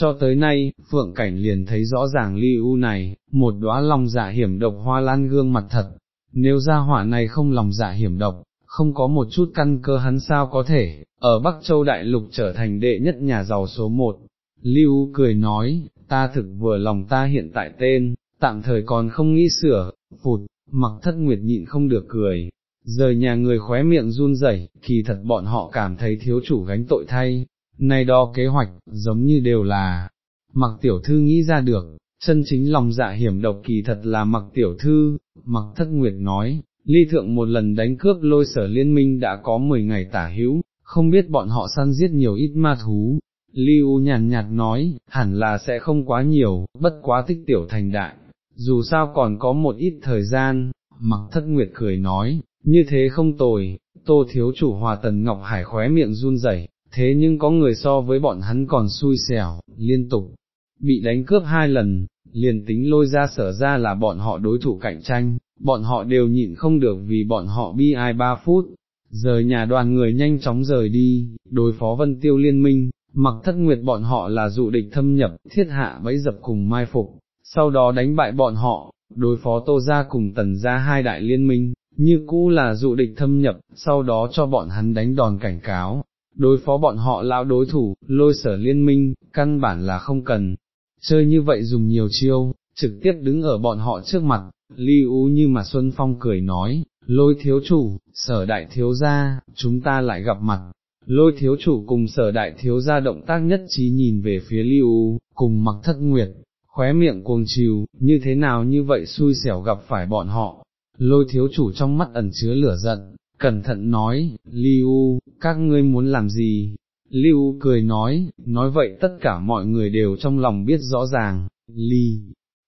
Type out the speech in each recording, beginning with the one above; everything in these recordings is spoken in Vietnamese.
cho tới nay, Phượng Cảnh liền thấy rõ ràng Lưu này, một đóa lòng dạ hiểm độc hoa lan gương mặt thật, nếu ra hỏa này không lòng dạ hiểm độc, không có một chút căn cơ hắn sao có thể, ở Bắc Châu Đại Lục trở thành đệ nhất nhà giàu số một. Lưu cười nói, ta thực vừa lòng ta hiện tại tên, tạm thời còn không nghĩ sửa, phụt, mặc thất nguyệt nhịn không được cười, rời nhà người khóe miệng run rẩy, kỳ thật bọn họ cảm thấy thiếu chủ gánh tội thay, nay đo kế hoạch, giống như đều là, mặc tiểu thư nghĩ ra được, chân chính lòng dạ hiểm độc kỳ thật là mặc tiểu thư, mặc thất nguyệt nói, ly thượng một lần đánh cướp lôi sở liên minh đã có 10 ngày tả hữu, không biết bọn họ săn giết nhiều ít ma thú. Lưu nhàn nhạt nói, hẳn là sẽ không quá nhiều, bất quá tích tiểu thành đại, dù sao còn có một ít thời gian, mặc thất nguyệt cười nói, như thế không tồi, tô thiếu chủ hòa tần ngọc hải khóe miệng run rẩy, thế nhưng có người so với bọn hắn còn xui xẻo, liên tục, bị đánh cướp hai lần, liền tính lôi ra sở ra là bọn họ đối thủ cạnh tranh, bọn họ đều nhịn không được vì bọn họ bi ai ba phút, rời nhà đoàn người nhanh chóng rời đi, đối phó vân tiêu liên minh, mặc thất nguyệt bọn họ là dụ địch thâm nhập, thiết hạ bẫy dập cùng mai phục, sau đó đánh bại bọn họ, đối phó tô ra cùng tần ra hai đại liên minh, như cũ là dụ địch thâm nhập, sau đó cho bọn hắn đánh đòn cảnh cáo, đối phó bọn họ lão đối thủ, lôi sở liên minh, căn bản là không cần, chơi như vậy dùng nhiều chiêu, trực tiếp đứng ở bọn họ trước mặt, ly ú như mà Xuân Phong cười nói, lôi thiếu chủ, sở đại thiếu gia, chúng ta lại gặp mặt. Lôi thiếu chủ cùng sở đại thiếu gia động tác nhất trí nhìn về phía lưu, cùng mặc thất nguyệt, khóe miệng cuồng chiều, như thế nào như vậy xui xẻo gặp phải bọn họ, lôi thiếu chủ trong mắt ẩn chứa lửa giận, cẩn thận nói, Liu, các ngươi muốn làm gì? Liu cười nói, nói vậy tất cả mọi người đều trong lòng biết rõ ràng, Li,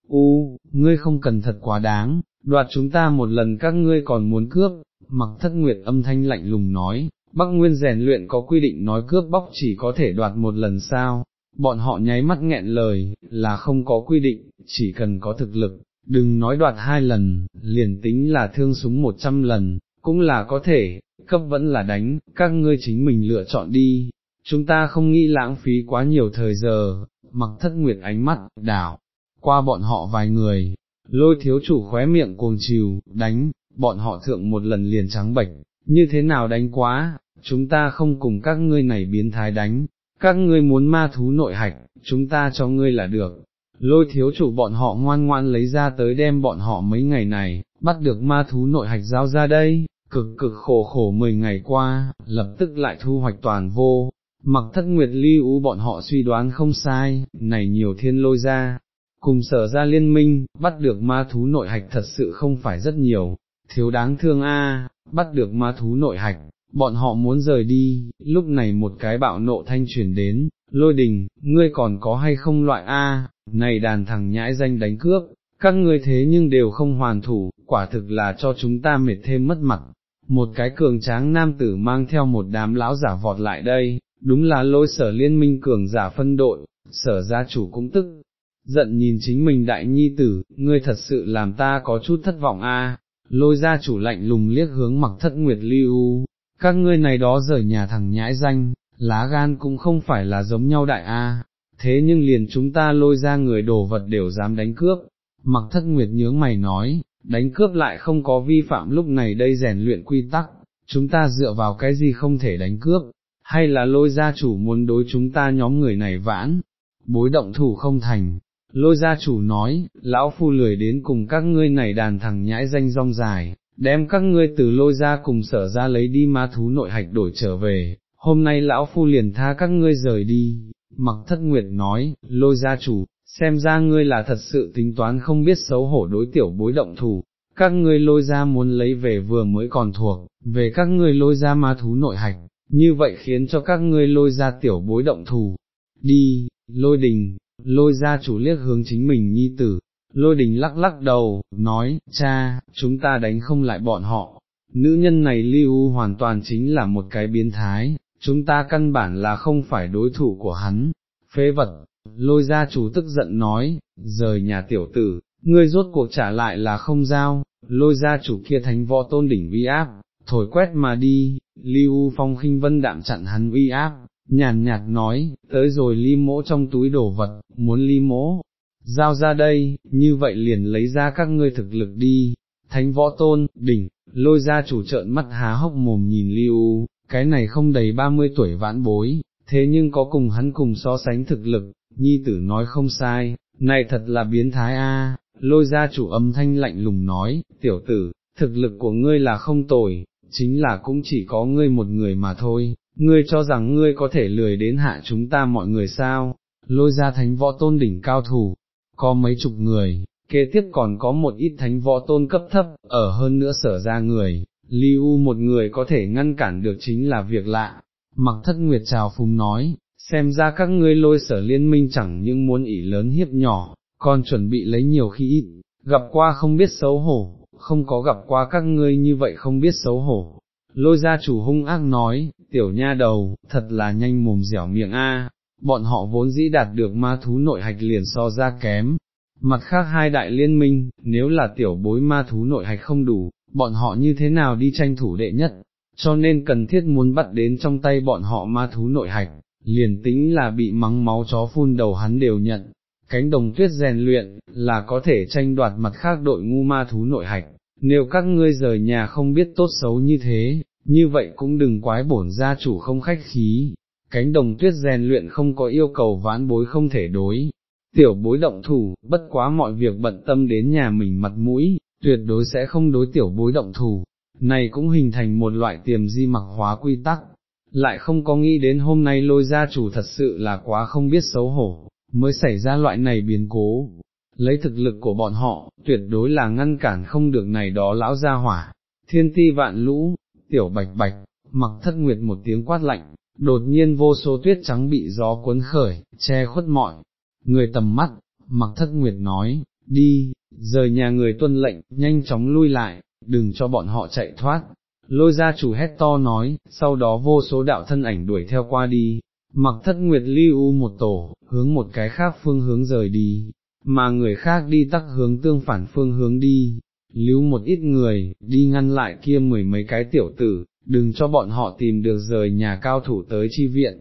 U, ngươi không cần thật quá đáng, đoạt chúng ta một lần các ngươi còn muốn cướp, mặc thất nguyệt âm thanh lạnh lùng nói, Bắc Nguyên rèn luyện có quy định nói cướp bóc chỉ có thể đoạt một lần sao, bọn họ nháy mắt nghẹn lời, là không có quy định, chỉ cần có thực lực, đừng nói đoạt hai lần, liền tính là thương súng một trăm lần, cũng là có thể, cấp vẫn là đánh, các ngươi chính mình lựa chọn đi, chúng ta không nghĩ lãng phí quá nhiều thời giờ, mặc thất nguyệt ánh mắt, đảo, qua bọn họ vài người, lôi thiếu chủ khóe miệng cuồng chiều, đánh, bọn họ thượng một lần liền trắng bệch, như thế nào đánh quá, chúng ta không cùng các ngươi này biến thái đánh, các ngươi muốn ma thú nội hạch, chúng ta cho ngươi là được. Lôi thiếu chủ bọn họ ngoan ngoan lấy ra tới đem bọn họ mấy ngày này, bắt được ma thú nội hạch giao ra đây, cực cực khổ khổ 10 ngày qua, lập tức lại thu hoạch toàn vô, mặc thất nguyệt ly ú bọn họ suy đoán không sai, này nhiều thiên lôi ra, cùng sở ra liên minh, bắt được ma thú nội hạch thật sự không phải rất nhiều, thiếu đáng thương a, bắt được ma thú nội hạch, bọn họ muốn rời đi, lúc này một cái bạo nộ thanh chuyển đến, lôi đình, ngươi còn có hay không loại A, này đàn thằng nhãi danh đánh cướp, các ngươi thế nhưng đều không hoàn thủ, quả thực là cho chúng ta mệt thêm mất mặt. Một cái cường tráng nam tử mang theo một đám lão giả vọt lại đây, đúng là lôi sở liên minh cường giả phân đội, sở gia chủ cũng tức, giận nhìn chính mình đại nhi tử, ngươi thật sự làm ta có chút thất vọng a. lôi gia chủ lạnh lùng liếc hướng mặc thất nguyệt lưu, các ngươi này đó rời nhà thằng nhãi danh, lá gan cũng không phải là giống nhau đại a. thế nhưng liền chúng ta lôi ra người đồ vật đều dám đánh cướp, mặc thất nguyệt nhướng mày nói, đánh cướp lại không có vi phạm lúc này đây rèn luyện quy tắc, chúng ta dựa vào cái gì không thể đánh cướp, hay là lôi gia chủ muốn đối chúng ta nhóm người này vãn, bối động thủ không thành. Lôi gia chủ nói, lão phu lười đến cùng các ngươi này đàn thằng nhãi danh rong dài, đem các ngươi từ lôi ra cùng sở ra lấy đi ma thú nội hạch đổi trở về, hôm nay lão phu liền tha các ngươi rời đi, mặc thất nguyệt nói, lôi gia chủ, xem ra ngươi là thật sự tính toán không biết xấu hổ đối tiểu bối động thủ, các ngươi lôi ra muốn lấy về vừa mới còn thuộc, về các ngươi lôi ra ma thú nội hạch, như vậy khiến cho các ngươi lôi ra tiểu bối động thủ, đi, lôi đình, lôi ra chủ liếc hướng chính mình nhi tử, lôi đình lắc lắc đầu, nói, cha, chúng ta đánh không lại bọn họ, nữ nhân này lưu hoàn toàn chính là một cái biến thái, chúng ta căn bản là không phải đối thủ của hắn, phế vật, lôi gia chủ tức giận nói, rời nhà tiểu tử, ngươi rốt cuộc trả lại là không giao, lôi gia chủ kia thánh võ tôn đỉnh uy áp, thổi quét mà đi, lưu phong khinh vân đạm chặn hắn uy áp, nhàn nhạt nói, tới rồi ly mỗ trong túi đồ vật, muốn ly mỗ, giao ra đây, như vậy liền lấy ra các ngươi thực lực đi, thánh võ tôn, đỉnh, lôi ra chủ trợn mắt há hốc mồm nhìn Liu, cái này không đầy 30 tuổi vãn bối, thế nhưng có cùng hắn cùng so sánh thực lực, nhi tử nói không sai, này thật là biến thái a. lôi ra chủ âm thanh lạnh lùng nói, tiểu tử, thực lực của ngươi là không tồi, chính là cũng chỉ có ngươi một người mà thôi, ngươi cho rằng ngươi có thể lười đến hạ chúng ta mọi người sao, lôi ra thánh võ tôn đỉnh cao thủ, có mấy chục người, kế tiếp còn có một ít thánh võ tôn cấp thấp, ở hơn nữa sở ra người, Liu một người có thể ngăn cản được chính là việc lạ, mặc thất nguyệt chào phúng nói, xem ra các ngươi lôi sở liên minh chẳng những muốn ỉ lớn hiếp nhỏ, còn chuẩn bị lấy nhiều khi ít, gặp qua không biết xấu hổ, không có gặp qua các ngươi như vậy không biết xấu hổ. Lôi gia chủ hung ác nói, tiểu nha đầu, thật là nhanh mồm dẻo miệng a. bọn họ vốn dĩ đạt được ma thú nội hạch liền so ra kém. Mặt khác hai đại liên minh, nếu là tiểu bối ma thú nội hạch không đủ, bọn họ như thế nào đi tranh thủ đệ nhất, cho nên cần thiết muốn bắt đến trong tay bọn họ ma thú nội hạch, liền tính là bị mắng máu chó phun đầu hắn đều nhận, cánh đồng tuyết rèn luyện, là có thể tranh đoạt mặt khác đội ngu ma thú nội hạch, nếu các ngươi rời nhà không biết tốt xấu như thế, như vậy cũng đừng quái bổn gia chủ không khách khí, cánh đồng tuyết rèn luyện không có yêu cầu vãn bối không thể đối. Tiểu bối động thủ, bất quá mọi việc bận tâm đến nhà mình mặt mũi, tuyệt đối sẽ không đối tiểu bối động thủ, này cũng hình thành một loại tiềm di mặc hóa quy tắc, lại không có nghĩ đến hôm nay lôi gia chủ thật sự là quá không biết xấu hổ, mới xảy ra loại này biến cố, lấy thực lực của bọn họ, tuyệt đối là ngăn cản không được này đó lão gia hỏa, thiên ti vạn lũ, tiểu bạch bạch, mặc thất nguyệt một tiếng quát lạnh, đột nhiên vô số tuyết trắng bị gió cuốn khởi, che khuất mọi, người tầm mắt, mặc thất nguyệt nói, đi, rời nhà người tuân lệnh, nhanh chóng lui lại, đừng cho bọn họ chạy thoát. Lôi gia chủ hét to nói, sau đó vô số đạo thân ảnh đuổi theo qua đi, mặc thất nguyệt lưu một tổ, hướng một cái khác phương hướng rời đi, mà người khác đi tắc hướng tương phản phương hướng đi, lưu một ít người, đi ngăn lại kia mười mấy cái tiểu tử, đừng cho bọn họ tìm được rời nhà cao thủ tới chi viện.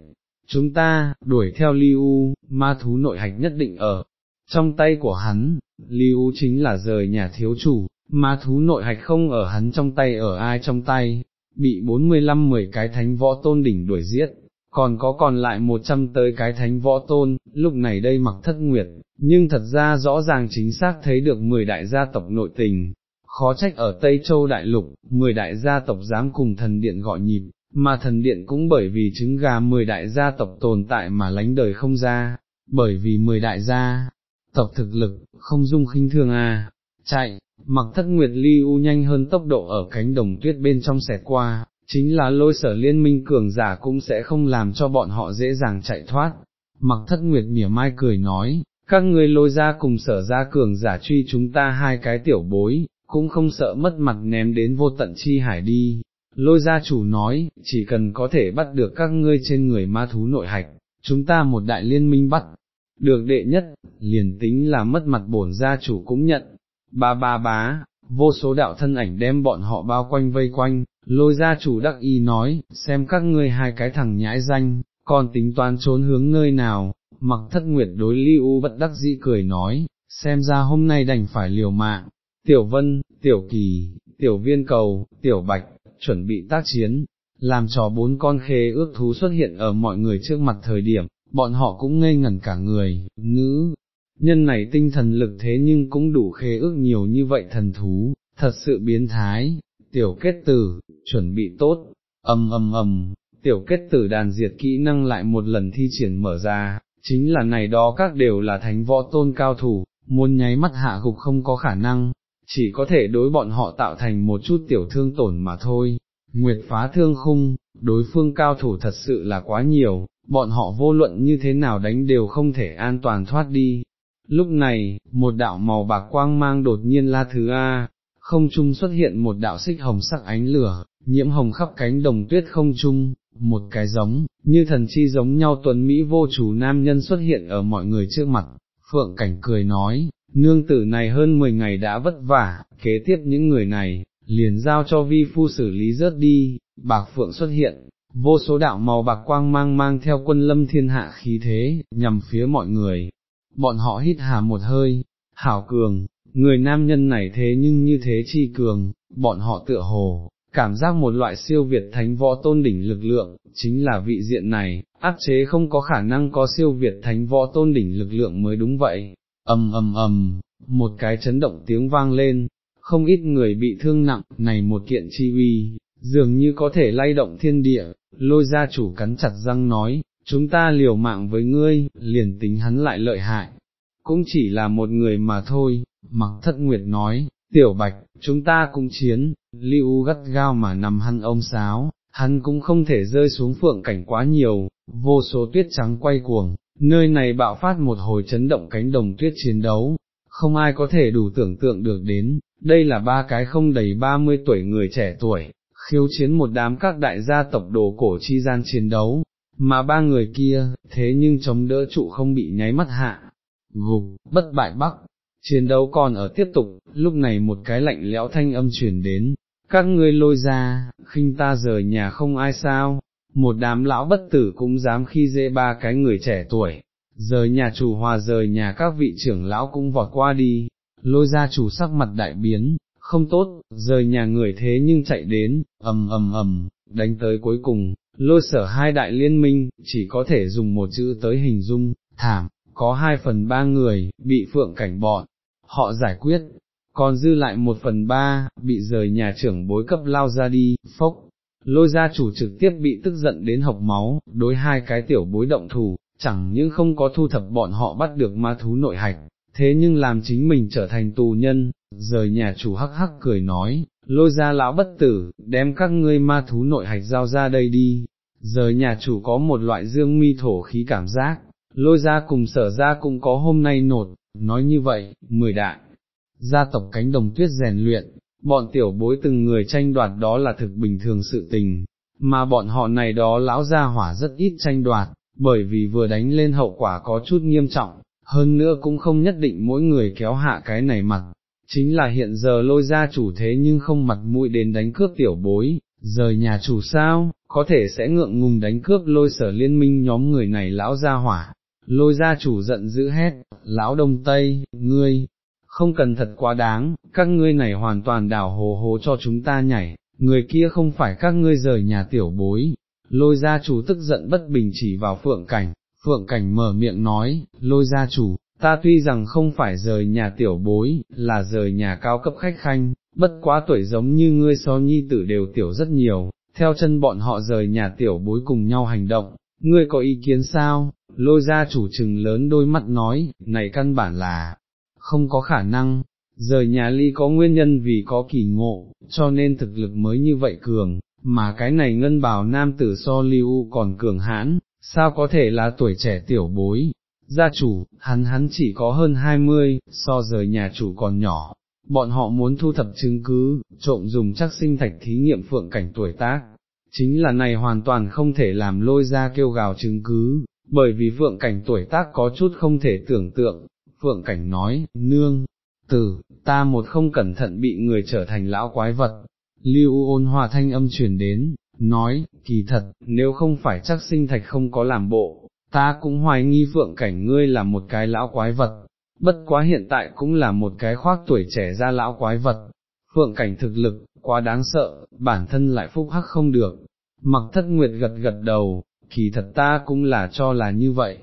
Chúng ta, đuổi theo Liu, ma thú nội hạch nhất định ở, trong tay của hắn, Lưu chính là rời nhà thiếu chủ, ma thú nội hạch không ở hắn trong tay ở ai trong tay, bị 45 mười cái thánh võ tôn đỉnh đuổi giết, còn có còn lại 100 tới cái thánh võ tôn, lúc này đây mặc thất nguyệt, nhưng thật ra rõ ràng chính xác thấy được 10 đại gia tộc nội tình, khó trách ở Tây Châu Đại Lục, 10 đại gia tộc dám cùng thần điện gọi nhịp, mà thần điện cũng bởi vì trứng gà 10 đại gia tộc tồn tại mà lánh đời không ra, bởi vì 10 đại gia tộc thực lực, không dung khinh thường à, chạy, mặc thất nguyệt ly u nhanh hơn tốc độ ở cánh đồng tuyết bên trong xẻ qua, chính là lôi sở liên minh cường giả cũng sẽ không làm cho bọn họ dễ dàng chạy thoát. Mặc thất nguyệt mỉa mai cười nói, các ngươi lôi ra cùng sở ra cường giả truy chúng ta hai cái tiểu bối, cũng không sợ mất mặt ném đến vô tận chi hải đi. Lôi gia chủ nói, chỉ cần có thể bắt được các ngươi trên người ma thú nội hạch, chúng ta một đại liên minh bắt, được đệ nhất, liền tính là mất mặt bổn gia chủ cũng nhận, ba ba bá, vô số đạo thân ảnh đem bọn họ bao quanh vây quanh, lôi gia chủ đắc y nói, xem các ngươi hai cái thằng nhãi danh, còn tính toán trốn hướng nơi nào, mặc thất nguyệt đối lưu bất đắc dĩ cười nói, xem ra hôm nay đành phải liều mạng, tiểu vân, tiểu kỳ, tiểu viên cầu, tiểu bạch, chuẩn bị tác chiến, làm cho bốn con khê ước thú xuất hiện ở mọi người trước mặt thời điểm, bọn họ cũng ngây ngẩn cả người, nữ, nhân này tinh thần lực thế nhưng cũng đủ khế ước nhiều như vậy thần thú, thật sự biến thái, tiểu kết tử, chuẩn bị tốt, ầm ầm ầm, tiểu kết tử đàn diệt kỹ năng lại một lần thi triển mở ra, chính là này đó các đều là thánh võ tôn cao thủ, muốn nháy mắt hạ gục không có khả năng, chỉ có thể đối bọn họ tạo thành một chút tiểu thương tổn mà thôi. Nguyệt phá thương khung, đối phương cao thủ thật sự là quá nhiều, bọn họ vô luận như thế nào đánh đều không thể an toàn thoát đi. Lúc này, một đạo màu bạc quang mang đột nhiên la thứ A, không trung xuất hiện một đạo xích hồng sắc ánh lửa, nhiễm hồng khắp cánh đồng tuyết không trung, một cái giống, như thần chi giống nhau tuấn Mỹ vô chủ nam nhân xuất hiện ở mọi người trước mặt, phượng cảnh cười nói, nương tử này hơn 10 ngày đã vất vả, kế tiếp những người này, liền giao cho vi phu xử lý rớt đi, bạc phượng xuất hiện, vô số đạo màu bạc quang mang mang theo quân lâm thiên hạ khí thế, nhằm phía mọi người. Bọn họ hít hà một hơi, hảo cường, người nam nhân này thế nhưng như thế chi cường, bọn họ tựa hồ, cảm giác một loại siêu việt thánh võ tôn đỉnh lực lượng, chính là vị diện này, áp chế không có khả năng có siêu việt thánh võ tôn đỉnh lực lượng mới đúng vậy. ầm ầm ầm, một cái chấn động tiếng vang lên, không ít người bị thương nặng, này một kiện chi uy, dường như có thể lay động thiên địa, lôi gia chủ cắn chặt răng nói, chúng ta liều mạng với ngươi, liền tính hắn lại lợi hại, cũng chỉ là một người mà thôi, mặc thất nguyệt nói, tiểu bạch, chúng ta cũng chiến, lưu gắt gao mà nằm hăn ông sáo, hắn cũng không thể rơi xuống phượng cảnh quá nhiều, vô số tuyết trắng quay cuồng, nơi này bạo phát một hồi chấn động cánh đồng tuyết chiến đấu, không ai có thể đủ tưởng tượng được đến, đây là ba cái không đầy ba mươi tuổi người trẻ tuổi, khiêu chiến một đám các đại gia tộc đồ cổ chi gian chiến đấu, mà ba người kia, thế nhưng chống đỡ trụ không bị nháy mắt hạ, gục, bất bại bắc, chiến đấu còn ở tiếp tục, lúc này một cái lạnh lẽo thanh âm truyền đến, các ngươi lôi ra, khinh ta rời nhà không ai sao, một đám lão bất tử cũng dám khi dễ ba cái người trẻ tuổi, rời nhà chủ hòa rời nhà các vị trưởng lão cũng vọt qua đi, lôi ra chủ sắc mặt đại biến, không tốt, rời nhà người thế nhưng chạy đến, ầm ầm ầm, đánh tới cuối cùng, lôi sở hai đại liên minh, chỉ có thể dùng một chữ tới hình dung, thảm, có hai phần ba người, bị phượng cảnh bọn, họ giải quyết, còn dư lại một phần ba, bị rời nhà trưởng bối cấp lao ra đi, phốc, lôi gia chủ trực tiếp bị tức giận đến học máu, đối hai cái tiểu bối động thủ, chẳng những không có thu thập bọn họ bắt được ma thú nội hạch, thế nhưng làm chính mình trở thành tù nhân, rời nhà chủ hắc hắc cười nói, lôi ra lão bất tử, đem các ngươi ma thú nội hạch giao ra đây đi, rời nhà chủ có một loại dương mi thổ khí cảm giác, lôi ra cùng sở ra cũng có hôm nay nột, nói như vậy, mười đại, gia tộc cánh đồng tuyết rèn luyện, bọn tiểu bối từng người tranh đoạt đó là thực bình thường sự tình, mà bọn họ này đó lão gia hỏa rất ít tranh đoạt, bởi vì vừa đánh lên hậu quả có chút nghiêm trọng, hơn nữa cũng không nhất định mỗi người kéo hạ cái này mặt, chính là hiện giờ lôi ra chủ thế nhưng không mặt mũi đến đánh cướp tiểu bối, rời nhà chủ sao, có thể sẽ ngượng ngùng đánh cướp lôi sở liên minh nhóm người này lão ra hỏa, lôi ra chủ giận dữ hét, lão đông tây, ngươi, không cần thật quá đáng, các ngươi này hoàn toàn đảo hồ hồ cho chúng ta nhảy, người kia không phải các ngươi rời nhà tiểu bối, lôi gia chủ tức giận bất bình chỉ vào phượng cảnh, phượng cảnh mở miệng nói, lôi gia chủ, ta tuy rằng không phải rời nhà tiểu bối, là rời nhà cao cấp khách khanh, bất quá tuổi giống như ngươi so nhi tử đều tiểu rất nhiều, theo chân bọn họ rời nhà tiểu bối cùng nhau hành động, ngươi có ý kiến sao, lôi gia chủ trừng lớn đôi mắt nói, này căn bản là, không có khả năng, rời nhà ly có nguyên nhân vì có kỳ ngộ, cho nên thực lực mới như vậy cường, mà cái này ngân bào nam tử so lưu còn cường hãn, sao có thể là tuổi trẻ tiểu bối, gia chủ, hắn hắn chỉ có hơn hai mươi, so rời nhà chủ còn nhỏ, bọn họ muốn thu thập chứng cứ, trộm dùng chắc sinh thạch thí nghiệm phượng cảnh tuổi tác, chính là này hoàn toàn không thể làm lôi ra kêu gào chứng cứ, bởi vì phượng cảnh tuổi tác có chút không thể tưởng tượng, phượng cảnh nói, nương, tử, ta một không cẩn thận bị người trở thành lão quái vật, lưu ôn hòa thanh âm truyền đến, nói, kỳ thật, nếu không phải chắc sinh thạch không có làm bộ, ta cũng hoài nghi vượng cảnh ngươi là một cái lão quái vật, bất quá hiện tại cũng là một cái khoác tuổi trẻ ra lão quái vật, phượng cảnh thực lực, quá đáng sợ, bản thân lại phúc hắc không được, mặc thất nguyệt gật gật đầu, kỳ thật ta cũng là cho là như vậy,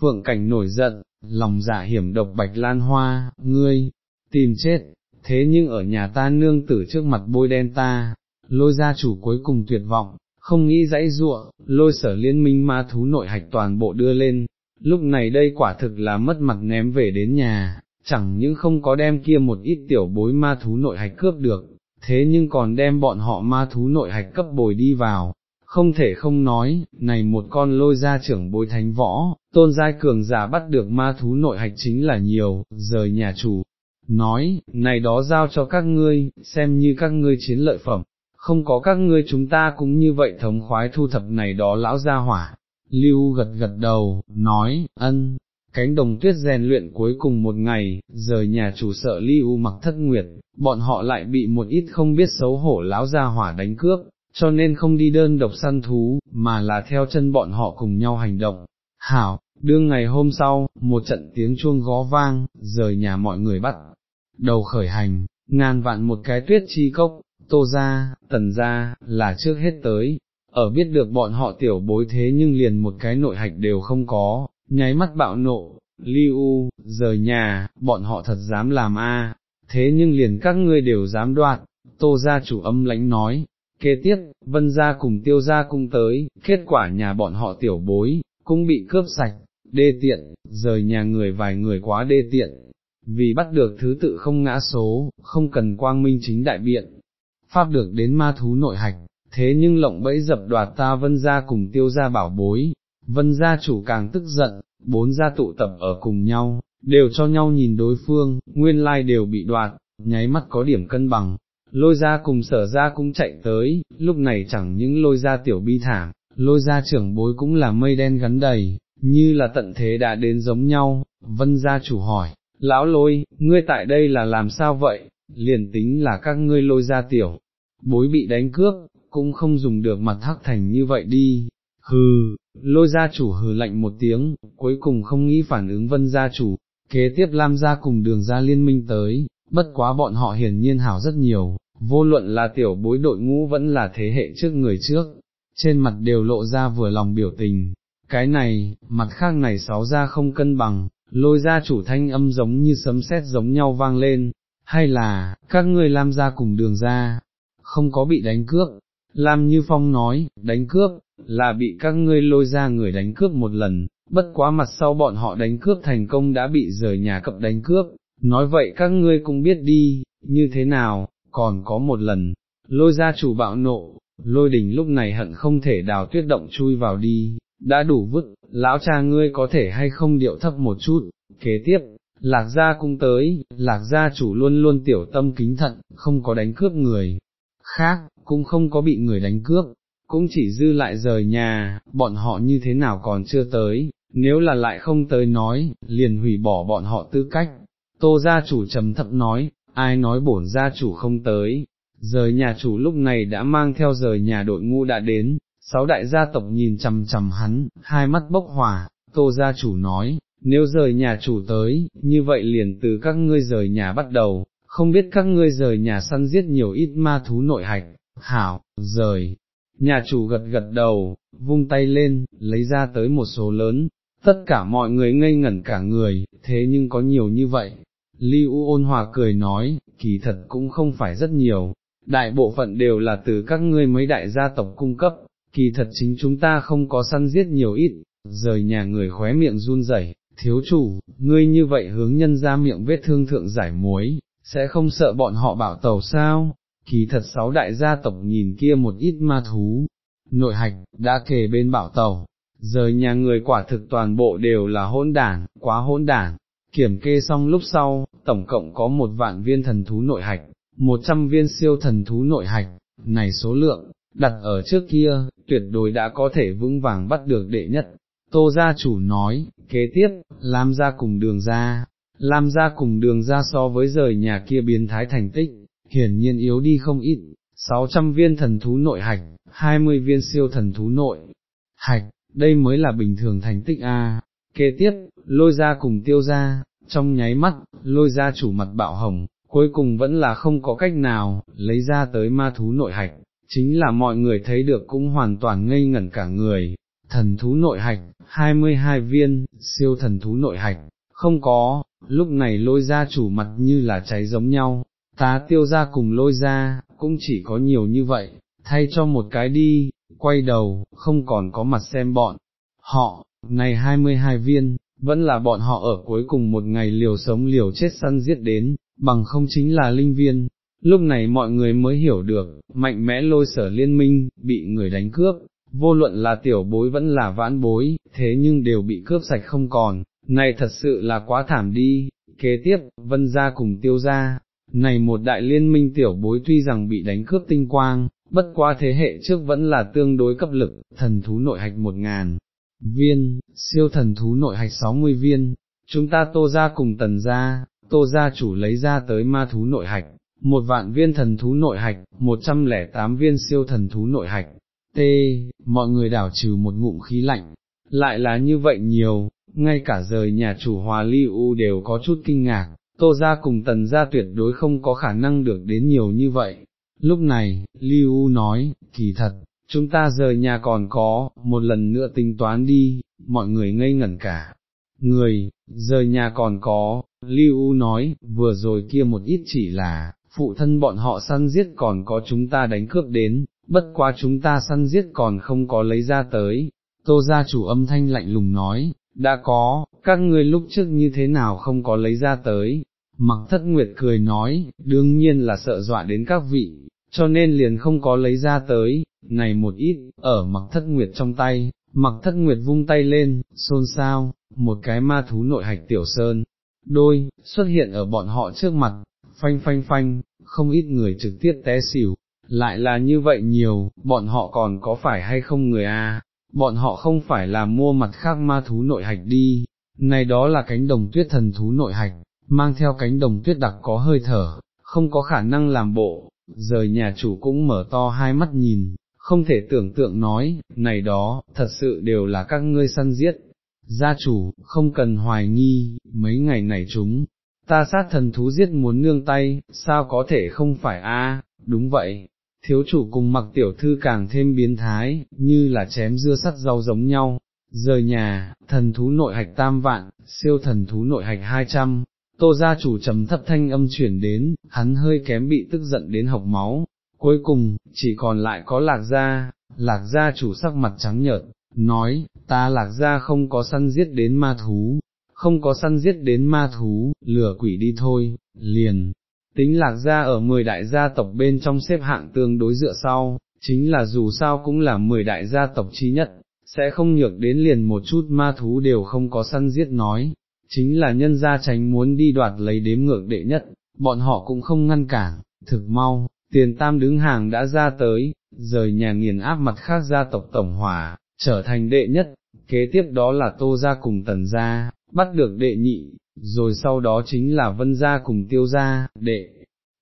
phượng cảnh nổi giận, lòng dạ hiểm độc bạch lan hoa, ngươi, tìm chết, thế nhưng ở nhà ta nương tử trước mặt bôi đen ta, lôi gia chủ cuối cùng tuyệt vọng, không nghĩ dãy ruộng, lôi sở liên minh ma thú nội hạch toàn bộ đưa lên, lúc này đây quả thực là mất mặt ném về đến nhà, chẳng những không có đem kia một ít tiểu bối ma thú nội hạch cướp được, thế nhưng còn đem bọn họ ma thú nội hạch cấp bồi đi vào. Không thể không nói, này một con lôi ra trưởng bối thánh võ, tôn giai cường giả bắt được ma thú nội hạch chính là nhiều, rời nhà chủ, nói, này đó giao cho các ngươi, xem như các ngươi chiến lợi phẩm, không có các ngươi chúng ta cũng như vậy thống khoái thu thập này đó lão gia hỏa. Lưu gật gật đầu, nói, ân, cánh đồng tuyết rèn luyện cuối cùng một ngày, rời nhà chủ sợ Lưu mặc thất nguyệt, bọn họ lại bị một ít không biết xấu hổ lão gia hỏa đánh cướp, cho nên không đi đơn độc săn thú, mà là theo chân bọn họ cùng nhau hành động. Hảo, đương ngày hôm sau, một trận tiếng chuông gó vang, rời nhà mọi người bắt. Đầu khởi hành, ngàn vạn một cái tuyết chi cốc, tô ra, tần ra, là trước hết tới, ở biết được bọn họ tiểu bối thế nhưng liền một cái nội hạch đều không có, nháy mắt bạo nộ, lưu, rời nhà, bọn họ thật dám làm a, thế nhưng liền các ngươi đều dám đoạt, tô gia chủ âm lãnh nói, kế tiếp, vân gia cùng tiêu gia cung tới, kết quả nhà bọn họ tiểu bối, cũng bị cướp sạch, đê tiện, rời nhà người vài người quá đê tiện, vì bắt được thứ tự không ngã số, không cần quang minh chính đại biện, pháp được đến ma thú nội hạch, thế nhưng lộng bẫy dập đoạt ta vân gia cùng tiêu gia bảo bối, vân gia chủ càng tức giận, bốn gia tụ tập ở cùng nhau, đều cho nhau nhìn đối phương, nguyên lai đều bị đoạt, nháy mắt có điểm cân bằng, lôi ra cùng sở ra cũng chạy tới, lúc này chẳng những lôi ra tiểu bi thảm, lôi ra trưởng bối cũng là mây đen gắn đầy, như là tận thế đã đến giống nhau, vân gia chủ hỏi, lão lôi, ngươi tại đây là làm sao vậy, liền tính là các ngươi lôi ra tiểu, bối bị đánh cướp, cũng không dùng được mặt hắc thành như vậy đi, hừ, lôi gia chủ hừ lạnh một tiếng, cuối cùng không nghĩ phản ứng vân gia chủ, kế tiếp Lam gia cùng đường gia liên minh tới, bất quá bọn họ hiển nhiên hảo rất nhiều, vô luận là tiểu bối đội ngũ vẫn là thế hệ trước người trước, trên mặt đều lộ ra vừa lòng biểu tình, cái này, mặt khác này sáu gia không cân bằng, lôi gia chủ thanh âm giống như sấm sét giống nhau vang lên, hay là, các ngươi Lam gia cùng đường ra, không có bị đánh cướp, Lam Như Phong nói, đánh cướp, là bị các ngươi lôi ra người đánh cướp một lần, bất quá mặt sau bọn họ đánh cướp thành công đã bị rời nhà cập đánh cướp, nói vậy các ngươi cũng biết đi, như thế nào, còn có một lần, lôi ra chủ bạo nộ, lôi đình lúc này hận không thể đào tuyết động chui vào đi, đã đủ vứt, lão cha ngươi có thể hay không điệu thấp một chút, kế tiếp. Lạc gia cũng tới, lạc gia chủ luôn luôn tiểu tâm kính thận, không có đánh cướp người, khác, cũng không có bị người đánh cướp, cũng chỉ dư lại rời nhà, bọn họ như thế nào còn chưa tới, nếu là lại không tới nói, liền hủy bỏ bọn họ tư cách. Tô gia chủ trầm thấp nói, ai nói bổn gia chủ không tới, rời nhà chủ lúc này đã mang theo rời nhà đội ngũ đã đến, sáu đại gia tộc nhìn chằm chằm hắn, hai mắt bốc hỏa, tô gia chủ nói, nếu rời nhà chủ tới, như vậy liền từ các ngươi rời nhà bắt đầu, không biết các ngươi rời nhà săn giết nhiều ít ma thú nội hạch, hảo, rời, nhà chủ gật gật đầu, vung tay lên, lấy ra tới một số lớn, tất cả mọi người ngây ngẩn cả người, thế nhưng có nhiều như vậy. Lưu ôn hòa cười nói, kỳ thật cũng không phải rất nhiều, đại bộ phận đều là từ các ngươi mấy đại gia tộc cung cấp, kỳ thật chính chúng ta không có săn giết nhiều ít, rời nhà người khóe miệng run rẩy, thiếu chủ, ngươi như vậy hướng nhân ra miệng vết thương thượng giải muối, sẽ không sợ bọn họ bảo tàu sao, kỳ thật sáu đại gia tộc nhìn kia một ít ma thú, nội hạch, đã kề bên bảo tàu, rời nhà người quả thực toàn bộ đều là hỗn đảng, quá hỗn đảng, kiểm kê xong lúc sau, tổng cộng có một vạn viên thần thú nội hạch, một trăm viên siêu thần thú nội hạch, này số lượng, đặt ở trước kia, tuyệt đối đã có thể vững vàng bắt được đệ nhất. Tô gia chủ nói, kế tiếp, Lam gia cùng đường gia, Lam gia cùng đường gia so với rời nhà kia biến thái thành tích, hiển nhiên yếu đi không ít, 600 viên thần thú nội hạch, 20 viên siêu thần thú nội hạch, đây mới là bình thường thành tích A. Kế tiếp, lôi ra cùng tiêu ra, trong nháy mắt, lôi ra chủ mặt bạo hồng, cuối cùng vẫn là không có cách nào, lấy ra tới ma thú nội hạch, chính là mọi người thấy được cũng hoàn toàn ngây ngẩn cả người, thần thú nội hạch, 22 viên, siêu thần thú nội hạch, không có, lúc này lôi ra chủ mặt như là cháy giống nhau, tá tiêu ra cùng lôi ra, cũng chỉ có nhiều như vậy, thay cho một cái đi, quay đầu, không còn có mặt xem bọn, họ, này 22 viên, vẫn là bọn họ ở cuối cùng một ngày liều sống liều chết săn giết đến, bằng không chính là linh viên. Lúc này mọi người mới hiểu được, mạnh mẽ lôi sở liên minh, bị người đánh cướp, vô luận là tiểu bối vẫn là vãn bối, thế nhưng đều bị cướp sạch không còn, này thật sự là quá thảm đi, kế tiếp, vân gia cùng tiêu gia, này một đại liên minh tiểu bối tuy rằng bị đánh cướp tinh quang, bất quá thế hệ trước vẫn là tương đối cấp lực, thần thú nội hạch một ngàn viên, siêu thần thú nội hạch sáu mươi viên, chúng ta tô ra cùng tần ra, tô gia chủ lấy ra tới ma thú nội hạch, một vạn viên thần thú nội hạch, một trăm lẻ tám viên siêu thần thú nội hạch, Tê, mọi người đảo trừ một ngụm khí lạnh, lại là như vậy nhiều, ngay cả rời nhà chủ hòa ly u đều có chút kinh ngạc, tô ra cùng tần ra tuyệt đối không có khả năng được đến nhiều như vậy. Lúc này, Ly U nói, kỳ thật, chúng ta rời nhà còn có, một lần nữa tính toán đi, mọi người ngây ngẩn cả. Người, rời nhà còn có, Lưu U nói, vừa rồi kia một ít chỉ là, phụ thân bọn họ săn giết còn có chúng ta đánh cướp đến, bất quá chúng ta săn giết còn không có lấy ra tới. Tô gia chủ âm thanh lạnh lùng nói, đã có, các ngươi lúc trước như thế nào không có lấy ra tới. Mặc thất nguyệt cười nói, đương nhiên là sợ dọa đến các vị, cho nên liền không có lấy ra tới, này một ít, ở mặc thất nguyệt trong tay, mặc thất nguyệt vung tay lên, xôn xao, một cái ma thú nội hạch tiểu sơn, đôi, xuất hiện ở bọn họ trước mặt, phanh phanh phanh, không ít người trực tiếp té xỉu, lại là như vậy nhiều, bọn họ còn có phải hay không người a? bọn họ không phải là mua mặt khác ma thú nội hạch đi, này đó là cánh đồng tuyết thần thú nội hạch, mang theo cánh đồng tuyết đặc có hơi thở, không có khả năng làm bộ, rời nhà chủ cũng mở to hai mắt nhìn, không thể tưởng tượng nói, này đó, thật sự đều là các ngươi săn giết. Gia chủ, không cần hoài nghi, mấy ngày này chúng, ta sát thần thú giết muốn nương tay, sao có thể không phải a? đúng vậy, thiếu chủ cùng mặc tiểu thư càng thêm biến thái, như là chém dưa sắt rau giống nhau, rời nhà, thần thú nội hạch tam vạn, siêu thần thú nội hạch hai trăm, tô gia chủ trầm thấp thanh âm chuyển đến, hắn hơi kém bị tức giận đến học máu, cuối cùng, chỉ còn lại có lạc gia, lạc gia chủ sắc mặt trắng nhợt, nói, ta lạc gia không có săn giết đến ma thú, không có săn giết đến ma thú, lửa quỷ đi thôi, liền, tính lạc gia ở 10 đại gia tộc bên trong xếp hạng tương đối dựa sau, chính là dù sao cũng là 10 đại gia tộc trí nhất, sẽ không nhược đến liền một chút ma thú đều không có săn giết nói, chính là nhân gia tránh muốn đi đoạt lấy đếm ngược đệ nhất, bọn họ cũng không ngăn cản, thực mau, tiền tam đứng hàng đã ra tới, rời nhà nghiền áp mặt khác gia tộc tổng hòa, trở thành đệ nhất, kế tiếp đó là tô gia cùng tần gia, bắt được đệ nhị, rồi sau đó chính là vân gia cùng tiêu gia, đệ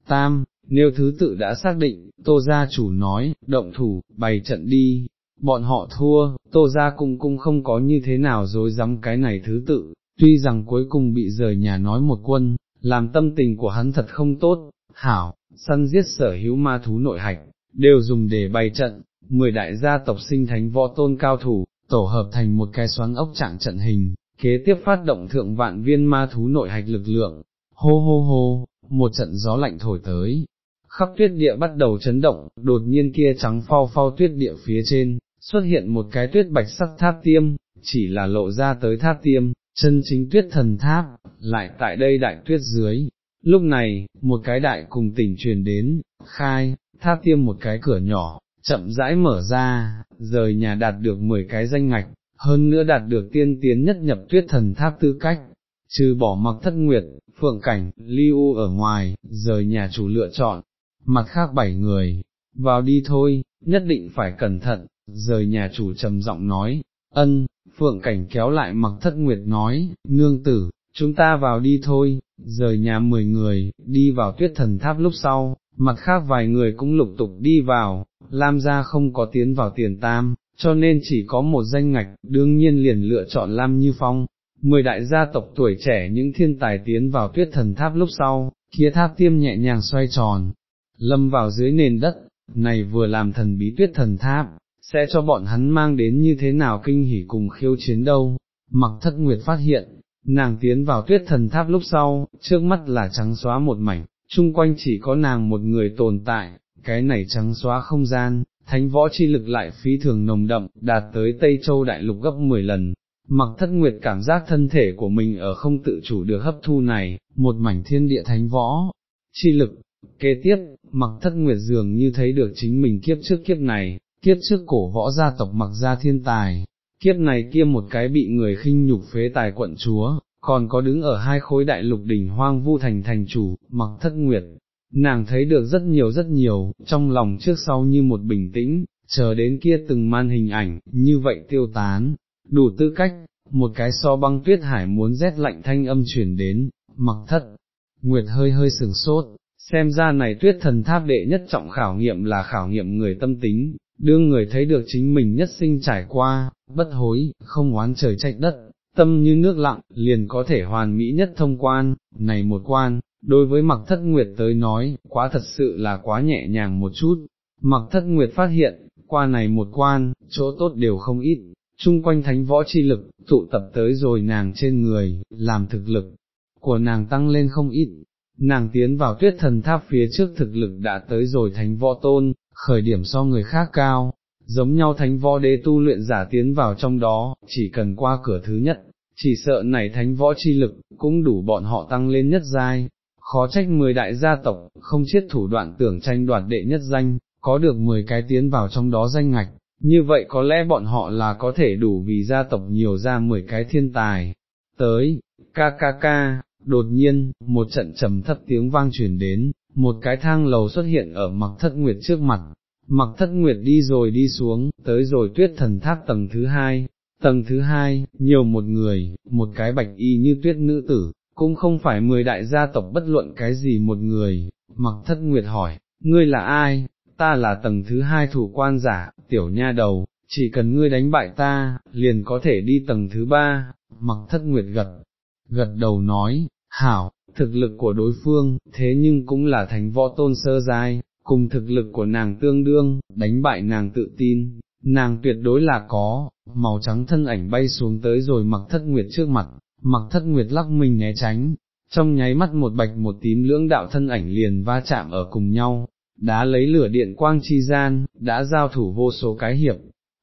tam, nếu thứ tự đã xác định, tô gia chủ nói, động thủ, bày trận đi, bọn họ thua, tô gia cung cung không có như thế nào dối dám cái này thứ tự, tuy rằng cuối cùng bị rời nhà nói một quân, làm tâm tình của hắn thật không tốt, hảo, săn giết sở hữu ma thú nội hạch, đều dùng để bày trận, mười đại gia tộc sinh thánh võ tôn cao thủ, tổ hợp thành một cái xoắn ốc trạng trận hình, kế tiếp phát động thượng vạn viên ma thú nội hạch lực lượng, hô hô hô, một trận gió lạnh thổi tới, khắp tuyết địa bắt đầu chấn động, đột nhiên kia trắng phao phao tuyết địa phía trên, xuất hiện một cái tuyết bạch sắc tháp tiêm, chỉ là lộ ra tới tháp tiêm, chân chính tuyết thần tháp, lại tại đây đại tuyết dưới. Lúc này, một cái đại cùng tỉnh truyền đến, khai, tháp tiêm một cái cửa nhỏ, chậm rãi mở ra, rời nhà đạt được 10 cái danh ngạch, hơn nữa đạt được tiên tiến nhất nhập tuyết thần tháp tư cách, trừ bỏ mặc thất nguyệt, phượng cảnh, lưu ở ngoài, rời nhà chủ lựa chọn, mặt khác bảy người, vào đi thôi, nhất định phải cẩn thận, rời nhà chủ trầm giọng nói, ân, phượng cảnh kéo lại mặc thất nguyệt nói, nương tử, chúng ta vào đi thôi, rời nhà mười người, đi vào tuyết thần tháp lúc sau, mặt khác vài người cũng lục tục đi vào, Lam gia không có tiến vào tiền tam, cho nên chỉ có một danh ngạch, đương nhiên liền lựa chọn Lam Như Phong. Mười đại gia tộc tuổi trẻ những thiên tài tiến vào tuyết thần tháp lúc sau, kia tháp tiêm nhẹ nhàng xoay tròn, lâm vào dưới nền đất, này vừa làm thần bí tuyết thần tháp, sẽ cho bọn hắn mang đến như thế nào kinh hỉ cùng khiêu chiến đâu. Mặc thất nguyệt phát hiện, nàng tiến vào tuyết thần tháp lúc sau, trước mắt là trắng xóa một mảnh, chung quanh chỉ có nàng một người tồn tại, cái này trắng xóa không gian, thánh võ chi lực lại phí thường nồng đậm, đạt tới Tây Châu Đại Lục gấp 10 lần. Mặc thất nguyệt cảm giác thân thể của mình ở không tự chủ được hấp thu này, một mảnh thiên địa thánh võ, chi lực, kế tiếp, mặc thất nguyệt dường như thấy được chính mình kiếp trước kiếp này, kiếp trước cổ võ gia tộc mặc gia thiên tài, kiếp này kia một cái bị người khinh nhục phế tài quận chúa, còn có đứng ở hai khối đại lục đỉnh hoang vu thành thành chủ, mặc thất nguyệt, nàng thấy được rất nhiều rất nhiều, trong lòng trước sau như một bình tĩnh, chờ đến kia từng man hình ảnh, như vậy tiêu tán, đủ tư cách, một cái so băng tuyết hải muốn rét lạnh thanh âm chuyển đến, mặc thất, nguyệt hơi hơi sừng sốt, xem ra này tuyết thần tháp đệ nhất trọng khảo nghiệm là khảo nghiệm người tâm tính, đương người thấy được chính mình nhất sinh trải qua, bất hối, không oán trời trách đất, tâm như nước lặng, liền có thể hoàn mỹ nhất thông quan, này một quan, đối với mặc thất nguyệt tới nói, quá thật sự là quá nhẹ nhàng một chút, mặc thất nguyệt phát hiện, qua này một quan, chỗ tốt đều không ít, chung quanh thánh võ chi lực, tụ tập tới rồi nàng trên người, làm thực lực của nàng tăng lên không ít. Nàng tiến vào tuyết thần tháp phía trước thực lực đã tới rồi thánh võ tôn, khởi điểm so người khác cao, giống nhau thánh võ đế tu luyện giả tiến vào trong đó, chỉ cần qua cửa thứ nhất, chỉ sợ này thánh võ chi lực, cũng đủ bọn họ tăng lên nhất giai, khó trách mười đại gia tộc, không chết thủ đoạn tưởng tranh đoạt đệ nhất danh, có được mười cái tiến vào trong đó danh ngạch, như vậy có lẽ bọn họ là có thể đủ vì gia tộc nhiều ra mười cái thiên tài. Tới, ca ca ca, đột nhiên, một trận trầm thấp tiếng vang truyền đến, một cái thang lầu xuất hiện ở mặc thất nguyệt trước mặt, mặc thất nguyệt đi rồi đi xuống, tới rồi tuyết thần tháp tầng thứ hai, tầng thứ hai, nhiều một người, một cái bạch y như tuyết nữ tử, cũng không phải mười đại gia tộc bất luận cái gì một người, mặc thất nguyệt hỏi, ngươi là ai, ta là tầng thứ hai thủ quan giả, tiểu nha đầu, chỉ cần ngươi đánh bại ta, liền có thể đi tầng thứ ba, mặc thất nguyệt gật, gật đầu nói, hảo, thực lực của đối phương, thế nhưng cũng là thánh võ tôn sơ giai, cùng thực lực của nàng tương đương, đánh bại nàng tự tin, nàng tuyệt đối là có, màu trắng thân ảnh bay xuống tới rồi mặc thất nguyệt trước mặt, mặc thất nguyệt lắc mình né tránh, trong nháy mắt một bạch một tím lưỡng đạo thân ảnh liền va chạm ở cùng nhau, đã lấy lửa điện quang chi gian, đã giao thủ vô số cái hiệp.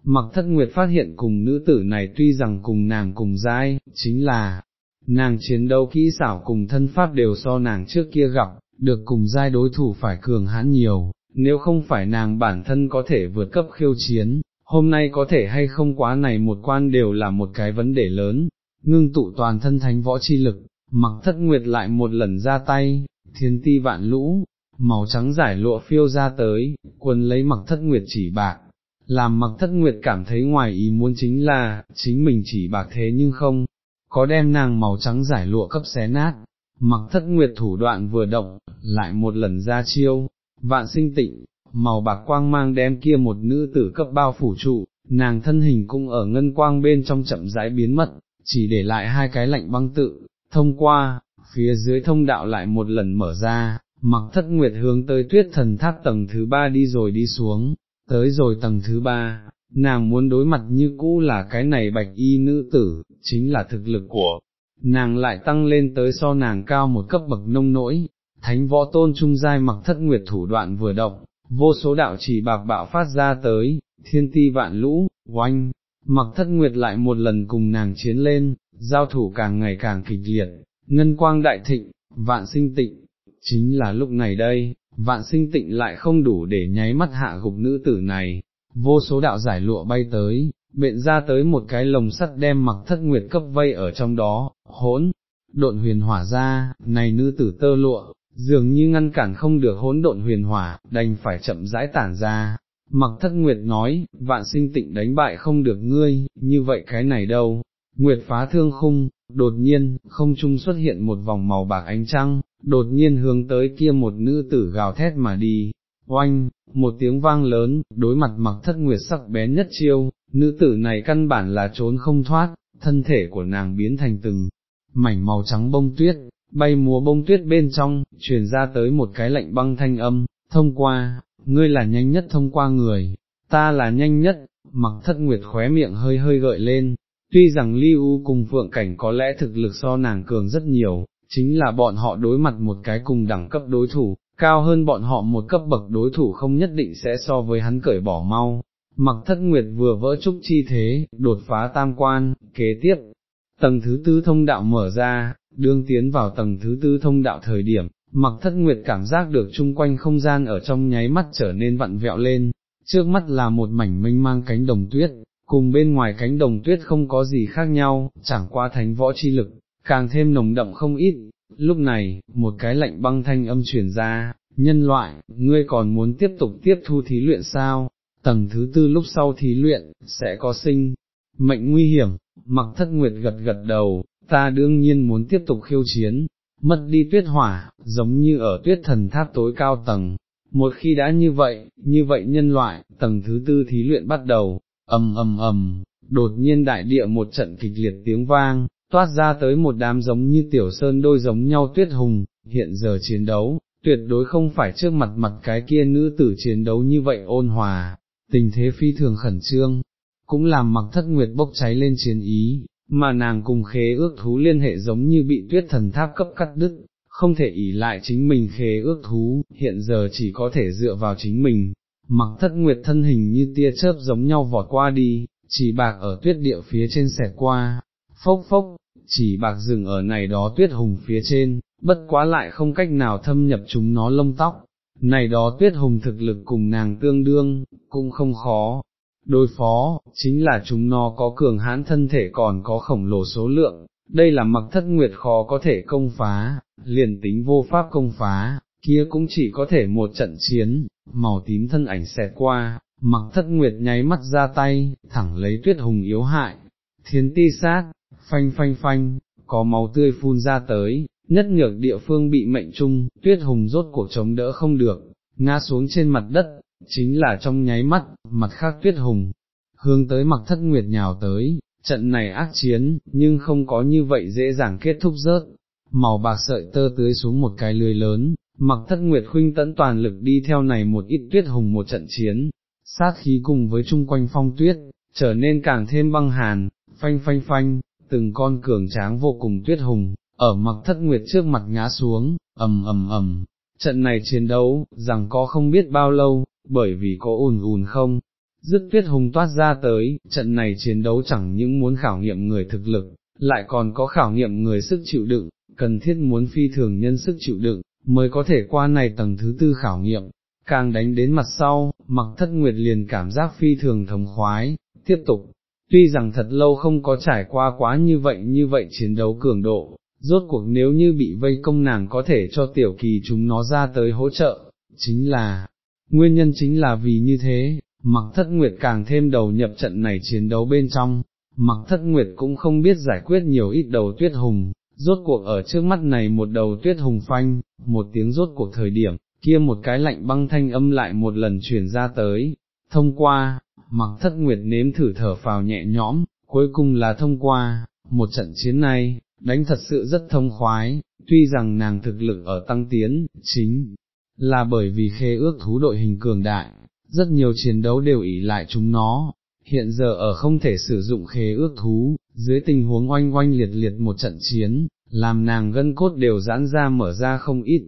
Mặc thất nguyệt phát hiện cùng nữ tử này tuy rằng cùng nàng cùng giai, chính là, nàng chiến đấu kỹ xảo cùng thân pháp đều so nàng trước kia gặp, được cùng giai đối thủ phải cường hãn nhiều, nếu không phải nàng bản thân có thể vượt cấp khiêu chiến, hôm nay có thể hay không quá này một quan đều là một cái vấn đề lớn, ngưng tụ toàn thân thánh võ chi lực, mặc thất nguyệt lại một lần ra tay, thiên ti vạn lũ, màu trắng giải lụa phiêu ra tới, quân lấy mặc thất nguyệt chỉ bạc, làm mặc thất nguyệt cảm thấy ngoài ý muốn chính là, chính mình chỉ bạc thế nhưng không, có đem nàng màu trắng giải lụa cấp xé nát, mặc thất nguyệt thủ đoạn vừa động, lại một lần ra chiêu, vạn sinh tịnh, màu bạc quang mang đem kia một nữ tử cấp bao phủ trụ, nàng thân hình cũng ở ngân quang bên trong chậm rãi biến mất, chỉ để lại hai cái lạnh băng tự, thông qua, phía dưới thông đạo lại một lần mở ra, mặc thất nguyệt hướng tới tuyết thần tháp tầng thứ ba đi rồi đi xuống, tới rồi tầng thứ ba, nàng muốn đối mặt như cũ là cái này bạch y nữ tử, chính là thực lực của, nàng lại tăng lên tới so nàng cao một cấp bậc nông nỗi, thánh võ tôn trung giai mặc thất nguyệt thủ đoạn vừa động, vô số đạo chỉ bạc bạo phát ra tới, thiên ti vạn lũ, oanh, mặc thất nguyệt lại một lần cùng nàng chiến lên, giao thủ càng ngày càng kịch liệt, ngân quang đại thịnh, vạn sinh tịnh, chính là lúc này đây, vạn sinh tịnh lại không đủ để nháy mắt hạ gục nữ tử này, vô số đạo giải lụa bay tới, bện ra tới một cái lồng sắt đem mặc thất nguyệt cấp vây ở trong đó, hỗn, độn huyền hỏa ra, này nữ tử tơ lụa, dường như ngăn cản không được hỗn độn huyền hỏa, đành phải chậm rãi tản ra. Mặc thất nguyệt nói, vạn sinh tịnh đánh bại không được ngươi, như vậy cái này đâu, nguyệt phá thương khung, đột nhiên, không trung xuất hiện một vòng màu bạc ánh trăng, đột nhiên hướng tới kia một nữ tử gào thét mà đi, oanh, một tiếng vang lớn, đối mặt mặc thất nguyệt sắc bén nhất chiêu, nữ tử này căn bản là trốn không thoát, thân thể của nàng biến thành từng mảnh màu trắng bông tuyết, bay múa bông tuyết bên trong, truyền ra tới một cái lạnh băng thanh âm, thông qua, ngươi là nhanh nhất thông qua người, ta là nhanh nhất, mặc thất nguyệt khóe miệng hơi hơi gợi lên, tuy rằng Ly U cùng Phượng Cảnh có lẽ thực lực so nàng cường rất nhiều, chính là bọn họ đối mặt một cái cùng đẳng cấp đối thủ, cao hơn bọn họ một cấp bậc đối thủ không nhất định sẽ so với hắn cởi bỏ mau. Mặc thất nguyệt vừa vỡ trúc chi thế, đột phá tam quan, kế tiếp, tầng thứ tư thông đạo mở ra, đương tiến vào tầng thứ tư thông đạo thời điểm, mặc thất nguyệt cảm giác được chung quanh không gian ở trong nháy mắt trở nên vặn vẹo lên, trước mắt là một mảnh mênh mang cánh đồng tuyết, cùng bên ngoài cánh đồng tuyết không có gì khác nhau, chẳng qua thánh võ chi lực, càng thêm nồng đậm không ít, lúc này, một cái lạnh băng thanh âm truyền ra, nhân loại, ngươi còn muốn tiếp tục tiếp thu thí luyện sao, tầng thứ tư lúc sau thí luyện, sẽ có sinh, mệnh nguy hiểm, mặc thất nguyệt gật gật đầu, ta đương nhiên muốn tiếp tục khiêu chiến, mất đi tuyết hỏa, giống như ở tuyết thần tháp tối cao tầng. Một khi đã như vậy, như vậy nhân loại, tầng thứ tư thí luyện bắt đầu, ầm ầm ầm, đột nhiên đại địa một trận kịch liệt tiếng vang, toát ra tới một đám giống như tiểu sơn đôi giống nhau tuyết hùng, hiện giờ chiến đấu, tuyệt đối không phải trước mặt mặt cái kia nữ tử chiến đấu như vậy ôn hòa, tình thế phi thường khẩn trương, cũng làm mặc thất nguyệt bốc cháy lên chiến ý, mà nàng cùng khế ước thú liên hệ giống như bị tuyết thần tháp cấp cắt đứt, không thể ỷ lại chính mình khế ước thú, hiện giờ chỉ có thể dựa vào chính mình. Mặc thất nguyệt thân hình như tia chớp giống nhau vọt qua đi, chỉ bạc ở tuyết địa phía trên xẹt qua, phốc phốc, chỉ bạc dừng ở này đó tuyết hùng phía trên, bất quá lại không cách nào thâm nhập chúng nó lông tóc, này đó tuyết hùng thực lực cùng nàng tương đương, cũng không khó. Đối phó, chính là chúng nó có cường hãn thân thể còn có khổng lồ số lượng, đây là mặc thất nguyệt khó có thể công phá, liền tính vô pháp công phá, kia cũng chỉ có thể một trận chiến, màu tím thân ảnh xẹt qua, mặc thất nguyệt nháy mắt ra tay, thẳng lấy tuyết hùng yếu hại, thiên ti sát, phanh phanh phanh, có máu tươi phun ra tới, nhất nhược địa phương bị mệnh trung, tuyết hùng rốt cuộc chống đỡ không được, ngã xuống trên mặt đất, chính là trong nháy mắt, mặt khác tuyết hùng, hướng tới mặc thất nguyệt nhào tới, trận này ác chiến, nhưng không có như vậy dễ dàng kết thúc rớt, màu bạc sợi tơ tưới xuống một cái lưới lớn, mặc thất nguyệt khuynh tẫn toàn lực đi theo này một ít tuyết hùng một trận chiến, sát khí cùng với chung quanh phong tuyết, trở nên càng thêm băng hàn, phanh phanh phanh, từng con cường tráng vô cùng tuyết hùng, ở mặc thất nguyệt trước mặt ngã xuống, ầm ầm ầm, trận này chiến đấu, rằng có không biết bao lâu, bởi vì có ùn ùn không, dứt tuyết hùng toát ra tới, trận này chiến đấu chẳng những muốn khảo nghiệm người thực lực, lại còn có khảo nghiệm người sức chịu đựng, cần thiết muốn phi thường nhân sức chịu đựng, mới có thể qua này tầng thứ tư khảo nghiệm, càng đánh đến mặt sau, mặc thất nguyệt liền cảm giác phi thường thống khoái, tiếp tục, tuy rằng thật lâu không có trải qua quá như vậy như vậy chiến đấu cường độ, rốt cuộc nếu như bị vây công nàng có thể cho tiểu kỳ chúng nó ra tới hỗ trợ, chính là, nguyên nhân chính là vì như thế, mặc thất nguyệt càng thêm đầu nhập trận này chiến đấu bên trong, mặc thất nguyệt cũng không biết giải quyết nhiều ít đầu tuyết hùng, rốt cuộc ở trước mắt này một đầu tuyết hùng phanh, một tiếng rốt cuộc thời điểm, kia một cái lạnh băng thanh âm lại một lần truyền ra tới, thông qua, mặc thất nguyệt nếm thử thở phào nhẹ nhõm, cuối cùng là thông qua, một trận chiến này, đánh thật sự rất thông khoái, tuy rằng nàng thực lực ở tăng tiến, chính là bởi vì khế ước thú đội hình cường đại, rất nhiều chiến đấu đều ỷ lại chúng nó, hiện giờ ở không thể sử dụng khế ước thú, dưới tình huống oanh oanh liệt liệt một trận chiến, làm nàng gân cốt đều giãn ra mở ra không ít,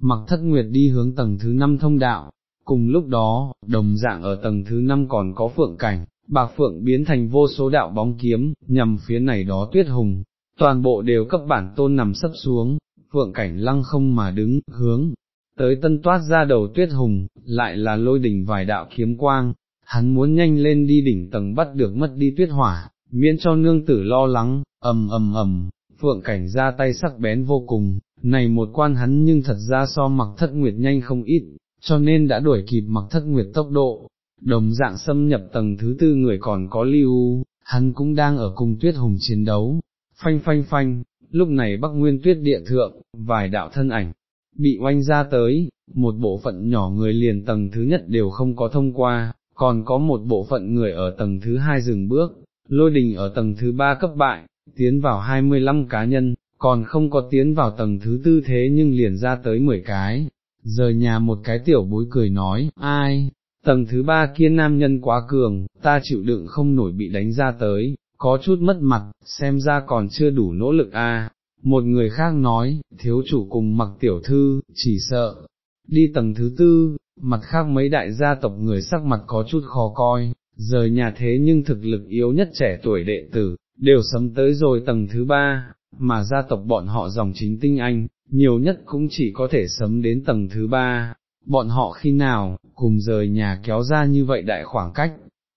mặc thất nguyệt đi hướng tầng thứ năm thông đạo, cùng lúc đó, đồng dạng ở tầng thứ năm còn có phượng cảnh, bạc phượng biến thành vô số đạo bóng kiếm, nhằm phía này đó tuyết hùng, toàn bộ đều cấp bản tôn nằm sấp xuống, phượng cảnh lăng không mà đứng, hướng, tới tân toát ra đầu tuyết hùng, lại là lôi đỉnh vài đạo kiếm quang, hắn muốn nhanh lên đi đỉnh tầng bắt được mất đi tuyết hỏa, miễn cho nương tử lo lắng, ầm ầm ầm, phượng cảnh ra tay sắc bén vô cùng, này một quan hắn nhưng thật ra so mặc thất nguyệt nhanh không ít, cho nên đã đuổi kịp mặc thất nguyệt tốc độ, đồng dạng xâm nhập tầng thứ tư người còn có lưu, hắn cũng đang ở cùng tuyết hùng chiến đấu, phanh phanh phanh, lúc này bắc nguyên tuyết địa thượng, vài đạo thân ảnh, bị oanh ra tới, một bộ phận nhỏ người liền tầng thứ nhất đều không có thông qua, còn có một bộ phận người ở tầng thứ hai dừng bước, lôi đình ở tầng thứ ba cấp bại, tiến vào 25 cá nhân, còn không có tiến vào tầng thứ tư thế nhưng liền ra tới 10 cái, rời nhà một cái tiểu bối cười nói, ai, tầng thứ ba kia nam nhân quá cường, ta chịu đựng không nổi bị đánh ra tới, có chút mất mặt, xem ra còn chưa đủ nỗ lực a. Một người khác nói, thiếu chủ cùng mặc tiểu thư, chỉ sợ, đi tầng thứ tư, mặt khác mấy đại gia tộc người sắc mặt có chút khó coi, rời nhà thế nhưng thực lực yếu nhất trẻ tuổi đệ tử, đều sấm tới rồi tầng thứ ba, mà gia tộc bọn họ dòng chính tinh anh, nhiều nhất cũng chỉ có thể sấm đến tầng thứ ba, bọn họ khi nào, cùng rời nhà kéo ra như vậy đại khoảng cách,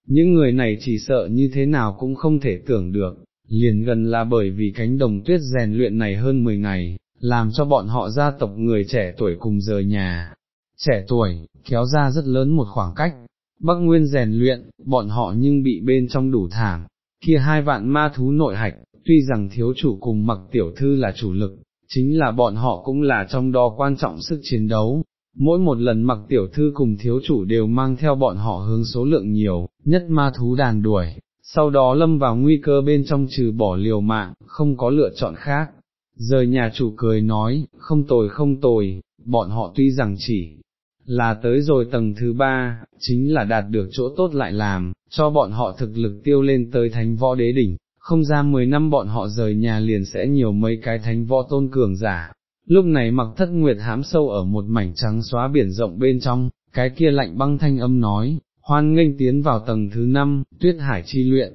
những người này chỉ sợ như thế nào cũng không thể tưởng được, liền gần là bởi vì cánh đồng tuyết rèn luyện này hơn 10 ngày, làm cho bọn họ gia tộc người trẻ tuổi cùng rời nhà, trẻ tuổi, kéo ra rất lớn một khoảng cách, Bắc Nguyên rèn luyện, bọn họ nhưng bị bên trong đủ thảm, kia hai vạn ma thú nội hạch, tuy rằng thiếu chủ cùng mặc tiểu thư là chủ lực, chính là bọn họ cũng là trong đó quan trọng sức chiến đấu. Mỗi một lần mặc tiểu thư cùng thiếu chủ đều mang theo bọn họ hướng số lượng nhiều, nhất ma thú đàn đuổi, sau đó lâm vào nguy cơ bên trong trừ bỏ liều mạng, không có lựa chọn khác. Rời nhà chủ cười nói, không tồi không tồi, bọn họ tuy rằng chỉ là tới rồi tầng thứ ba, chính là đạt được chỗ tốt lại làm, cho bọn họ thực lực tiêu lên tới thánh võ đế đỉnh, không ra 10 năm bọn họ rời nhà liền sẽ nhiều mấy cái thánh võ tôn cường giả. Lúc này mặc thất nguyệt hám sâu ở một mảnh trắng xóa biển rộng bên trong, cái kia lạnh băng thanh âm nói, hoan nghênh tiến vào tầng thứ năm, tuyết hải chi luyện.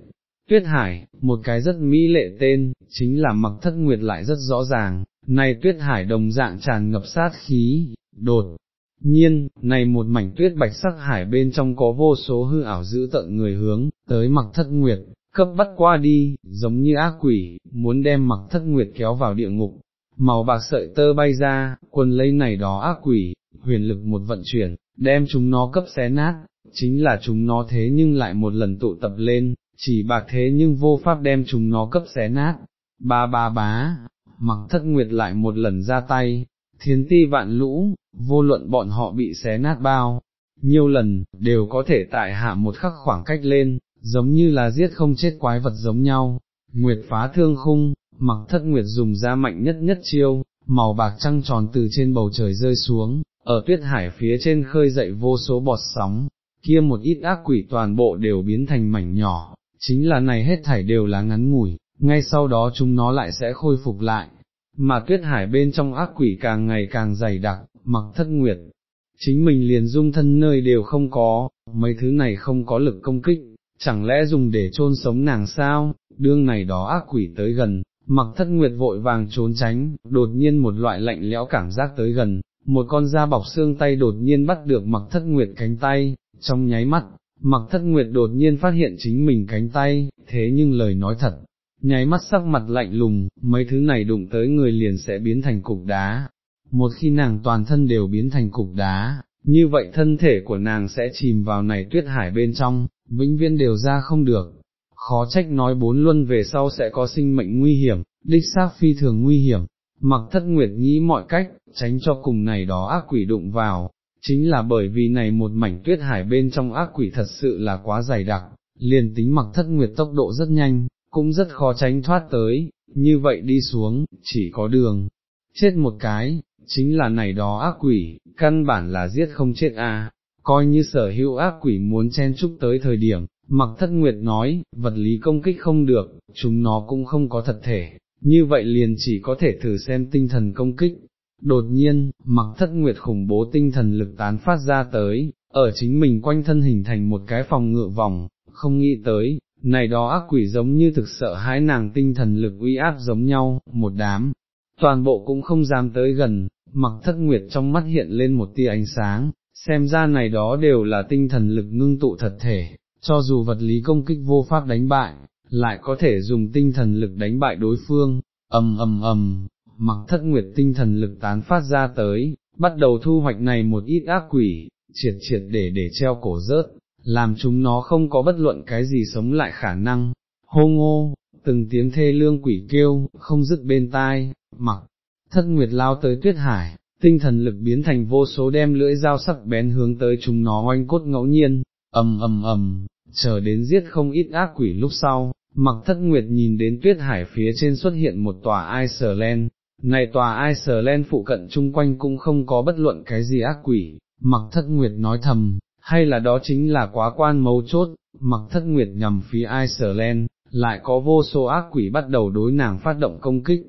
Tuyết hải, một cái rất mỹ lệ tên, chính là mặc thất nguyệt lại rất rõ ràng, này tuyết hải đồng dạng tràn ngập sát khí, đột. Nhiên, này một mảnh tuyết bạch sắc hải bên trong có vô số hư ảo giữ tận người hướng, tới mặc thất nguyệt, cấp bắt qua đi, giống như ác quỷ, muốn đem mặc thất nguyệt kéo vào địa ngục. Màu bạc sợi tơ bay ra, quần lấy này đó ác quỷ, huyền lực một vận chuyển, đem chúng nó cấp xé nát, chính là chúng nó thế nhưng lại một lần tụ tập lên, chỉ bạc thế nhưng vô pháp đem chúng nó cấp xé nát. Ba ba bá, mặc thất nguyệt lại một lần ra tay, thiên ti vạn lũ, vô luận bọn họ bị xé nát bao, nhiều lần, đều có thể tại hạ một khắc khoảng cách lên, giống như là giết không chết quái vật giống nhau. Nguyệt phá thương khung, mặc thất nguyệt dùng ra mạnh nhất nhất chiêu, màu bạc trăng tròn từ trên bầu trời rơi xuống, ở tuyết hải phía trên khơi dậy vô số bọt sóng, kia một ít ác quỷ toàn bộ đều biến thành mảnh nhỏ, chính là này hết thảy đều là ngắn ngủi, ngay sau đó chúng nó lại sẽ khôi phục lại, mà tuyết hải bên trong ác quỷ càng ngày càng dày đặc, mặc thất nguyệt, chính mình liền dung thân nơi đều không có, mấy thứ này không có lực công kích, chẳng lẽ dùng để chôn sống nàng sao, đương này đó ác quỷ tới gần, mặc thất nguyệt vội vàng trốn tránh, đột nhiên một loại lạnh lẽo cảm giác tới gần, một con da bọc xương tay đột nhiên bắt được mặc thất nguyệt cánh tay, trong nháy mắt, mặc thất nguyệt đột nhiên phát hiện chính mình cánh tay, thế nhưng lời nói thật, nháy mắt sắc mặt lạnh lùng, mấy thứ này đụng tới người liền sẽ biến thành cục đá, một khi nàng toàn thân đều biến thành cục đá, như vậy thân thể của nàng sẽ chìm vào này tuyết hải bên trong, vĩnh viễn đều ra không được. Khó trách nói bốn luân về sau sẽ có sinh mệnh nguy hiểm, đích xác phi thường nguy hiểm, mặc thất nguyệt nghĩ mọi cách, tránh cho cùng này đó ác quỷ đụng vào, chính là bởi vì này một mảnh tuyết hải bên trong ác quỷ thật sự là quá dày đặc, liền tính mặc thất nguyệt tốc độ rất nhanh, cũng rất khó tránh thoát tới, như vậy đi xuống, chỉ có đường, chết một cái, chính là này đó ác quỷ, căn bản là giết không chết a. coi như sở hữu ác quỷ muốn chen chúc tới thời điểm, mặc thất nguyệt nói, vật lý công kích không được, chúng nó cũng không có thật thể, như vậy liền chỉ có thể thử xem tinh thần công kích. Đột nhiên, mặc thất nguyệt khủng bố tinh thần lực tán phát ra tới, ở chính mình quanh thân hình thành một cái phòng ngựa vòng, không nghĩ tới, này đó ác quỷ giống như thực sợ hãi nàng tinh thần lực uy áp giống nhau, một đám, toàn bộ cũng không dám tới gần, mặc thất nguyệt trong mắt hiện lên một tia ánh sáng, xem ra này đó đều là tinh thần lực ngưng tụ thật thể, cho dù vật lý công kích vô pháp đánh bại, lại có thể dùng tinh thần lực đánh bại đối phương, ầm ầm ầm, mặc thất nguyệt tinh thần lực tán phát ra tới, bắt đầu thu hoạch này một ít ác quỷ, triệt triệt để để treo cổ rớt, làm chúng nó không có bất luận cái gì sống lại khả năng, hô ngô, từng tiếng thê lương quỷ kêu, không dứt bên tai, mặc, thất nguyệt lao tới tuyết hải, tinh thần lực biến thành vô số đem lưỡi dao sắc bén hướng tới chúng nó oanh cốt ngẫu nhiên, ầm ầm ầm, chờ đến giết không ít ác quỷ lúc sau, mặc thất nguyệt nhìn đến tuyết hải phía trên xuất hiện một tòa Iceland, này tòa Iceland phụ cận chung quanh cũng không có bất luận cái gì ác quỷ, mặc thất nguyệt nói thầm, hay là đó chính là quá quan mấu chốt, mặc thất nguyệt nhằm phía Iceland, lại có vô số ác quỷ bắt đầu đối nàng phát động công kích,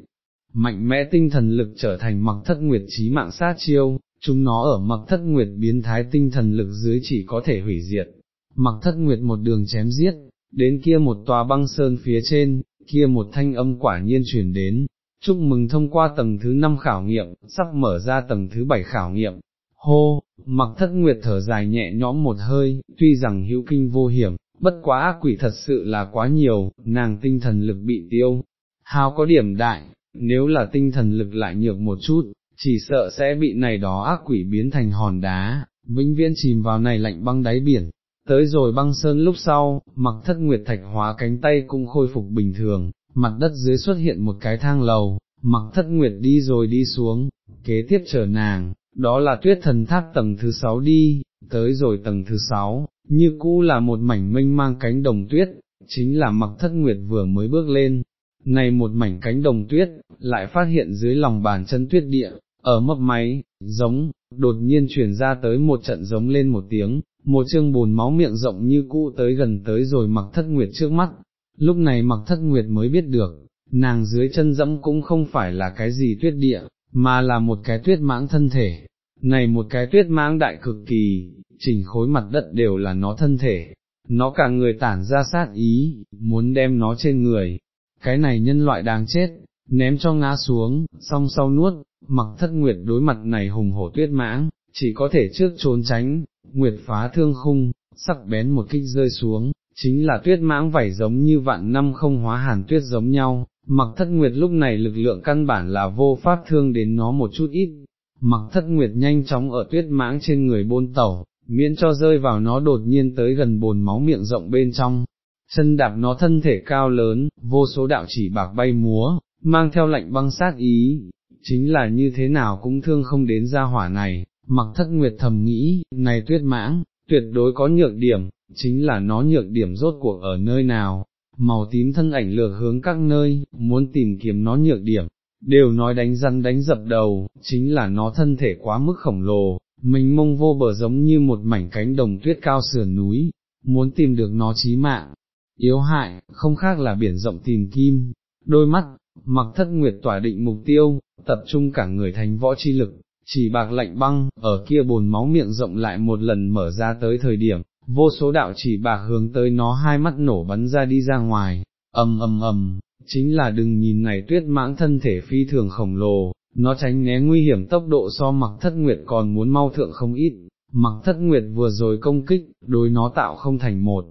mạnh mẽ tinh thần lực trở thành mặc thất nguyệt trí mạng sát chiêu, chúng nó ở mặc thất nguyệt biến thái tinh thần lực dưới chỉ có thể hủy diệt, mặc thất nguyệt một đường chém giết, đến kia một tòa băng sơn phía trên, kia một thanh âm quả nhiên truyền đến, chúc mừng thông qua tầng thứ 5 khảo nghiệm, sắp mở ra tầng thứ 7 khảo nghiệm, hô, mặc thất nguyệt thở dài nhẹ nhõm một hơi, tuy rằng hữu kinh vô hiểm, bất quá ác quỷ thật sự là quá nhiều, nàng tinh thần lực bị tiêu, hao có điểm đại, nếu là tinh thần lực lại nhược một chút, chỉ sợ sẽ bị này đó ác quỷ biến thành hòn đá, vĩnh viễn chìm vào này lạnh băng đáy biển. Tới rồi băng sơn lúc sau, mặc thất nguyệt thạch hóa cánh tay cũng khôi phục bình thường, mặt đất dưới xuất hiện một cái thang lầu, mặc thất nguyệt đi rồi đi xuống, kế tiếp chờ nàng, đó là tuyết thần tháp tầng thứ sáu đi, tới rồi tầng thứ sáu, như cũ là một mảnh mênh mang cánh đồng tuyết, chính là mặc thất nguyệt vừa mới bước lên. Này một mảnh cánh đồng tuyết, lại phát hiện dưới lòng bàn chân tuyết địa, ở mấp máy, giống, đột nhiên truyền ra tới một trận giống lên một tiếng, một chương bùn máu miệng rộng như cũ tới gần tới rồi mặc thất nguyệt trước mắt, lúc này mặc thất nguyệt mới biết được, nàng dưới chân dẫm cũng không phải là cái gì tuyết địa, mà là một cái tuyết mãng thân thể, này một cái tuyết mãng đại cực kỳ, chỉnh khối mặt đất đều là nó thân thể, nó cả người tản ra sát ý, muốn đem nó trên người, cái này nhân loại đáng chết, ném cho ngã xuống, song sau nuốt, mặc thất nguyệt đối mặt này hùng hổ tuyết mãng, chỉ có thể trước trốn tránh, nguyệt phá thương khung, sắc bén một kích rơi xuống, chính là tuyết mãng vảy giống như vạn năm không hóa hàn tuyết giống nhau, mặc thất nguyệt lúc này lực lượng căn bản là vô pháp thương đến nó một chút ít, mặc thất nguyệt nhanh chóng ở tuyết mãng trên người bôn tẩu, miễn cho rơi vào nó đột nhiên tới gần bồn máu miệng rộng bên trong, chân đạp nó thân thể cao lớn, vô số đạo chỉ bạc bay múa, mang theo lạnh băng sát ý, chính là như thế nào cũng thương không đến gia hỏa này, mặc thất nguyệt thầm nghĩ, này tuyết mãng, tuyệt đối có nhược điểm, chính là nó nhược điểm rốt cuộc ở nơi nào, màu tím thân ảnh lược hướng các nơi, muốn tìm kiếm nó nhược điểm, đều nói đánh răn đánh dập đầu, chính là nó thân thể quá mức khổng lồ, mình mông vô bờ giống như một mảnh cánh đồng tuyết cao sườn núi, muốn tìm được nó chí mạng, yếu hại, không khác là biển rộng tìm kim, đôi mắt, mặc thất nguyệt tỏa định mục tiêu, tập trung cả người thành võ chi lực, chỉ bạc lạnh băng, ở kia bồn máu miệng rộng lại một lần mở ra tới thời điểm, vô số đạo chỉ bạc hướng tới nó hai mắt nổ bắn ra đi ra ngoài, ầm ầm ầm, chính là đừng nhìn này tuyết mãng thân thể phi thường khổng lồ, nó tránh né nguy hiểm tốc độ so mặc thất nguyệt còn muốn mau thượng không ít, mặc thất nguyệt vừa rồi công kích, đối nó tạo không thành một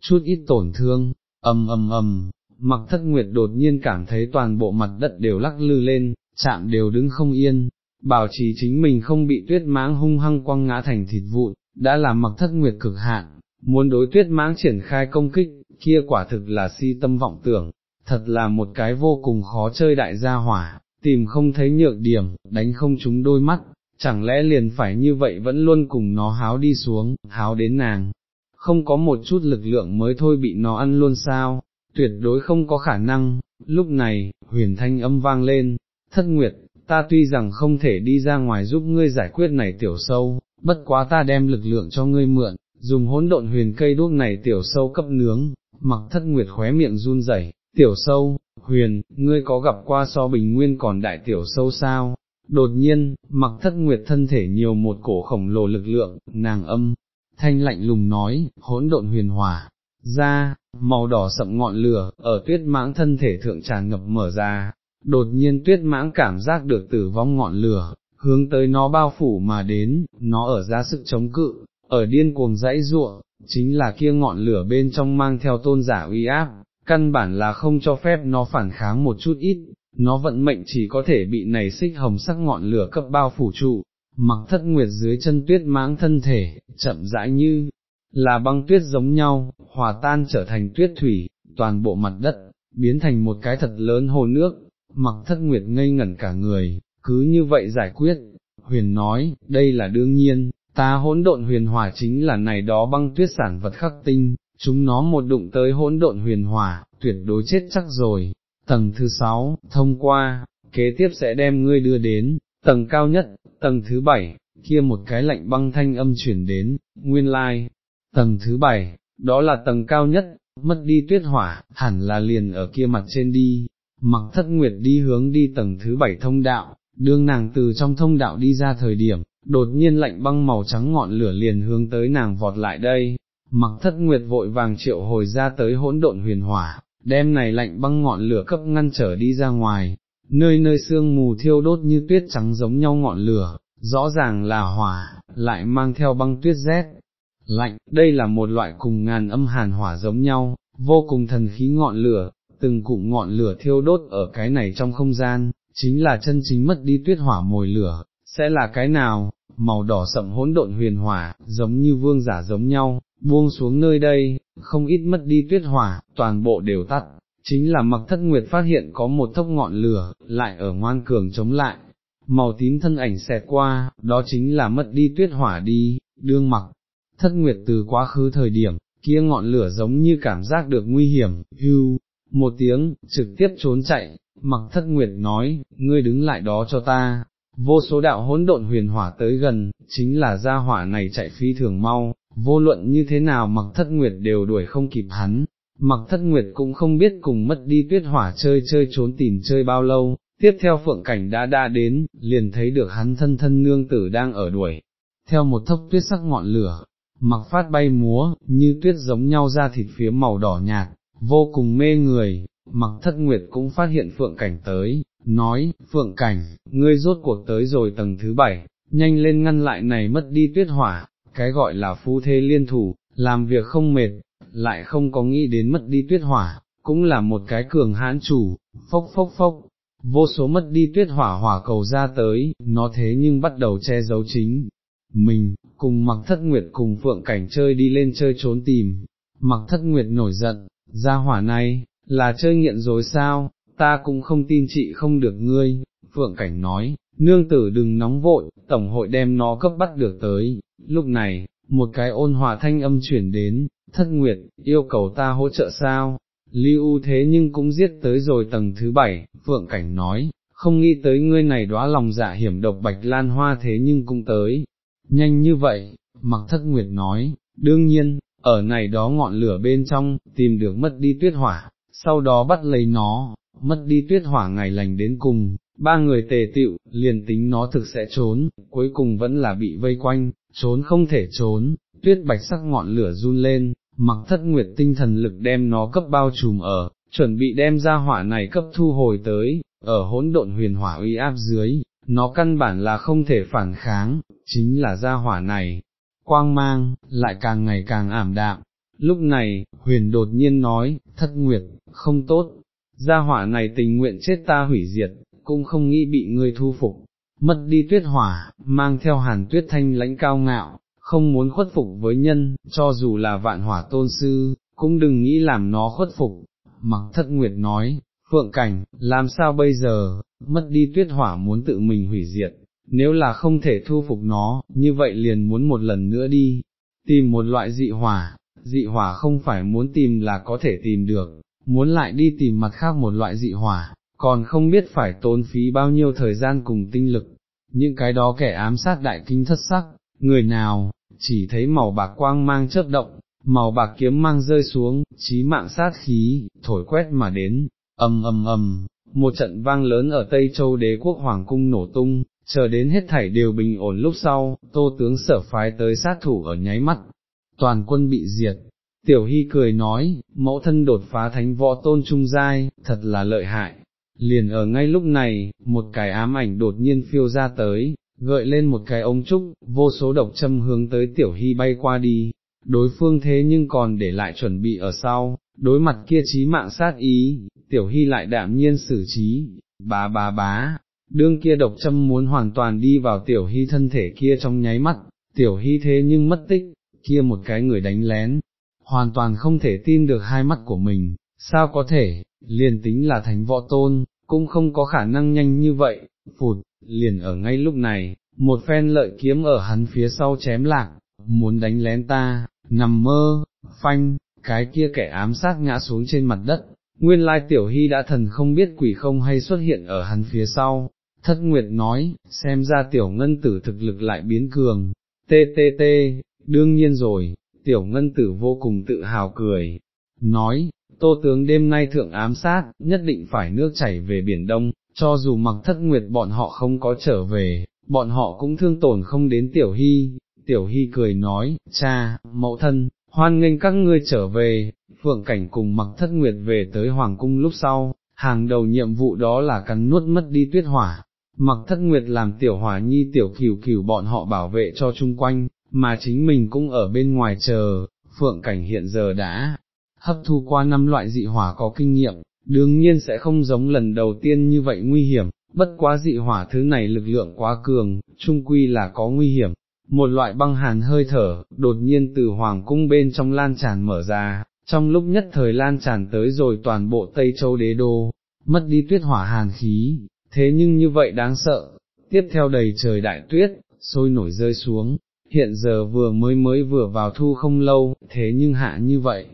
chút ít tổn thương, ầm ầm ầm, mặc thất nguyệt đột nhiên cảm thấy toàn bộ mặt đất đều lắc lư lên, chạm đều đứng không yên, bảo trì chính mình không bị tuyết mãng hung hăng quăng ngã thành thịt vụn, đã làm mặc thất nguyệt cực hạn, muốn đối tuyết mãng triển khai công kích, kia quả thực là si tâm vọng tưởng, thật là một cái vô cùng khó chơi đại gia hỏa, tìm không thấy nhược điểm, đánh không trúng đôi mắt, chẳng lẽ liền phải như vậy vẫn luôn cùng nó háo đi xuống, háo đến nàng, không có một chút lực lượng mới thôi bị nó ăn luôn sao, tuyệt đối không có khả năng, lúc này, huyền thanh âm vang lên, thất nguyệt, ta tuy rằng không thể đi ra ngoài giúp ngươi giải quyết này tiểu sâu, bất quá ta đem lực lượng cho ngươi mượn, dùng hỗn độn huyền cây đuốc này tiểu sâu cấp nướng, mặc thất nguyệt khóe miệng run rẩy, tiểu sâu, huyền, ngươi có gặp qua so bình nguyên còn đại tiểu sâu sao? Đột nhiên, mặc thất nguyệt thân thể nhiều một cổ khổng lồ lực lượng, nàng âm, thanh lạnh lùng nói, hỗn độn huyền hỏa, ra, màu đỏ sậm ngọn lửa, ở tuyết mãng thân thể thượng tràn ngập mở ra, đột nhiên tuyết mãng cảm giác được tử vong ngọn lửa, hướng tới nó bao phủ mà đến, nó ở ra sức chống cự, ở điên cuồng dãy ruộng, chính là kia ngọn lửa bên trong mang theo tôn giả uy áp, căn bản là không cho phép nó phản kháng một chút ít, nó vận mệnh chỉ có thể bị này xích hồng sắc ngọn lửa cấp bao phủ trụ, mặc thất nguyệt dưới chân tuyết mãng thân thể, chậm rãi như là băng tuyết giống nhau, hòa tan trở thành tuyết thủy, toàn bộ mặt đất, biến thành một cái thật lớn hồ nước, mặc thất nguyệt ngây ngẩn cả người, cứ như vậy giải quyết, huyền nói, đây là đương nhiên, ta hỗn độn huyền hòa chính là này đó băng tuyết sản vật khắc tinh, chúng nó một đụng tới hỗn độn huyền hòa, tuyệt đối chết chắc rồi. Tầng thứ sáu, thông qua, kế tiếp sẽ đem ngươi đưa đến, tầng cao nhất, tầng thứ bảy, kia một cái lạnh băng thanh âm chuyển đến, nguyên lai, tầng thứ bảy, đó là tầng cao nhất, mất đi tuyết hỏa, hẳn là liền ở kia mặt trên đi, mặc thất nguyệt đi hướng đi tầng thứ bảy thông đạo, đương nàng từ trong thông đạo đi ra thời điểm, đột nhiên lạnh băng màu trắng ngọn lửa liền hướng tới nàng vọt lại đây, mặc thất nguyệt vội vàng triệu hồi ra tới hỗn độn huyền hỏa, đem này lạnh băng ngọn lửa cấp ngăn trở đi ra ngoài, nơi nơi sương mù thiêu đốt như tuyết trắng giống nhau ngọn lửa, rõ ràng là hỏa, lại mang theo băng tuyết rét. Lạnh, đây là một loại cùng ngàn âm hàn hỏa giống nhau, vô cùng thần khí ngọn lửa, từng cụm ngọn lửa thiêu đốt ở cái này trong không gian, chính là chân chính mất đi tuyết hỏa mồi lửa, sẽ là cái nào, màu đỏ sậm hỗn độn huyền hỏa, giống như vương giả giống nhau, buông xuống nơi đây, không ít mất đi tuyết hỏa, toàn bộ đều tắt, chính là mặc thất nguyệt phát hiện có một thốc ngọn lửa, lại ở ngoan cường chống lại, màu tím thân ảnh xẹt qua, đó chính là mất đi tuyết hỏa đi, đương mặc, thất nguyệt từ quá khứ thời điểm, kia ngọn lửa giống như cảm giác được nguy hiểm, hưu, một tiếng, trực tiếp trốn chạy, mặc thất nguyệt nói, ngươi đứng lại đó cho ta, vô số đạo hỗn độn huyền hỏa tới gần, chính là gia hỏa này chạy phi thường mau, vô luận như thế nào mặc thất nguyệt đều đuổi không kịp hắn, mặc thất nguyệt cũng không biết cùng mất đi tuyết hỏa chơi chơi trốn tìm chơi bao lâu, tiếp theo phượng cảnh đã đã đến, liền thấy được hắn thân thân nương tử đang ở đuổi, theo một thốc tuyết sắc ngọn lửa, mặc phát bay múa, như tuyết giống nhau ra thịt phía màu đỏ nhạt, vô cùng mê người, mặc thất nguyệt cũng phát hiện phượng cảnh tới, nói, phượng cảnh, ngươi rốt cuộc tới rồi tầng thứ bảy, nhanh lên ngăn lại này mất đi tuyết hỏa, cái gọi là phu thê liên thủ, làm việc không mệt, lại không có nghĩ đến mất đi tuyết hỏa, cũng là một cái cường hãn chủ, phốc phốc phốc, vô số mất đi tuyết hỏa hỏa cầu ra tới, nó thế nhưng bắt đầu che giấu chính. Mình, cùng mặc thất nguyệt cùng phượng cảnh chơi đi lên chơi trốn tìm, mặc thất nguyệt nổi giận, gia hỏa này, là chơi nghiện rồi sao, ta cũng không tin chị không được ngươi, phượng cảnh nói, nương tử đừng nóng vội, tổng hội đem nó cấp bắt được tới, lúc này, một cái ôn hòa thanh âm chuyển đến, thất nguyệt, yêu cầu ta hỗ trợ sao, lưu thế nhưng cũng giết tới rồi tầng thứ bảy, phượng cảnh nói, không nghĩ tới ngươi này đóa lòng dạ hiểm độc bạch lan hoa thế nhưng cũng tới, nhanh như vậy, mặc thất nguyệt nói, đương nhiên, ở này đó ngọn lửa bên trong, tìm được mất đi tuyết hỏa, sau đó bắt lấy nó, mất đi tuyết hỏa ngày lành đến cùng, ba người tề tựu, liền tính nó thực sẽ trốn, cuối cùng vẫn là bị vây quanh, trốn không thể trốn, tuyết bạch sắc ngọn lửa run lên, mặc thất nguyệt tinh thần lực đem nó cấp bao trùm ở, chuẩn bị đem ra hỏa này cấp thu hồi tới, ở hỗn độn huyền hỏa uy áp dưới, nó căn bản là không thể phản kháng, chính là ra hỏa này, quang mang, lại càng ngày càng ảm đạm. Lúc này, huyền đột nhiên nói, thất nguyệt, không tốt, gia hỏa này tình nguyện chết ta hủy diệt, cũng không nghĩ bị ngươi thu phục, mất đi tuyết hỏa, mang theo hàn tuyết thanh lãnh cao ngạo, không muốn khuất phục với nhân, cho dù là vạn hỏa tôn sư, cũng đừng nghĩ làm nó khuất phục. Mặc thất nguyệt nói, phượng cảnh, làm sao bây giờ, mất đi tuyết hỏa muốn tự mình hủy diệt, nếu là không thể thu phục nó, như vậy liền muốn một lần nữa đi, tìm một loại dị hỏa, dị hỏa không phải muốn tìm là có thể tìm được, muốn lại đi tìm mặt khác một loại dị hỏa, còn không biết phải tốn phí bao nhiêu thời gian cùng tinh lực, những cái đó kẻ ám sát đại kinh thất sắc, người nào, chỉ thấy màu bạc quang mang chớp động, màu bạc kiếm mang rơi xuống, chí mạng sát khí, thổi quét mà đến, ầm ầm ầm, một trận vang lớn ở Tây Châu đế quốc Hoàng cung nổ tung, chờ đến hết thảy đều bình ổn lúc sau, tô tướng sở phái tới sát thủ ở nháy mắt, toàn quân bị diệt. Tiểu Hy cười nói, mẫu thân đột phá thánh võ tôn trung giai, thật là lợi hại. Liền ở ngay lúc này, một cái ám ảnh đột nhiên phiêu ra tới, gợi lên một cái ống trúc, vô số độc châm hướng tới Tiểu Hy bay qua đi, đối phương thế nhưng còn để lại chuẩn bị ở sau, đối mặt kia trí mạng sát ý, Tiểu Hy lại đạm nhiên xử trí, bá bá bá, đương kia độc châm muốn hoàn toàn đi vào tiểu hy thân thể kia trong nháy mắt, tiểu hy thế nhưng mất tích, kia một cái người đánh lén, hoàn toàn không thể tin được hai mắt của mình, sao có thể, liền tính là thánh võ tôn, cũng không có khả năng nhanh như vậy, phụt, liền ở ngay lúc này, một phen lợi kiếm ở hắn phía sau chém lạc, muốn đánh lén ta, nằm mơ, phanh, cái kia kẻ ám sát ngã xuống trên mặt đất, nguyên lai tiểu hy đã thần không biết quỷ không hay xuất hiện ở hắn phía sau, Thất Nguyệt nói, xem ra tiểu ngân tử thực lực lại biến cường, tê tê tê, đương nhiên rồi, tiểu ngân tử vô cùng tự hào cười, nói, tô tướng đêm nay thượng ám sát, nhất định phải nước chảy về Biển Đông, cho dù mặc thất nguyệt bọn họ không có trở về, bọn họ cũng thương tổn không đến tiểu hy, tiểu hy cười nói, cha, mẫu thân, hoan nghênh các ngươi trở về, phượng cảnh cùng mặc thất nguyệt về tới hoàng cung lúc sau, hàng đầu nhiệm vụ đó là cắn nuốt mất đi tuyết hỏa, mặc thất nguyệt làm tiểu hỏa nhi tiểu cửu cửu bọn họ bảo vệ cho chung quanh, mà chính mình cũng ở bên ngoài chờ, phượng cảnh hiện giờ đã hấp thu qua năm loại dị hỏa có kinh nghiệm, đương nhiên sẽ không giống lần đầu tiên như vậy nguy hiểm, bất quá dị hỏa thứ này lực lượng quá cường, trung quy là có nguy hiểm. Một loại băng hàn hơi thở, đột nhiên từ hoàng cung bên trong lan tràn mở ra, trong lúc nhất thời lan tràn tới rồi toàn bộ Tây Châu đế đô, mất đi tuyết hỏa hàn khí, thế nhưng như vậy đáng sợ, tiếp theo đầy trời đại tuyết, sôi nổi rơi xuống, hiện giờ vừa mới mới vừa vào thu không lâu, thế nhưng hạ như vậy.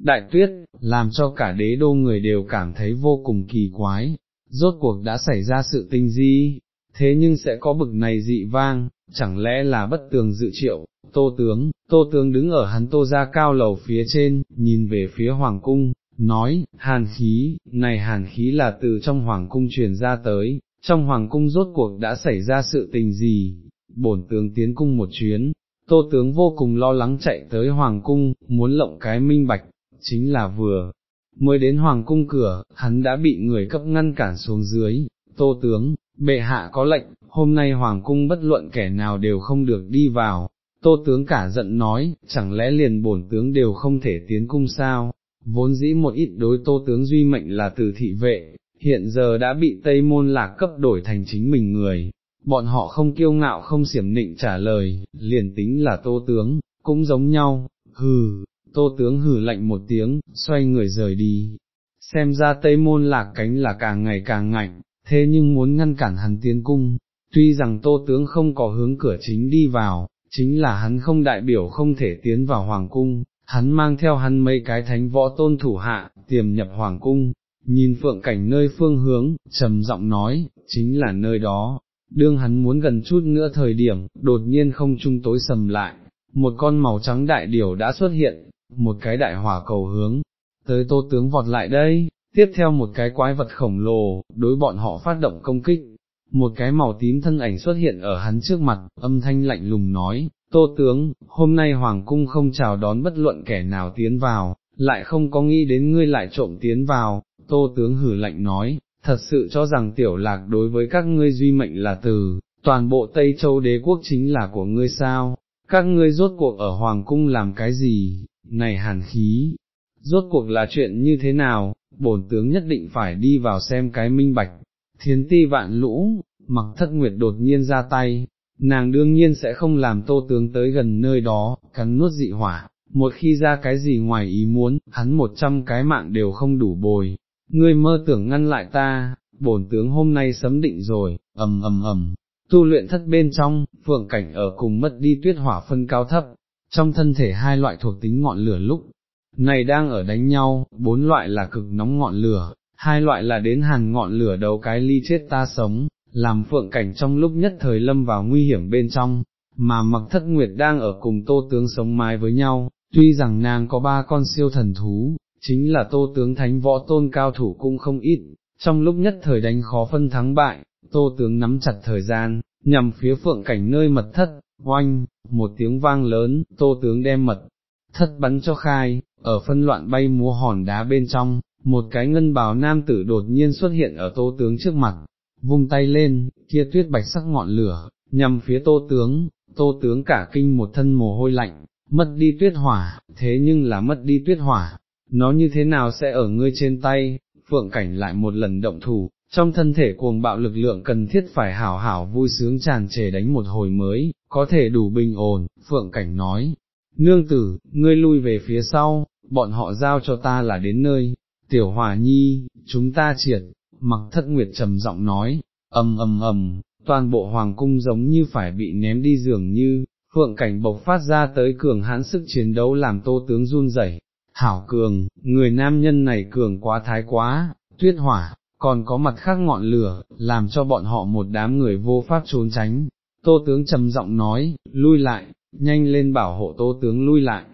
Đại tuyết, làm cho cả đế đô người đều cảm thấy vô cùng kỳ quái, rốt cuộc đã xảy ra sự tinh di, thế nhưng sẽ có bực này dị vang, chẳng lẽ là bất tường dự triệu, tô tướng, tô tướng đứng ở hắn tô ra cao lầu phía trên, nhìn về phía hoàng cung, nói, hàn khí, này hàn khí là từ trong hoàng cung truyền ra tới, trong hoàng cung rốt cuộc đã xảy ra sự tình gì, bổn tướng tiến cung một chuyến, tô tướng vô cùng lo lắng chạy tới hoàng cung, muốn lộng cái minh bạch, chính là vừa, mới đến hoàng cung cửa, hắn đã bị người cấp ngăn cản xuống dưới, tô tướng, bệ hạ có lệnh, hôm nay hoàng cung bất luận kẻ nào đều không được đi vào, tô tướng cả giận nói, chẳng lẽ liền bổn tướng đều không thể tiến cung sao, vốn dĩ một ít đối tô tướng duy mệnh là từ thị vệ, hiện giờ đã bị Tây Môn Lạc cấp đổi thành chính mình người, bọn họ không kiêu ngạo không xiểm nịnh trả lời, liền tính là tô tướng, cũng giống nhau, hừ, tô tướng hừ lạnh một tiếng, xoay người rời đi, xem ra Tây Môn Lạc cánh là càng ngày càng ngạnh, thế nhưng muốn ngăn cản hắn tiến cung, tuy rằng tô tướng không có hướng cửa chính đi vào, chính là hắn không đại biểu không thể tiến vào hoàng cung, hắn mang theo hắn mấy cái thánh võ tôn thủ hạ, tiềm nhập hoàng cung, nhìn phượng cảnh nơi phương hướng, trầm giọng nói, chính là nơi đó, đương hắn muốn gần chút nữa thời điểm, đột nhiên không trung tối sầm lại, một con màu trắng đại điểu đã xuất hiện, một cái đại hỏa cầu hướng, tới tô tướng vọt lại đây, tiếp theo một cái quái vật khổng lồ, đối bọn họ phát động công kích, một cái màu tím thân ảnh xuất hiện ở hắn trước mặt, âm thanh lạnh lùng nói, tô tướng, hôm nay hoàng cung không chào đón bất luận kẻ nào tiến vào, lại không có nghĩ đến ngươi lại trộm tiến vào, tô tướng hử lạnh nói, thật sự cho rằng tiểu lạc đối với các ngươi duy mệnh là từ, toàn bộ Tây Châu đế quốc chính là của ngươi sao, các ngươi rốt cuộc ở Hoàng cung làm cái gì, này hàn khí, rốt cuộc là chuyện như thế nào, bổn tướng nhất định phải đi vào xem cái minh bạch, thiến ti vạn lũ, mặc thất nguyệt đột nhiên ra tay, nàng đương nhiên sẽ không làm tô tướng tới gần nơi đó, cắn nuốt dị hỏa, một khi ra cái gì ngoài ý muốn, hắn một trăm cái mạng đều không đủ bồi, ngươi mơ tưởng ngăn lại ta, bổn tướng hôm nay sấm định rồi, ầm ầm ầm, tu luyện thất bên trong, phượng cảnh ở cùng mất đi tuyết hỏa phân cao thấp, trong thân thể hai loại thuộc tính ngọn lửa lúc này đang ở đánh nhau, bốn loại là cực nóng ngọn lửa, hai loại là đến hàn ngọn lửa đầu cái ly chết ta sống, làm phượng cảnh trong lúc nhất thời lâm vào nguy hiểm bên trong, mà mặc thất nguyệt đang ở cùng tô tướng sống mái với nhau, tuy rằng nàng có ba con siêu thần thú, chính là tô tướng thánh võ tôn cao thủ cũng không ít, trong lúc nhất thời đánh khó phân thắng bại, tô tướng nắm chặt thời gian, nhằm phía phượng cảnh nơi mật thất, oanh, một tiếng vang lớn, tô tướng đem mật thất bắn cho khai, ở phân loạn bay múa hòn đá bên trong, một cái ngân bào nam tử đột nhiên xuất hiện ở tô tướng trước mặt, vung tay lên, kia tuyết bạch sắc ngọn lửa, nhằm phía tô tướng, tô tướng cả kinh một thân mồ hôi lạnh, mất đi tuyết hỏa, thế nhưng là mất đi tuyết hỏa, nó như thế nào sẽ ở ngươi trên tay, phượng cảnh lại một lần động thủ, trong thân thể cuồng bạo lực lượng cần thiết phải hảo hảo vui sướng tràn trề đánh một hồi mới, có thể đủ bình ổn, phượng cảnh nói, nương tử, ngươi lui về phía sau, bọn họ giao cho ta là đến nơi, tiểu hòa nhi, chúng ta triệt, mặc thất nguyệt trầm giọng nói, ầm ầm ầm, toàn bộ hoàng cung giống như phải bị ném đi dường như, phượng cảnh bộc phát ra tới cường hãn sức chiến đấu làm tô tướng run rẩy. Hảo cường, người nam nhân này cường quá thái quá, tuyết hỏa, còn có mặt khác ngọn lửa, làm cho bọn họ một đám người vô pháp trốn tránh. Tô tướng trầm giọng nói, lui lại, nhanh lên bảo hộ tô tướng lui lại.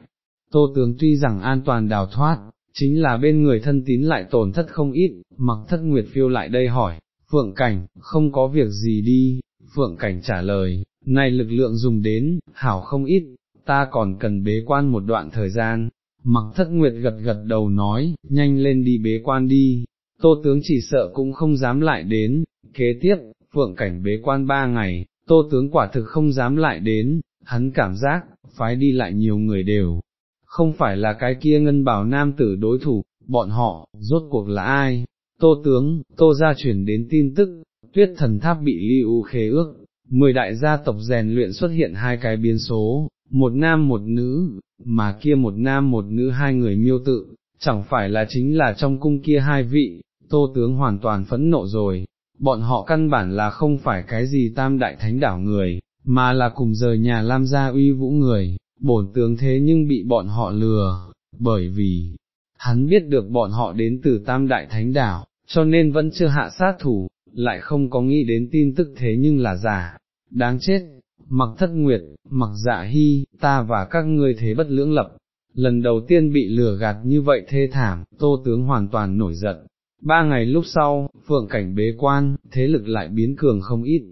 Tô tướng tuy rằng an toàn đào thoát, chính là bên người thân tín lại tổn thất không ít, mặc thất nguyệt phiêu lại đây hỏi, Phượng Cảnh, không có việc gì đi, Phượng Cảnh trả lời, này lực lượng dùng đến, hảo không ít, ta còn cần bế quan một đoạn thời gian, mặc thất nguyệt gật gật đầu nói, nhanh lên đi bế quan đi, tô tướng chỉ sợ cũng không dám lại đến, kế tiếp, Phượng Cảnh bế quan ba ngày, tô tướng quả thực không dám lại đến, hắn cảm giác, phái đi lại nhiều người đều, không phải là cái kia ngân bảo nam tử đối thủ, bọn họ, rốt cuộc là ai, tô tướng, tô gia chuyển đến tin tức, tuyết thần tháp bị lưu khế ước, mười đại gia tộc rèn luyện xuất hiện hai cái biến số, một nam một nữ, mà kia một nam một nữ hai người miêu tự, chẳng phải là chính là trong cung kia hai vị, tô tướng hoàn toàn phẫn nộ rồi, bọn họ căn bản là không phải cái gì tam đại thánh đảo người, mà là cùng rời nhà Lam gia uy vũ người, bổn tướng thế nhưng bị bọn họ lừa, bởi vì, hắn biết được bọn họ đến từ tam đại thánh đảo, cho nên vẫn chưa hạ sát thủ, lại không có nghĩ đến tin tức thế nhưng là giả, đáng chết, mặc thất nguyệt, mặc dạ hy, ta và các ngươi thế bất lưỡng lập, lần đầu tiên bị lừa gạt như vậy thê thảm, tô tướng hoàn toàn nổi giận. Ba ngày lúc sau, phượng cảnh bế quan, thế lực lại biến cường không ít,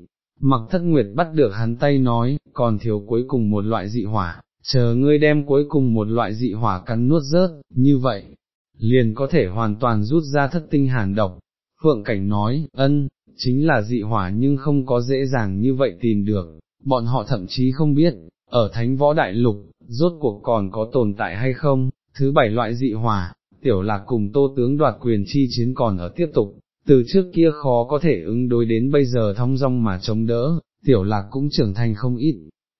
mặc thất nguyệt bắt được hắn tay nói, còn thiếu cuối cùng một loại dị hỏa, chờ ngươi đem cuối cùng một loại dị hỏa cắn nuốt rớt, như vậy, liền có thể hoàn toàn rút ra thất tinh hàn độc. Phượng Cảnh nói, ân, chính là dị hỏa nhưng không có dễ dàng như vậy tìm được, bọn họ thậm chí không biết, ở thánh võ đại lục, rốt cuộc còn có tồn tại hay không, thứ bảy loại dị hỏa, tiểu lạc cùng tô tướng đoạt quyền chi chiến còn ở tiếp tục, từ trước kia khó có thể ứng đối đến bây giờ thong dong mà chống đỡ, tiểu lạc cũng trưởng thành không ít,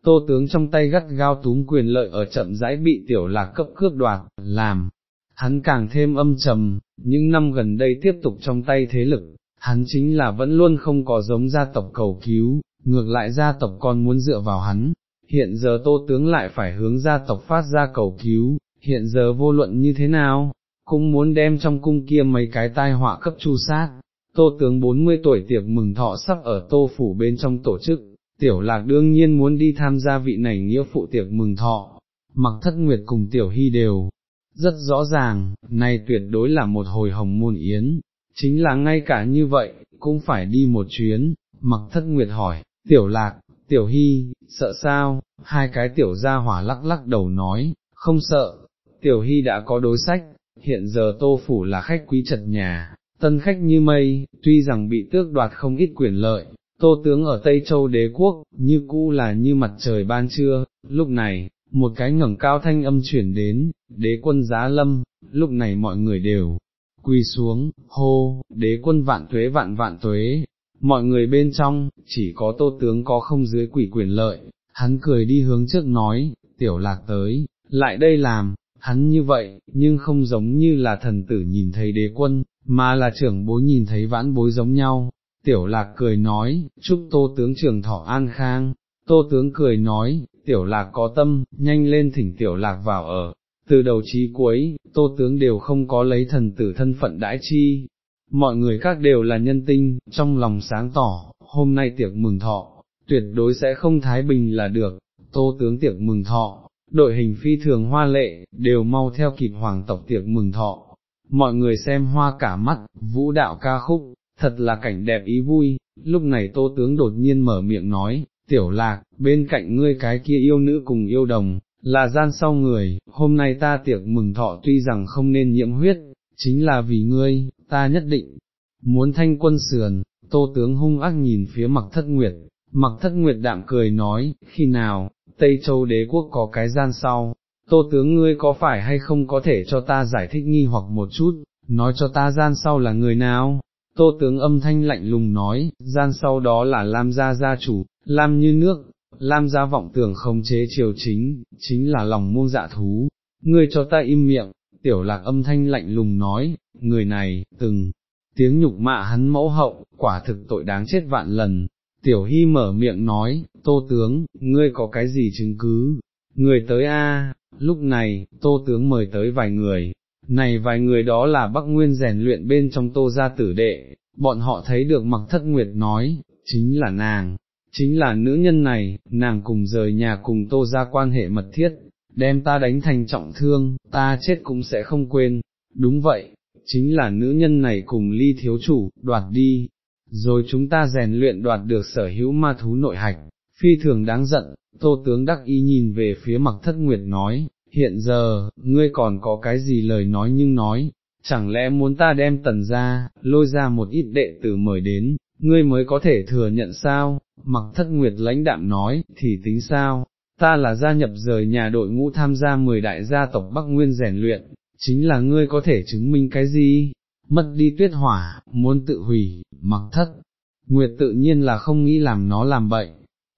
tô tướng trong tay gắt gao túm quyền lợi ở chậm rãi bị tiểu lạc cấp cướp đoạt, làm, hắn càng thêm âm trầm, những năm gần đây tiếp tục trong tay thế lực, hắn chính là vẫn luôn không có giống gia tộc cầu cứu, ngược lại gia tộc còn muốn dựa vào hắn, hiện giờ tô tướng lại phải hướng gia tộc phát ra cầu cứu, hiện giờ vô luận như thế nào, cũng muốn đem trong cung kia mấy cái tai họa cấp chu sát. Tô tướng 40 tuổi tiệc mừng thọ sắp ở tô phủ bên trong tổ chức, tiểu lạc đương nhiên muốn đi tham gia vị này nghĩa phụ tiệc mừng thọ, mặc thất nguyệt cùng tiểu hy đều, rất rõ ràng, này tuyệt đối là một hồi hồng môn yến, chính là ngay cả như vậy, cũng phải đi một chuyến, mặc thất nguyệt hỏi, tiểu lạc, tiểu hy, sợ sao, hai cái tiểu gia hỏa lắc lắc đầu nói, không sợ, tiểu hy đã có đối sách, hiện giờ tô phủ là khách quý trật nhà, tân khách như mây, tuy rằng bị tước đoạt không ít quyền lợi, tô tướng ở Tây Châu đế quốc, như cũ là như mặt trời ban trưa, lúc này, một cái ngẩng cao thanh âm chuyển đến, đế quân giá lâm, lúc này mọi người đều quỳ xuống, hô, đế quân vạn tuế vạn vạn tuế, mọi người bên trong, chỉ có tô tướng có không dưới quỷ quyền lợi, hắn cười đi hướng trước nói, tiểu lạc tới, lại đây làm, hắn như vậy, nhưng không giống như là thần tử nhìn thấy đế quân, mà là trưởng bối nhìn thấy vãn bối giống nhau. Tiểu lạc cười nói, chúc tô tướng trường thọ an khang, tô tướng cười nói, tiểu lạc có tâm, nhanh lên thỉnh tiểu lạc vào ở, từ đầu chí cuối, tô tướng đều không có lấy thần tử thân phận đãi chi, mọi người khác đều là nhân tinh, trong lòng sáng tỏ, hôm nay tiệc mừng thọ, tuyệt đối sẽ không thái bình là được, tô tướng tiệc mừng thọ, đội hình phi thường hoa lệ, đều mau theo kịp hoàng tộc tiệc mừng thọ, mọi người xem hoa cả mắt, vũ đạo ca khúc, thật là cảnh đẹp ý vui, lúc này tô tướng đột nhiên mở miệng nói, tiểu lạc, bên cạnh ngươi cái kia yêu nữ cùng yêu đồng, là gian sau người, hôm nay ta tiệc mừng thọ tuy rằng không nên nhiễm huyết, chính là vì ngươi, ta nhất định, muốn thanh quân sườn, tô tướng hung ác nhìn phía mặc thất nguyệt, mặc thất nguyệt đạm cười nói, khi nào, Tây Châu đế quốc có cái gian sau, tô tướng ngươi có phải hay không có thể cho ta giải thích nghi hoặc một chút, nói cho ta gian sau là người nào, tô tướng âm thanh lạnh lùng nói, gian sau đó là Lam gia gia chủ, Lam như nước, Lam gia vọng tưởng không chế triều chính, chính là lòng muông dạ thú, ngươi cho ta im miệng, tiểu lạc âm thanh lạnh lùng nói, người này, từng, tiếng nhục mạ hắn mẫu hậu, quả thực tội đáng chết vạn lần. Tiểu Hy mở miệng nói, tô tướng, ngươi có cái gì chứng cứ, người tới a lúc này, tô tướng mời tới vài người, này vài người đó là Bắc Nguyên rèn luyện bên trong tô gia tử đệ, bọn họ thấy được mặc thất nguyệt nói, chính là nàng, chính là nữ nhân này, nàng cùng rời nhà cùng tô gia quan hệ mật thiết, đem ta đánh thành trọng thương, ta chết cũng sẽ không quên, đúng vậy, chính là nữ nhân này cùng ly thiếu chủ, đoạt đi, rồi chúng ta rèn luyện đoạt được sở hữu ma thú nội hạch, phi thường đáng giận, tô tướng đắc y nhìn về phía mặc thất nguyệt nói, hiện giờ, ngươi còn có cái gì lời nói nhưng nói, chẳng lẽ muốn ta đem tần ra, lôi ra một ít đệ tử mời đến, ngươi mới có thể thừa nhận sao, mặc thất nguyệt lãnh đạm nói, thì tính sao, ta là gia nhập rời nhà đội ngũ tham gia 10 đại gia tộc Bắc Nguyên rèn luyện, chính là ngươi có thể chứng minh cái gì, mất đi tuyết hỏa, muốn tự hủy, mặc thất, nguyệt tự nhiên là không nghĩ làm nó làm bậy,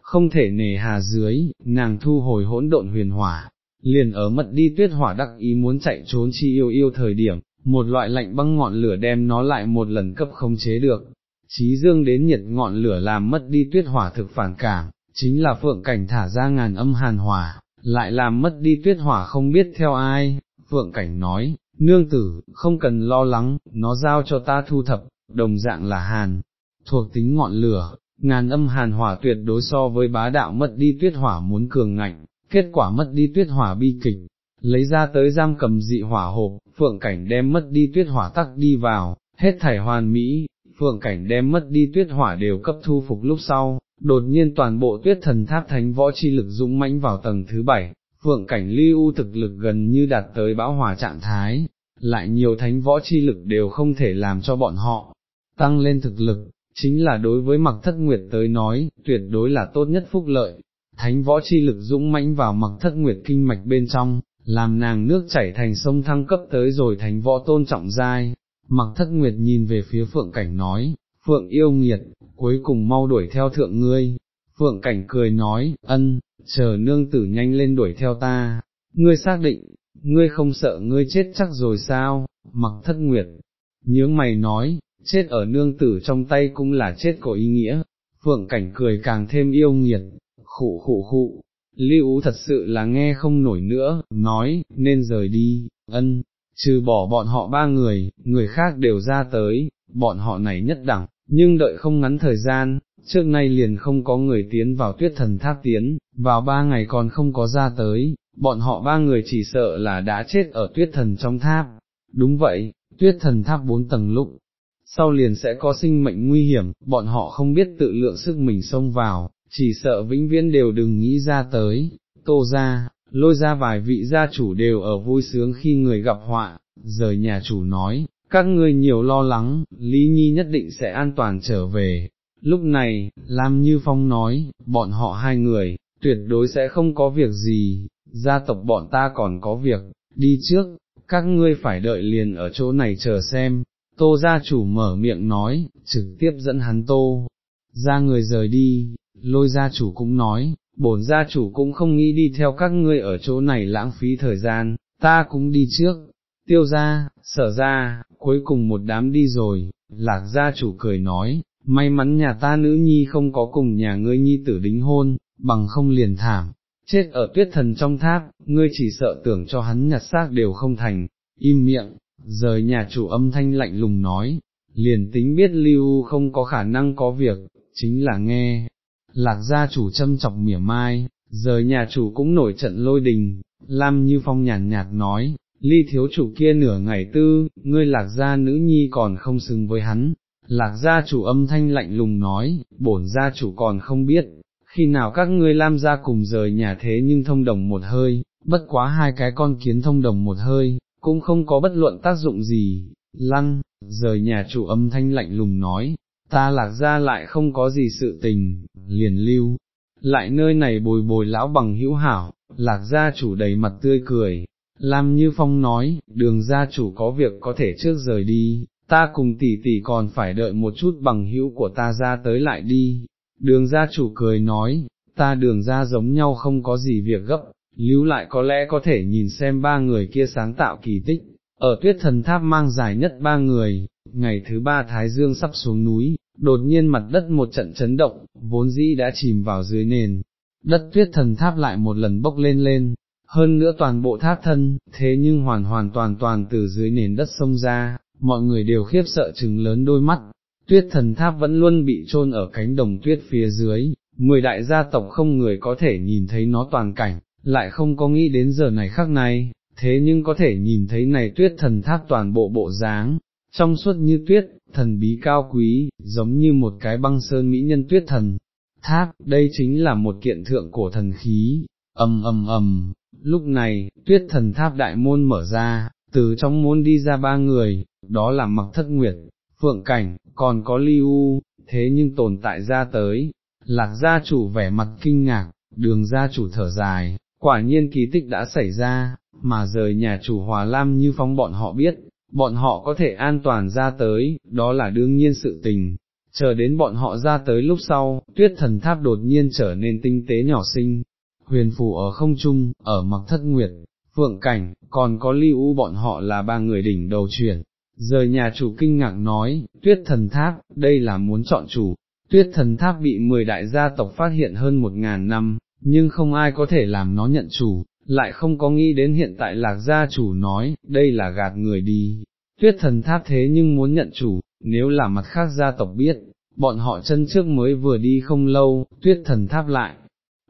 không thể nề hà dưới, nàng thu hồi hỗn độn huyền hỏa, liền ở mất đi tuyết hỏa đắc ý muốn chạy trốn chi yêu yêu thời điểm, một loại lạnh băng ngọn lửa đem nó lại một lần cấp không chế được. Chí dương đến nhiệt ngọn lửa làm mất đi tuyết hỏa thực phản cảm, chính là phượng cảnh thả ra ngàn âm hàn hỏa, lại làm mất đi tuyết hỏa không biết theo ai, phượng cảnh nói, nương tử, không cần lo lắng, nó giao cho ta thu thập, đồng dạng là hàn, thuộc tính ngọn lửa, ngàn âm hàn hỏa tuyệt đối so với bá đạo mất đi tuyết hỏa muốn cường ngạnh, kết quả mất đi tuyết hỏa bi kịch, lấy ra tới giam cầm dị hỏa hộp, phượng cảnh đem mất đi tuyết hỏa tắc đi vào, hết thảy hoàn mỹ, phượng cảnh đem mất đi tuyết hỏa đều cấp thu phục lúc sau, đột nhiên toàn bộ tuyết thần tháp thánh võ chi lực dũng mãnh vào tầng thứ bảy, phượng cảnh lưu thực lực gần như đạt tới bão hỏa trạng thái, lại nhiều thánh võ chi lực đều không thể làm cho bọn họ tăng lên thực lực, chính là đối với mặc thất nguyệt tới nói, tuyệt đối là tốt nhất phúc lợi, thánh võ chi lực dũng mãnh vào mặc thất nguyệt kinh mạch bên trong, làm nàng nước chảy thành sông thăng cấp tới rồi thánh võ tôn trọng giai, mặc thất nguyệt nhìn về phía phượng cảnh nói, phượng yêu nghiệt, cuối cùng mau đuổi theo thượng ngươi, phượng cảnh cười nói, ân, chờ nương tử nhanh lên đuổi theo ta, ngươi xác định, ngươi không sợ ngươi chết chắc rồi sao, mặc thất nguyệt, nhướng mày nói, chết ở nương tử trong tay cũng là chết có ý nghĩa, phượng cảnh cười càng thêm yêu nghiệt, khụ khụ khụ, lưu thật sự là nghe không nổi nữa, nói, nên rời đi, ân, trừ bỏ bọn họ ba người, người khác đều ra tới, bọn họ này nhất đẳng, nhưng đợi không ngắn thời gian, trước nay liền không có người tiến vào tuyết thần tháp tiến, vào ba ngày còn không có ra tới, bọn họ ba người chỉ sợ là đã chết ở tuyết thần trong tháp. Đúng vậy, tuyết thần tháp bốn tầng lục, sau liền sẽ có sinh mệnh nguy hiểm, bọn họ không biết tự lượng sức mình xông vào, chỉ sợ vĩnh viễn đều đừng nghĩ ra tới, tô ra, lôi ra vài vị gia chủ đều ở vui sướng khi người gặp họa, rời nhà chủ nói, các ngươi nhiều lo lắng, Lý Nhi nhất định sẽ an toàn trở về. Lúc này, Lam Như Phong nói, bọn họ hai người, tuyệt đối sẽ không có việc gì, gia tộc bọn ta còn có việc, đi trước, các ngươi phải đợi liền ở chỗ này chờ xem, tô gia chủ mở miệng nói, trực tiếp dẫn hắn tô, ra người rời đi, lôi gia chủ cũng nói, bổn gia chủ cũng không nghĩ đi theo các ngươi ở chỗ này lãng phí thời gian, ta cũng đi trước, tiêu gia, sở gia, cuối cùng một đám đi rồi, lạc gia chủ cười nói, may mắn nhà ta nữ nhi không có cùng nhà ngươi nhi tử đính hôn, bằng không liền thảm, chết ở tuyết thần trong tháp, ngươi chỉ sợ tưởng cho hắn nhặt xác đều không thành, im miệng, rời nhà chủ âm thanh lạnh lùng nói, liền tính biết lưu không có khả năng có việc, chính là nghe, lạc gia chủ châm chọc mỉa mai, rời nhà chủ cũng nổi trận lôi đình, Lam Như Phong nhàn nhạt nói, ly thiếu chủ kia nửa ngày tư, ngươi lạc gia nữ nhi còn không xứng với hắn, lạc gia chủ âm thanh lạnh lùng nói, bổn gia chủ còn không biết, khi nào các ngươi Lam gia cùng rời nhà thế nhưng thông đồng một hơi, bất quá hai cái con kiến thông đồng một hơi, cũng không có bất luận tác dụng gì, lăng, rời nhà chủ âm thanh lạnh lùng nói, ta lạc ra lại không có gì sự tình, liền lưu, lại nơi này bồi bồi lão bằng hữu hảo, lạc gia chủ đầy mặt tươi cười, làm Như Phong nói, đường gia chủ có việc có thể trước rời đi, ta cùng tỷ tỷ còn phải đợi một chút bằng hữu của ta ra tới lại đi, đường gia chủ cười nói, ta đường gia giống nhau không có gì việc gấp, lưu lại có lẽ có thể nhìn xem ba người kia sáng tạo kỳ tích, ở tuyết thần tháp mang dài nhất ba người, ngày thứ ba Thái Dương sắp xuống núi, đột nhiên mặt đất một trận chấn động, vốn dĩ đã chìm vào dưới nền, đất tuyết thần tháp lại một lần bốc lên lên, hơn nữa toàn bộ tháp thân, thế nhưng hoàn hoàn toàn toàn từ dưới nền đất sông ra, mọi người đều khiếp sợ chừng lớn đôi mắt, tuyết thần tháp vẫn luôn bị chôn ở cánh đồng tuyết phía dưới, mười đại gia tộc không người có thể nhìn thấy nó toàn cảnh, lại không có nghĩ đến giờ này khắc này, thế nhưng có thể nhìn thấy này tuyết thần tháp toàn bộ bộ dáng, trong suốt như tuyết, thần bí cao quý, giống như một cái băng sơn mỹ nhân tuyết thần. Tháp, đây chính là một kiện thượng cổ thần khí, ầm ầm ầm, lúc này, tuyết thần tháp đại môn mở ra, từ trong môn đi ra ba người, đó là mặc thất nguyệt, phượng cảnh, còn có ly u, thế nhưng tồn tại ra tới, lạc gia chủ vẻ mặt kinh ngạc, đường gia chủ thở dài, quả nhiên kỳ tích đã xảy ra, mà rời nhà chủ hòa lam như phong bọn họ biết, bọn họ có thể an toàn ra tới, đó là đương nhiên sự tình. Chờ đến bọn họ ra tới lúc sau, tuyết thần tháp đột nhiên trở nên tinh tế nhỏ xinh, huyền phù ở không trung, ở mặc thất nguyệt, phượng cảnh, còn có ly u bọn họ là ba người đỉnh đầu chuyển. Rời nhà chủ kinh ngạc nói, tuyết thần tháp, đây là muốn chọn chủ, tuyết thần tháp bị mười đại gia tộc phát hiện hơn một ngàn năm, nhưng không ai có thể làm nó nhận chủ, lại không có nghĩ đến hiện tại lạc gia chủ nói, đây là gạt người đi, tuyết thần tháp thế nhưng muốn nhận chủ, nếu là mặt khác gia tộc biết, bọn họ chân trước mới vừa đi không lâu, tuyết thần tháp lại,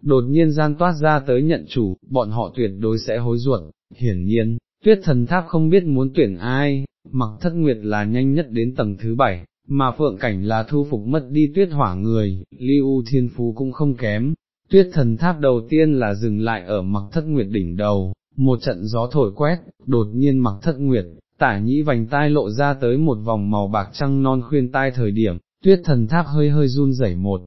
đột nhiên gian toát ra tới nhận chủ, bọn họ tuyệt đối sẽ hối ruột, hiển nhiên, tuyết thần tháp không biết muốn tuyển ai, mặc thất nguyệt là nhanh nhất đến tầng thứ bảy, mà phượng cảnh là thu phục mất đi tuyết hỏa người, liu thiên phú cũng không kém, tuyết thần tháp đầu tiên là dừng lại ở mặc thất nguyệt đỉnh đầu, một trận gió thổi quét, đột nhiên mặc thất nguyệt, tả nhĩ vành tai lộ ra tới một vòng màu bạc trăng non khuyên tai thời điểm, tuyết thần tháp hơi hơi run rẩy một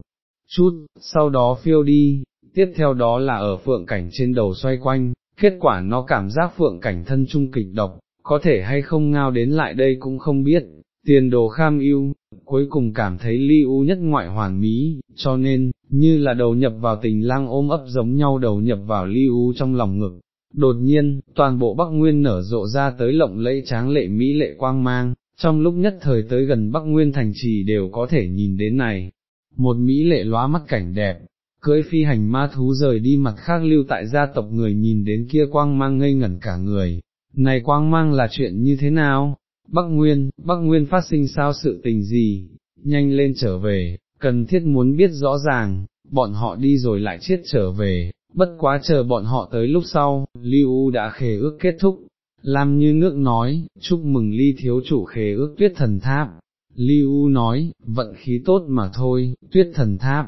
chút, sau đó phiêu đi, tiếp theo đó là ở phượng cảnh trên đầu xoay quanh, kết quả nó cảm giác phượng cảnh thân trung kịch độc, có thể hay không ngao đến lại đây cũng không biết, tiền đồ kham yêu cuối cùng cảm thấy ly u nhất ngoại hoàn mỹ, cho nên, như là đầu nhập vào tình lang ôm ấp giống nhau đầu nhập vào ly u trong lòng ngực. Đột nhiên, toàn bộ Bắc Nguyên nở rộ ra tới lộng lẫy tráng lệ Mỹ lệ quang mang, trong lúc nhất thời tới gần Bắc Nguyên thành trì đều có thể nhìn đến này. Một Mỹ lệ lóa mắt cảnh đẹp, cưỡi phi hành ma thú rời đi mặt khác lưu tại gia tộc người nhìn đến kia quang mang ngây ngẩn cả người. Này quang mang là chuyện như thế nào? Bắc Nguyên, Bắc Nguyên phát sinh sao sự tình gì, nhanh lên trở về, cần thiết muốn biết rõ ràng, bọn họ đi rồi lại chết trở về, bất quá chờ bọn họ tới lúc sau, Lưu đã khề ước kết thúc, làm như nước nói, chúc mừng ly thiếu chủ khề ước tuyết thần tháp. Lưu nói, vận khí tốt mà thôi, tuyết thần tháp.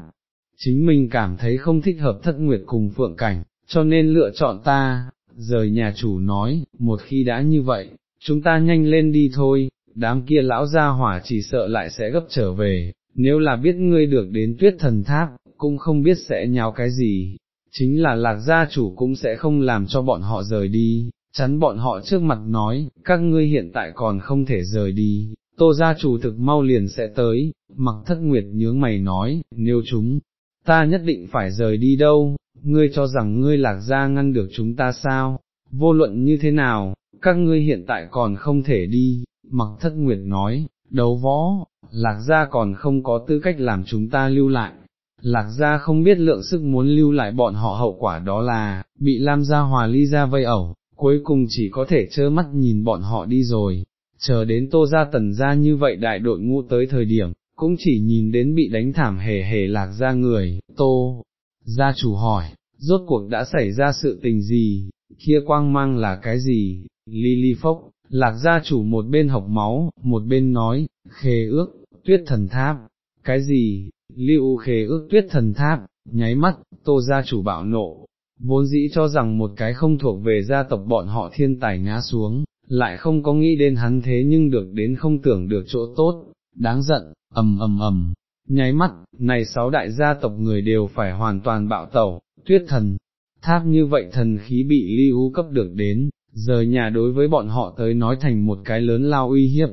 Chính mình cảm thấy không thích hợp thất nguyệt cùng phượng cảnh, cho nên lựa chọn ta, rời nhà chủ nói, một khi đã như vậy, chúng ta nhanh lên đi thôi, đám kia lão gia hỏa chỉ sợ lại sẽ gấp trở về, nếu là biết ngươi được đến tuyết thần tháp, cũng không biết sẽ nhào cái gì, chính là lạc gia chủ cũng sẽ không làm cho bọn họ rời đi, chắn bọn họ trước mặt nói, các ngươi hiện tại còn không thể rời đi, tô gia chủ thực mau liền sẽ tới, mặc thất nguyệt nhướng mày nói, nếu chúng, ta nhất định phải rời đi đâu, ngươi cho rằng ngươi lạc gia ngăn được chúng ta sao, vô luận như thế nào, các ngươi hiện tại còn không thể đi, mặc thất nguyệt nói, đấu võ, lạc gia còn không có tư cách làm chúng ta lưu lại. Lạc gia không biết lượng sức muốn lưu lại bọn họ hậu quả đó là, bị Lam gia hòa ly gia vây ẩu, cuối cùng chỉ có thể trơ mắt nhìn bọn họ đi rồi, chờ đến tô gia tần gia như vậy đại đội ngũ tới thời điểm, cũng chỉ nhìn đến bị đánh thảm hề hề lạc ra người, tô, gia chủ hỏi, rốt cuộc đã xảy ra sự tình gì, kia quang mang là cái gì, Lily Phốc, lạc gia chủ một bên học máu, một bên nói, khê ước, tuyết thần tháp, cái gì, lưu khê ước tuyết thần tháp, nháy mắt, tô gia chủ bạo nộ, vốn dĩ cho rằng một cái không thuộc về gia tộc bọn họ thiên tài ngã xuống, lại không có nghĩ đến hắn thế nhưng được đến không tưởng được chỗ tốt, đáng giận, ầm ầm ầm, nháy mắt, này sáu đại gia tộc người đều phải hoàn toàn bạo tẩu, tuyết thần, tháp như vậy thần khí bị ly hú cấp được đến, giờ nhà đối với bọn họ tới nói thành một cái lớn lao uy hiếp,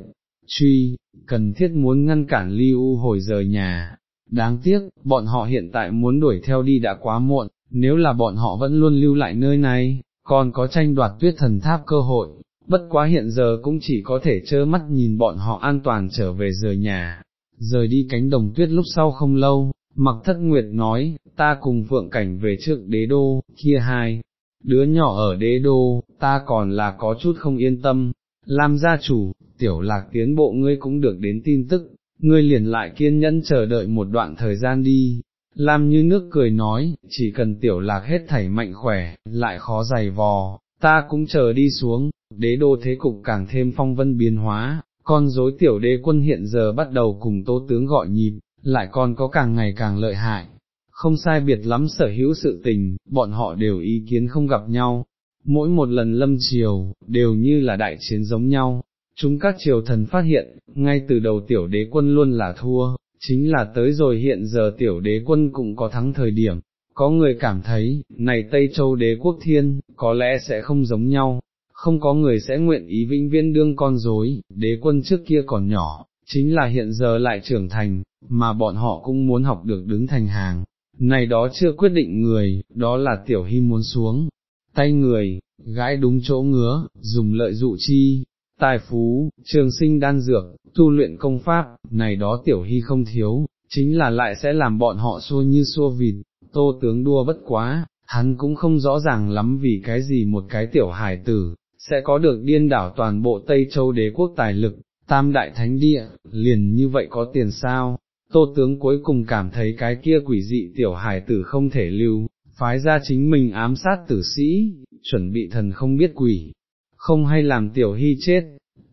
truy, cần thiết muốn ngăn cản ly u hồi rời nhà. Đáng tiếc, bọn họ hiện tại muốn đuổi theo đi đã quá muộn, nếu là bọn họ vẫn luôn lưu lại nơi này, còn có tranh đoạt tuyết thần tháp cơ hội, bất quá hiện giờ cũng chỉ có thể trơ mắt nhìn bọn họ an toàn trở về rời nhà, rời đi cánh đồng tuyết lúc sau không lâu, mặc thất nguyệt nói, ta cùng phượng cảnh về trước đế đô, kia hai, đứa nhỏ ở đế đô, ta còn là có chút không yên tâm, làm gia chủ, tiểu lạc tiến bộ ngươi cũng được đến tin tức, ngươi liền lại kiên nhẫn chờ đợi một đoạn thời gian đi. Lam như nước cười nói, chỉ cần tiểu lạc hết thảy mạnh khỏe, lại khó dày vò, ta cũng chờ đi xuống, đế đô thế cục càng thêm phong vân biến hóa, con dối tiểu đế quân hiện giờ bắt đầu cùng tố tướng gọi nhịp, lại còn có càng ngày càng lợi hại, không sai biệt lắm sở hữu sự tình, bọn họ đều ý kiến không gặp nhau, mỗi một lần lâm triều, đều như là đại chiến giống nhau, chúng các triều thần phát hiện, ngay từ đầu tiểu đế quân luôn là thua, chính là tới rồi hiện giờ tiểu đế quân cũng có thắng thời điểm, có người cảm thấy, này Tây Châu đế quốc thiên, có lẽ sẽ không giống nhau, không có người sẽ nguyện ý vĩnh viên đương con dối, đế quân trước kia còn nhỏ, chính là hiện giờ lại trưởng thành, mà bọn họ cũng muốn học được đứng thành hàng, này đó chưa quyết định người, đó là tiểu hy muốn xuống, tay người, gái đúng chỗ ngứa, dùng lợi dụ chi, tài phú, trường sinh đan dược, tu luyện công pháp, này đó tiểu hy không thiếu, chính là lại sẽ làm bọn họ xua như xua vịt, tô tướng đua bất quá, hắn cũng không rõ ràng lắm vì cái gì một cái tiểu hải tử, sẽ có được điên đảo toàn bộ Tây Châu đế quốc tài lực, tam đại thánh địa, liền như vậy có tiền sao, tô tướng cuối cùng cảm thấy cái kia quỷ dị tiểu hải tử không thể lưu, phái ra chính mình ám sát tử sĩ, chuẩn bị thần không biết quỷ, không hay làm tiểu hy chết,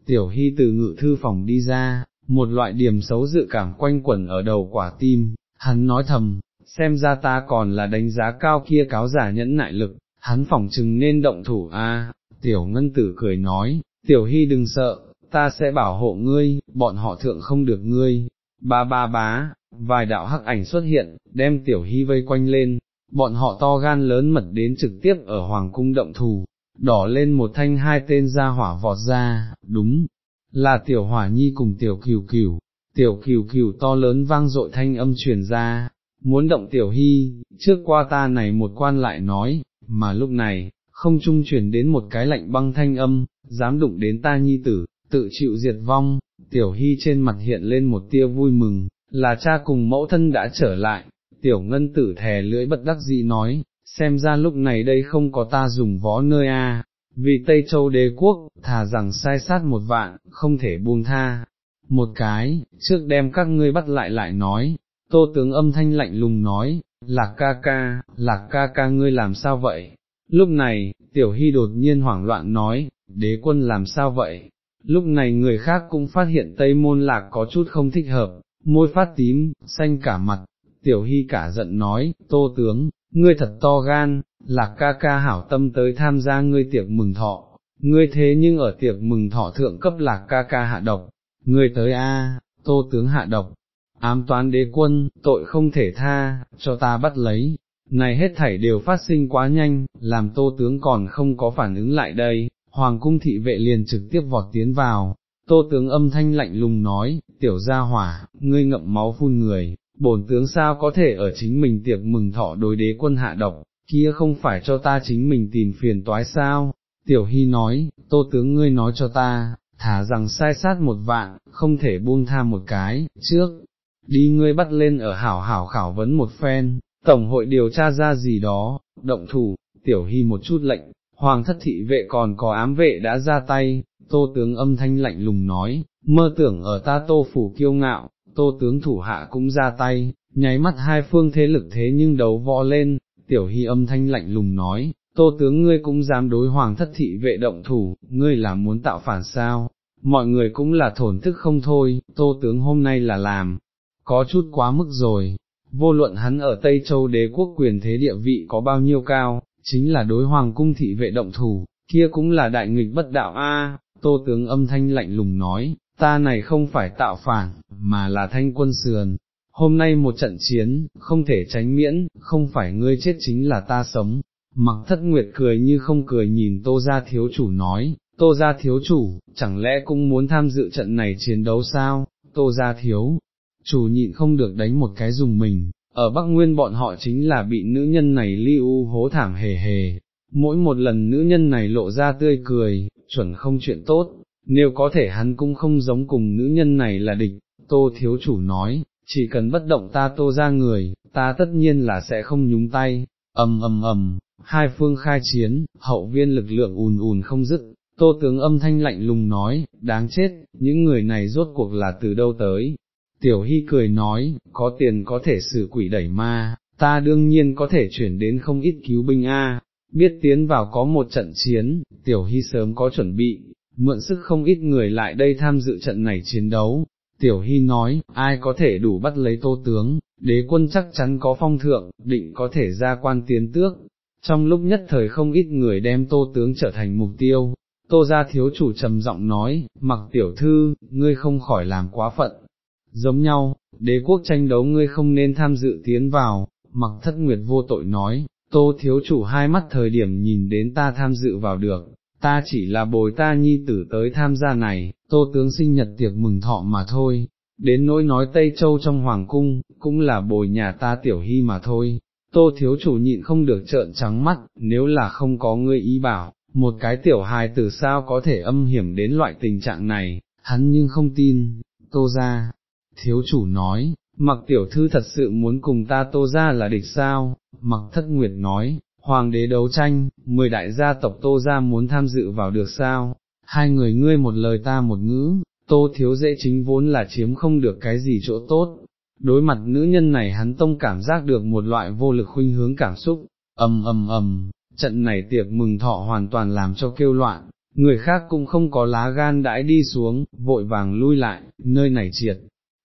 tiểu hy từ ngự thư phòng đi ra, một loại điểm xấu dự cảm quanh quẩn ở đầu quả tim, hắn nói thầm, xem ra ta còn là đánh giá cao kia cáo giả nhẫn nại lực, hắn phỏng chừng nên động thủ a. tiểu ngân tử cười nói, tiểu hy đừng sợ, ta sẽ bảo hộ ngươi, bọn họ thượng không được ngươi, ba ba bá, vài đạo hắc ảnh xuất hiện, đem tiểu hy vây quanh lên, bọn họ to gan lớn mật đến trực tiếp ở hoàng cung động thù, đỏ lên một thanh hai tên ra hỏa vọt ra, đúng, là tiểu hỏa nhi cùng tiểu cửu cửu, tiểu cửu cửu to lớn vang dội thanh âm truyền ra, muốn động tiểu hy, trước qua ta này một quan lại nói, mà lúc này, không trung truyền đến một cái lạnh băng thanh âm, dám đụng đến ta nhi tử, tự chịu diệt vong, tiểu hy trên mặt hiện lên một tia vui mừng, là cha cùng mẫu thân đã trở lại, tiểu ngân tử thè lưỡi bất đắc dĩ nói, xem ra lúc này đây không có ta dùng võ nơi a. Vì Tây Châu đế quốc, thà rằng sai sát một vạn, không thể buông tha. Một cái, trước đem các ngươi bắt lại lại nói, tô tướng âm thanh lạnh lùng nói, lạc ca ca, lạc ca ca ngươi làm sao vậy? Lúc này, tiểu hy đột nhiên hoảng loạn nói, đế quân làm sao vậy? Lúc này người khác cũng phát hiện Tây Môn Lạc có chút không thích hợp, môi phát tím, xanh cả mặt, tiểu hy cả giận nói, tô tướng, ngươi thật to gan, lạc ca ca hảo tâm tới tham gia ngươi tiệc mừng thọ, ngươi thế nhưng ở tiệc mừng thọ thượng cấp lạc ca ca hạ độc, ngươi tới a, tô tướng hạ độc, ám toán đế quân, tội không thể tha, cho ta bắt lấy, này hết thảy đều phát sinh quá nhanh, làm tô tướng còn không có phản ứng lại đây, hoàng cung thị vệ liền trực tiếp vọt tiến vào, tô tướng âm thanh lạnh lùng nói, tiểu gia hỏa, ngươi ngậm máu phun người, bổn tướng sao có thể ở chính mình tiệc mừng thọ đối đế quân hạ độc, kia không phải cho ta chính mình tìm phiền toái sao, tiểu hy nói, tô tướng ngươi nói cho ta, thả rằng sai sát một vạn, không thể buông tha một cái, trước, đi ngươi bắt lên ở hảo hảo khảo vấn một phen, tổng hội điều tra ra gì đó, động thủ, tiểu hy một chút lệnh, hoàng thất thị vệ còn có ám vệ đã ra tay, tô tướng âm thanh lạnh lùng nói, mơ tưởng ở ta tô phủ kiêu ngạo, tô tướng thủ hạ cũng ra tay, nháy mắt hai phương thế lực thế nhưng đấu võ lên, tiểu hy âm thanh lạnh lùng nói, tô tướng ngươi cũng dám đối hoàng thất thị vệ động thủ, ngươi là muốn tạo phản sao, mọi người cũng là thổn thức không thôi, tô tướng hôm nay là làm, có chút quá mức rồi, vô luận hắn ở Tây Châu đế quốc quyền thế địa vị có bao nhiêu cao, chính là đối hoàng cung thị vệ động thủ, kia cũng là đại nghịch bất đạo a. tô tướng âm thanh lạnh lùng nói, ta này không phải tạo phản, mà là thanh quân sườn, hôm nay một trận chiến, không thể tránh miễn, không phải ngươi chết chính là ta sống. Mặc thất nguyệt cười như không cười nhìn tô gia thiếu chủ nói, tô gia thiếu chủ, chẳng lẽ cũng muốn tham dự trận này chiến đấu sao, tô gia thiếu, chủ nhịn không được đánh một cái dùng mình, ở Bắc Nguyên bọn họ chính là bị nữ nhân này lưu hố thảm hề hề, mỗi một lần nữ nhân này lộ ra tươi cười, chuẩn không chuyện tốt, nếu có thể hắn cũng không giống cùng nữ nhân này là địch, tô thiếu chủ nói, chỉ cần bất động ta tô ra người, ta tất nhiên là sẽ không nhúng tay, ầm ầm ầm, hai phương khai chiến, hậu viên lực lượng ùn ùn không dứt, tô tướng âm thanh lạnh lùng nói, đáng chết, những người này rốt cuộc là từ đâu tới. Tiểu Hy cười nói, có tiền có thể xử quỷ đẩy ma, ta đương nhiên có thể chuyển đến không ít cứu binh A, biết tiến vào có một trận chiến, Tiểu Hy sớm có chuẩn bị, mượn sức không ít người lại đây tham dự trận này chiến đấu. Tiểu Hy nói, ai có thể đủ bắt lấy tô tướng, đế quân chắc chắn có phong thượng, định có thể ra quan tiến tước. Trong lúc nhất thời không ít người đem tô tướng trở thành mục tiêu, tô gia thiếu chủ trầm giọng nói, mặc tiểu thư, ngươi không khỏi làm quá phận. Giống nhau, đế quốc tranh đấu ngươi không nên tham dự tiến vào, mặc thất nguyệt vô tội nói, tô thiếu chủ hai mắt thời điểm nhìn đến ta tham dự vào được, ta chỉ là bồi ta nhi tử tới tham gia này, tô tướng sinh nhật tiệc mừng thọ mà thôi, đến nỗi nói Tây Châu trong Hoàng Cung, cũng là bồi nhà ta tiểu hy mà thôi. Tô thiếu chủ nhịn không được trợn trắng mắt, nếu là không có ngươi ý bảo, một cái tiểu hài từ sao có thể âm hiểm đến loại tình trạng này, hắn nhưng không tin, tô ra, thiếu chủ nói, mặc tiểu thư thật sự muốn cùng ta tô ra là địch sao, mặc thất nguyệt nói, hoàng đế đấu tranh, mười đại gia tộc tô ra muốn tham dự vào được sao, hai người ngươi một lời ta một ngữ, tô thiếu dễ chính vốn là chiếm không được cái gì chỗ tốt. Đối mặt nữ nhân này hắn tông cảm giác được một loại vô lực khuynh hướng cảm xúc, ầm ầm ầm, trận này tiệc mừng thọ hoàn toàn làm cho kêu loạn, người khác cũng không có lá gan đãi đi xuống, vội vàng lui lại, nơi này triệt,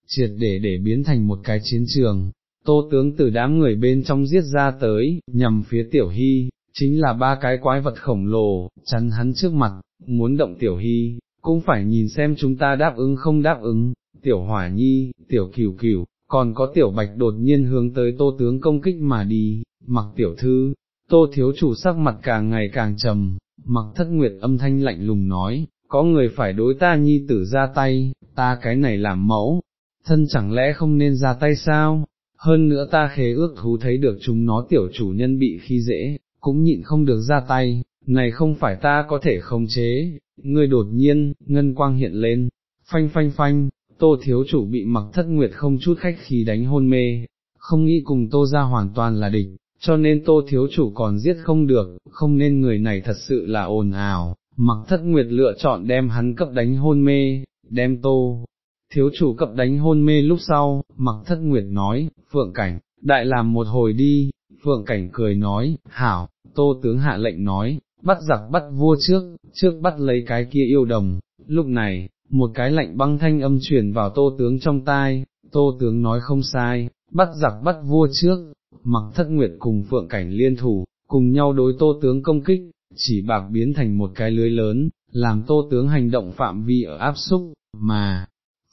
triệt để để biến thành một cái chiến trường, tô tướng từ đám người bên trong giết ra tới, nhằm phía tiểu hy, chính là ba cái quái vật khổng lồ, chắn hắn trước mặt, muốn động tiểu hy, cũng phải nhìn xem chúng ta đáp ứng không đáp ứng, tiểu hỏa nhi, tiểu cửu cửu, còn có tiểu bạch đột nhiên hướng tới tô tướng công kích mà đi, mặc tiểu thư, tô thiếu chủ sắc mặt càng ngày càng trầm, mặc thất nguyệt âm thanh lạnh lùng nói, có người phải đối ta nhi tử ra tay, ta cái này làm mẫu, thân chẳng lẽ không nên ra tay sao, hơn nữa ta khế ước thú thấy được chúng nó tiểu chủ nhân bị khi dễ, cũng nhịn không được ra tay, này không phải ta có thể khống chế, ngươi đột nhiên, ngân quang hiện lên, phanh phanh phanh, tô thiếu chủ bị mặc thất nguyệt không chút khách khí đánh hôn mê, không nghĩ cùng tô ra hoàn toàn là địch, cho nên tô thiếu chủ còn giết không được, không nên người này thật sự là ồn ào, mặc thất nguyệt lựa chọn đem hắn cấp đánh hôn mê, đem tô. Thiếu chủ cập đánh hôn mê lúc sau, mặc thất nguyệt nói, phượng cảnh, đại làm một hồi đi, phượng cảnh cười nói, hảo, tô tướng hạ lệnh nói, bắt giặc bắt vua trước, trước bắt lấy cái kia yêu đồng, lúc này, một cái lạnh băng thanh âm truyền vào tô tướng trong tai, tô tướng nói không sai, bắt giặc bắt vua trước, mặc thất nguyệt cùng phượng cảnh liên thủ, cùng nhau đối tô tướng công kích, chỉ bạc biến thành một cái lưới lớn, làm tô tướng hành động phạm vi ở áp xúc, mà,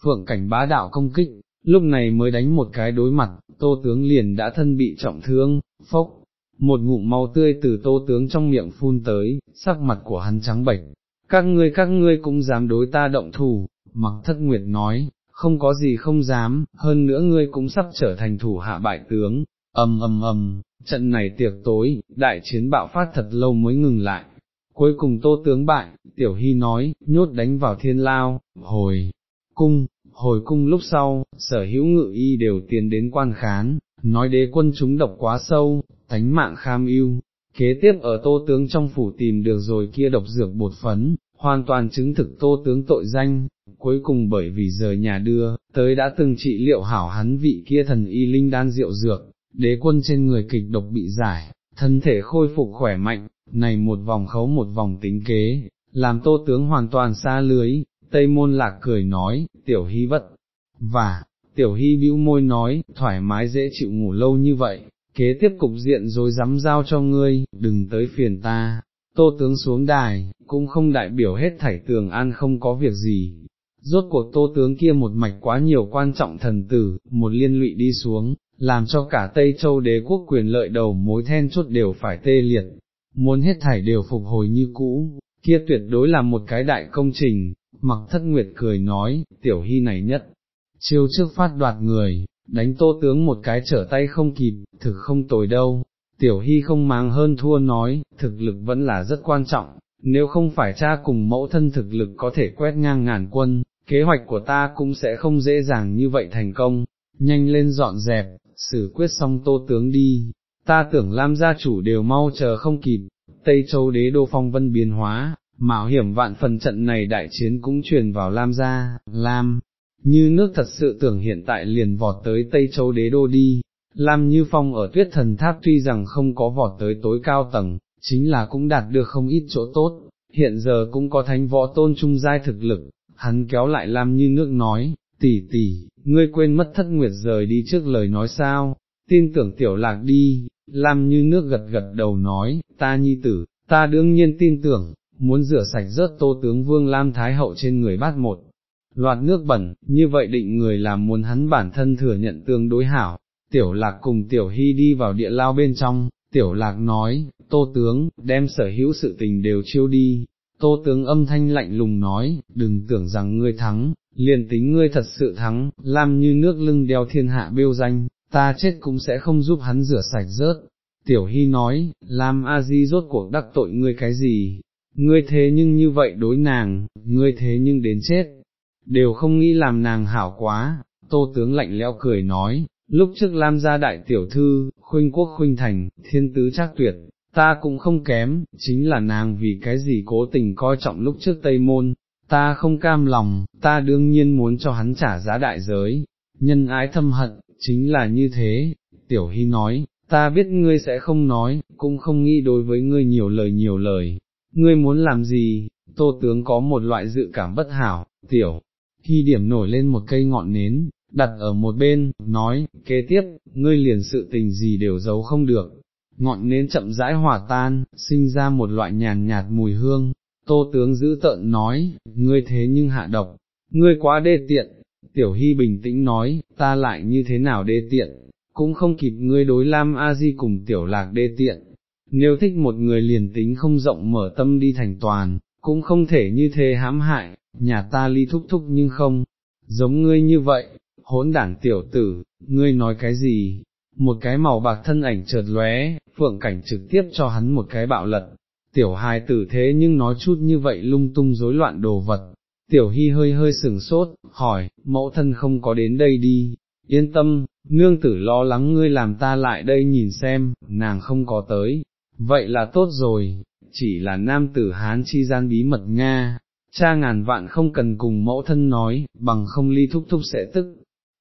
phượng cảnh bá đạo công kích, lúc này mới đánh một cái đối mặt, tô tướng liền đã thân bị trọng thương, phốc, một ngụm máu tươi từ tô tướng trong miệng phun tới, sắc mặt của hắn trắng bệch. Các ngươi các ngươi cũng dám đối ta động thủ, mặc thất nguyệt nói, không có gì không dám, hơn nữa ngươi cũng sắp trở thành thủ hạ bại tướng, ầm ầm ầm, trận này tiệc tối, đại chiến bạo phát thật lâu mới ngừng lại. Cuối cùng tô tướng bại, tiểu hy nói, nhốt đánh vào thiên lao, hồi, cung, hồi cung lúc sau, sở hữu ngự y đều tiến đến quan khán, nói đế quân chúng độc quá sâu, tánh mạng kham yêu, Kế tiếp ở tô tướng trong phủ tìm được rồi kia độc dược bột phấn, hoàn toàn chứng thực tô tướng tội danh, cuối cùng bởi vì rời nhà đưa, tới đã từng trị liệu hảo hắn vị kia thần y linh đan rượu dược, đế quân trên người kịch độc bị giải, thân thể khôi phục khỏe mạnh, này một vòng khấu một vòng tính kế, làm tô tướng hoàn toàn xa lưới, tây môn lạc cười nói, tiểu hy vất, và, tiểu hy bĩu môi nói, thoải mái dễ chịu ngủ lâu như vậy, kế tiếp cục diện rồi dám giao cho ngươi, đừng tới phiền ta. Tô tướng xuống đài, cũng không đại biểu hết thảy tường an không có việc gì, rốt cuộc tô tướng kia một mạch quá nhiều quan trọng thần tử, một liên lụy đi xuống, làm cho cả Tây Châu đế quốc quyền lợi đầu mối then chốt đều phải tê liệt, muốn hết thảy đều phục hồi như cũ, kia tuyệt đối là một cái đại công trình, mặc thất nguyệt cười nói, tiểu hy này nhất, chiêu trước phát đoạt người, đánh tô tướng một cái trở tay không kịp, thực không tồi đâu, tiểu hy không mang hơn thua nói, thực lực vẫn là rất quan trọng, nếu không phải cha cùng mẫu thân thực lực có thể quét ngang ngàn quân, kế hoạch của ta cũng sẽ không dễ dàng như vậy thành công, nhanh lên dọn dẹp, xử quyết xong tô tướng đi, ta tưởng Lam gia chủ đều mau chờ không kịp, Tây Châu đế đô phong vân biến hóa, mạo hiểm vạn phần trận này đại chiến cũng truyền vào Lam gia, Lam, như nước thật sự tưởng hiện tại liền vọt tới Tây Châu đế đô đi, Lam Như Phong ở tuyết thần tháp tuy rằng không có vọt tới tối cao tầng, chính là cũng đạt được không ít chỗ tốt, hiện giờ cũng có thánh võ tôn trung giai thực lực, hắn kéo lại Lam Như nước nói, tỷ tỷ, ngươi quên mất thất nguyệt rời đi trước lời nói sao, tin tưởng tiểu lạc đi, Lam Như nước gật gật đầu nói, ta nhi tử, ta đương nhiên tin tưởng, muốn rửa sạch rớt tô tướng vương Lam Thái Hậu trên người bát một. Loạt nước bẩn, như vậy định người làm muốn hắn bản thân thừa nhận tương đối hảo, tiểu lạc cùng tiểu hy đi vào địa lao bên trong, tiểu lạc nói, tô tướng, đem sở hữu sự tình đều chiêu đi, tô tướng âm thanh lạnh lùng nói, đừng tưởng rằng ngươi thắng, liền tính ngươi thật sự thắng, làm như nước lưng đeo thiên hạ bêu danh, ta chết cũng sẽ không giúp hắn rửa sạch rớt. Tiểu Hy nói, Lam A Di rốt cuộc đắc tội ngươi cái gì, ngươi thế nhưng như vậy đối nàng, ngươi thế nhưng đến chết, đều không nghĩ làm nàng hảo quá, tô tướng lạnh lẽo cười nói, lúc trước Lam gia đại tiểu thư, khuynh quốc khuynh thành, thiên tứ chắc tuyệt, ta cũng không kém, chính là nàng vì cái gì cố tình coi trọng lúc trước Tây Môn, ta không cam lòng, ta đương nhiên muốn cho hắn trả giá đại giới, nhân ái thâm hận, chính là như thế, tiểu hy nói, ta biết ngươi sẽ không nói, cũng không nghĩ đối với ngươi nhiều lời nhiều lời, ngươi muốn làm gì, tô tướng có một loại dự cảm bất hảo, tiểu, khi điểm nổi lên một cây ngọn nến, đặt ở một bên, nói, kế tiếp, ngươi liền sự tình gì đều giấu không được, ngọn nến chậm rãi hòa tan, sinh ra một loại nhàn nhạt mùi hương, tô tướng giữ tợn nói, ngươi thế nhưng hạ độc, ngươi quá đê tiện, tiểu hy bình tĩnh nói, ta lại như thế nào đê tiện, cũng không kịp ngươi đối Lam A Di cùng tiểu lạc đê tiện, nếu thích một người liền tính không rộng mở tâm đi thành toàn, cũng không thể như thế hãm hại, nhà ta ly thúc thúc nhưng không, giống ngươi như vậy, hỗn đảng tiểu tử, ngươi nói cái gì, một cái màu bạc thân ảnh chợt lóe, phượng cảnh trực tiếp cho hắn một cái bạo lật, tiểu hài tử thế nhưng nói chút như vậy lung tung rối loạn đồ vật, tiểu hy hơi hơi sừng sốt, hỏi, mẫu thân không có đến đây đi, yên tâm, nương tử lo lắng ngươi làm ta lại đây nhìn xem, nàng không có tới, vậy là tốt rồi, chỉ là nam tử Hán chi gian bí mật Nga, cha ngàn vạn không cần cùng mẫu thân nói, bằng không ly thúc thúc sẽ tức,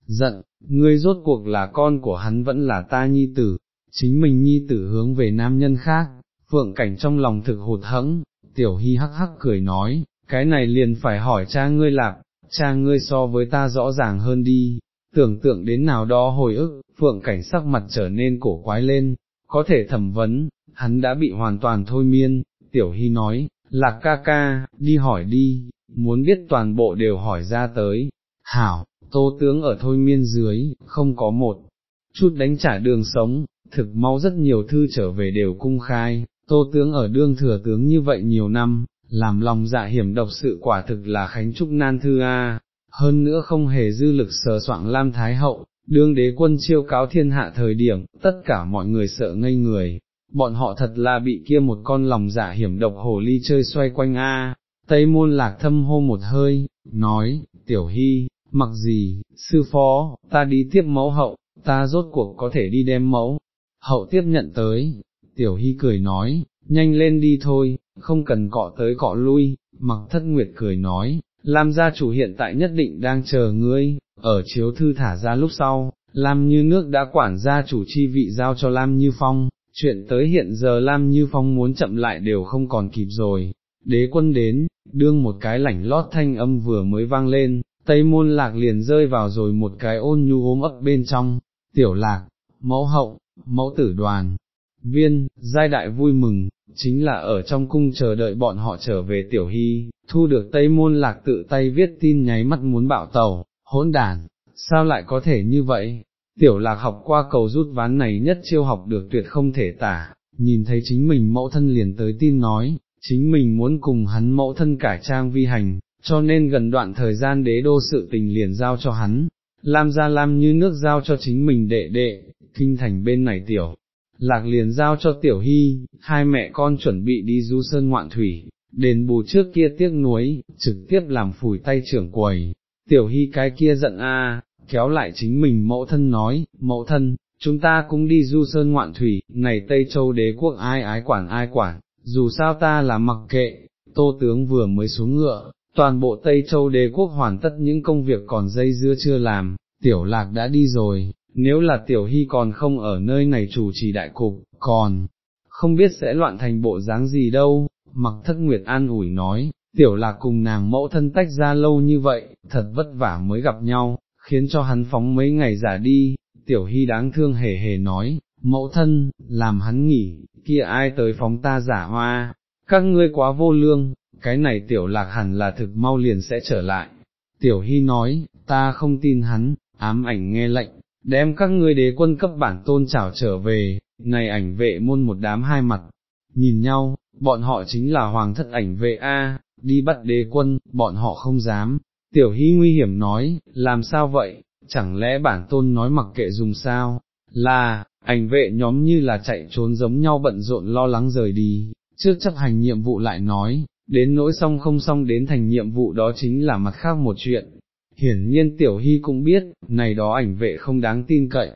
giận, ngươi rốt cuộc là con của hắn vẫn là ta nhi tử, chính mình nhi tử hướng về nam nhân khác, phượng cảnh trong lòng thực hụt hẫng, tiểu hy hắc hắc cười nói, cái này liền phải hỏi cha ngươi lạc, cha ngươi so với ta rõ ràng hơn đi, tưởng tượng đến nào đó hồi ức, phượng cảnh sắc mặt trở nên cổ quái lên, có thể thẩm vấn, hắn đã bị hoàn toàn thôi miên, tiểu hy nói, lạc ca ca, đi hỏi đi, muốn biết toàn bộ đều hỏi ra tới, hảo, tô tướng ở thôi miên dưới, không có một chút đánh trả đường sống, thực mau rất nhiều thư trở về đều cung khai, tô tướng ở đương thừa tướng như vậy nhiều năm, làm lòng dạ hiểm độc sự quả thực là khánh trúc nan thư A, hơn nữa không hề dư lực sờ soạn Lam Thái Hậu, đương đế quân chiêu cáo thiên hạ thời điểm, tất cả mọi người sợ ngây người, bọn họ thật là bị kia một con lòng giả hiểm độc hồ ly chơi xoay quanh A, Tây môn lạc thâm hô một hơi, nói, tiểu hy, mặc gì, sư phó, ta đi tiếp mẫu hậu, ta rốt cuộc có thể đi đem mẫu, hậu tiếp nhận tới, tiểu hy cười nói, nhanh lên đi thôi, không cần cọ tới cọ lui, mặc thất nguyệt cười nói, Lam gia chủ hiện tại nhất định đang chờ ngươi, ở chiếu thư thả ra lúc sau, Lam như nước đã quản gia chủ chi vị giao cho Lam như phong, chuyện tới hiện giờ Lam như phong muốn chậm lại đều không còn kịp rồi, đế quân đến, đương một cái lảnh lót thanh âm vừa mới vang lên, tây môn lạc liền rơi vào rồi một cái ôn nhu ốm ấp bên trong, tiểu lạc, mẫu hậu, mẫu tử đoàn, viên, giai đại vui mừng, chính là ở trong cung chờ đợi bọn họ trở về tiểu hy, thu được tây môn lạc tự tay viết tin nháy mắt muốn bạo tàu, hỗn đàn, sao lại có thể như vậy? Tiểu lạc học qua cầu rút ván này nhất chiêu học được tuyệt không thể tả, nhìn thấy chính mình mẫu thân liền tới tin nói, chính mình muốn cùng hắn mẫu thân cải trang vi hành, cho nên gần đoạn thời gian đế đô sự tình liền giao cho hắn, Lam ra Lam như nước giao cho chính mình đệ đệ, kinh thành bên này tiểu, lạc liền giao cho tiểu hy, hai mẹ con chuẩn bị đi du sơn ngoạn thủy, đền bù trước kia tiếc nuối, trực tiếp làm phủi tay trưởng quầy, tiểu hy cái kia giận a, kéo lại chính mình mẫu thân nói, mẫu thân, chúng ta cũng đi du sơn ngoạn thủy, này Tây Châu đế quốc ai ái quản ai quản, dù sao ta là mặc kệ, tô tướng vừa mới xuống ngựa, toàn bộ Tây Châu đế quốc hoàn tất những công việc còn dây dưa chưa làm, tiểu lạc đã đi rồi, nếu là tiểu hy còn không ở nơi này chủ trì đại cục, còn, không biết sẽ loạn thành bộ dáng gì đâu, mặc thất nguyệt an ủi nói, tiểu lạc cùng nàng mẫu thân tách ra lâu như vậy, thật vất vả mới gặp nhau, khiến cho hắn phóng mấy ngày giả đi, tiểu hy đáng thương hề hề nói, mẫu thân, làm hắn nghỉ, kia ai tới phóng ta giả hoa, các ngươi quá vô lương, cái này tiểu lạc hẳn là thực mau liền sẽ trở lại. Tiểu hy nói, ta không tin hắn, ám ảnh nghe lệnh, đem các ngươi đế quân cấp bản tôn trảo trở về, này ảnh vệ môn một đám hai mặt, nhìn nhau, bọn họ chính là hoàng thất ảnh vệ A, đi bắt đế quân, bọn họ không dám. Tiểu Hy nguy hiểm nói, làm sao vậy, chẳng lẽ bản tôn nói mặc kệ dùng sao, là, ảnh vệ nhóm như là chạy trốn giống nhau bận rộn lo lắng rời đi, trước chấp hành nhiệm vụ lại nói, đến nỗi xong không xong đến thành nhiệm vụ đó chính là mặt khác một chuyện. Hiển nhiên Tiểu Hy cũng biết, này đó ảnh vệ không đáng tin cậy,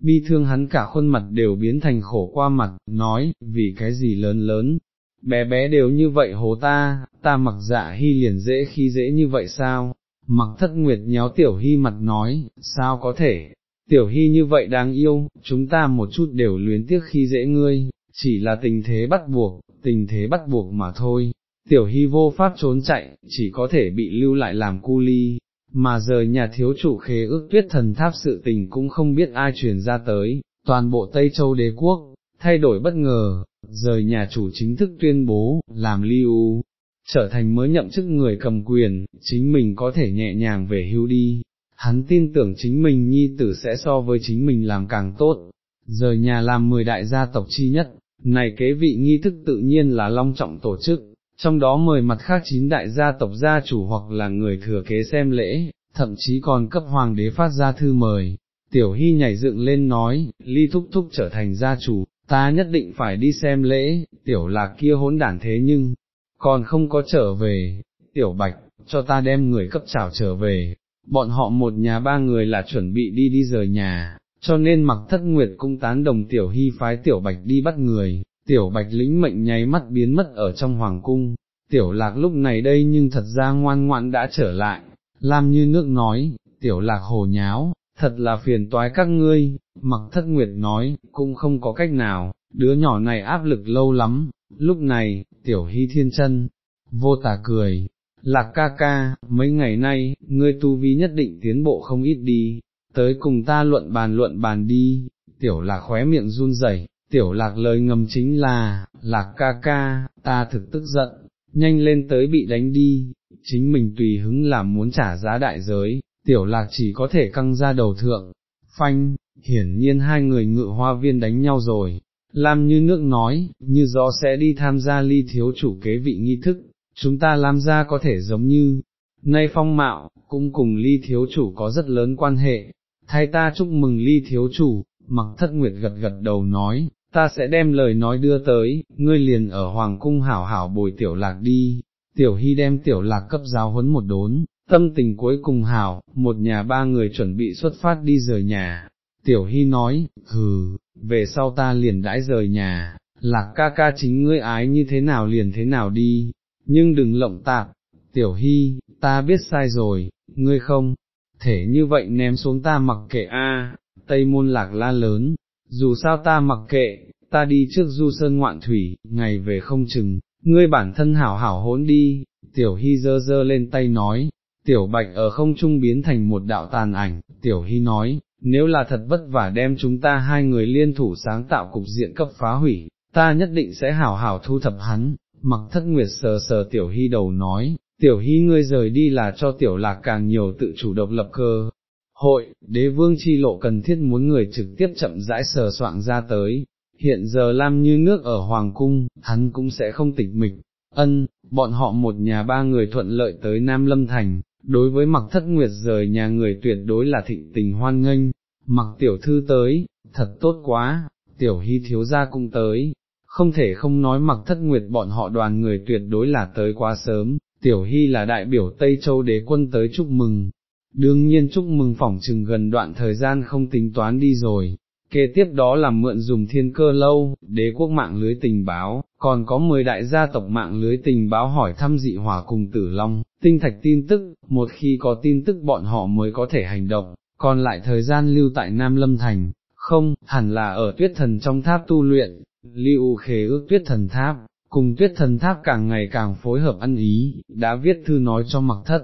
bi thương hắn cả khuôn mặt đều biến thành khổ qua mặt, nói, vì cái gì lớn lớn, bé bé đều như vậy hố ta, ta mặc dạ hy liền dễ khi dễ như vậy sao, mặc thất nguyệt nhéo tiểu hy mặt nói, sao có thể, tiểu hy như vậy đáng yêu, chúng ta một chút đều luyến tiếc khi dễ ngươi, chỉ là tình thế bắt buộc, tình thế bắt buộc mà thôi, tiểu hy vô pháp trốn chạy, chỉ có thể bị lưu lại làm cu ly, mà rời nhà thiếu chủ khế ước tuyết thần tháp sự tình cũng không biết ai truyền ra tới, toàn bộ Tây Châu đế quốc, thay đổi bất ngờ, rời nhà chủ chính thức tuyên bố, làm Liu, trở thành mới nhậm chức người cầm quyền, chính mình có thể nhẹ nhàng về hưu đi, hắn tin tưởng chính mình nhi tử sẽ so với chính mình làm càng tốt, rời nhà làm mười đại gia tộc chi nhất, này kế vị nghi thức tự nhiên là long trọng tổ chức, trong đó mời mặt khác chín đại gia tộc gia chủ hoặc là người thừa kế xem lễ, thậm chí còn cấp hoàng đế phát ra thư mời. Tiểu Hy nhảy dựng lên nói, ly thúc thúc trở thành gia chủ, ta nhất định phải đi xem lễ, tiểu lạc kia hỗn đản thế nhưng, còn không có trở về, tiểu bạch, cho ta đem người cấp trảo trở về, bọn họ một nhà ba người là chuẩn bị đi đi rời nhà, cho nên mặc thất nguyệt cũng tán đồng tiểu hy phái tiểu bạch đi bắt người, tiểu bạch lĩnh mệnh nháy mắt biến mất ở trong hoàng cung, tiểu lạc lúc này đây nhưng thật ra ngoan ngoãn đã trở lại, Lam như nước nói, tiểu lạc hồ nháo, thật là phiền toái các ngươi, mặc thất nguyệt nói, cũng không có cách nào, đứa nhỏ này áp lực lâu lắm, lúc này, tiểu hy thiên chân, vô tà cười, lạc ca ca, mấy ngày nay, ngươi tu vi nhất định tiến bộ không ít đi, tới cùng ta luận bàn luận bàn đi, tiểu lạc khóe miệng run rẩy, tiểu lạc lời ngầm chính là, lạc ca ca, ta thực tức giận, nhanh lên tới bị đánh đi, chính mình tùy hứng làm muốn trả giá đại giới, tiểu lạc chỉ có thể căng ra đầu thượng, phanh, hiển nhiên hai người ngự hoa viên đánh nhau rồi, Lam như nước nói, như gió sẽ đi tham gia ly thiếu chủ kế vị nghi thức, chúng ta làm ra có thể giống như, nay phong mạo, cũng cùng ly thiếu chủ có rất lớn quan hệ, thay ta chúc mừng ly thiếu chủ, mặc thất nguyệt gật gật đầu nói, ta sẽ đem lời nói đưa tới, ngươi liền ở hoàng cung hảo hảo bồi tiểu lạc đi, tiểu hy đem tiểu lạc cấp giáo huấn một đốn, tâm tình cuối cùng hảo, một nhà ba người chuẩn bị xuất phát đi rời nhà, tiểu hy nói, hừ, về sau ta liền đãi rời nhà, lạc ca ca chính ngươi ái như thế nào liền thế nào đi, nhưng đừng lộng tạp, tiểu hy, ta biết sai rồi, ngươi không, thể như vậy ném xuống ta mặc kệ a. tây môn lạc la lớn, dù sao ta mặc kệ, ta đi trước du sơn ngoạn thủy, ngày về không chừng, ngươi bản thân hảo hảo hỗn đi, tiểu hy dơ dơ lên tay nói, tiểu bạch ở không trung biến thành một đạo tàn ảnh, tiểu hy nói, nếu là thật vất vả đem chúng ta hai người liên thủ sáng tạo cục diện cấp phá hủy, ta nhất định sẽ hảo hảo thu thập hắn, mặc thất nguyệt sờ sờ tiểu hy đầu nói, tiểu hy ngươi rời đi là cho tiểu lạc càng nhiều tự chủ độc lập cơ. Hội, đế vương chi lộ cần thiết muốn người trực tiếp chậm rãi sờ soạn ra tới, hiện giờ Lam như nước ở Hoàng Cung, hắn cũng sẽ không tịch mịch, ân, bọn họ một nhà ba người thuận lợi tới Nam Lâm Thành, đối với mặc thất nguyệt rời nhà người tuyệt đối là thịnh tình hoan nghênh, mặc tiểu thư tới, thật tốt quá, tiểu hy thiếu gia cũng tới, không thể không nói mặc thất nguyệt bọn họ đoàn người tuyệt đối là tới quá sớm, tiểu hy là đại biểu Tây Châu đế quân tới chúc mừng, đương nhiên chúc mừng phỏng chừng gần đoạn thời gian không tính toán đi rồi. Kế tiếp đó là mượn dùng thiên cơ lâu, đế quốc mạng lưới tình báo, còn có 10 đại gia tộc mạng lưới tình báo hỏi thăm dị hỏa cùng tử long, tinh thạch tin tức, một khi có tin tức bọn họ mới có thể hành động, còn lại thời gian lưu tại Nam Lâm Thành, không, hẳn là ở tuyết thần trong tháp tu luyện, lưu khế ước tuyết thần tháp, cùng tuyết thần tháp càng ngày càng phối hợp ăn ý, đã viết thư nói cho mặc thất.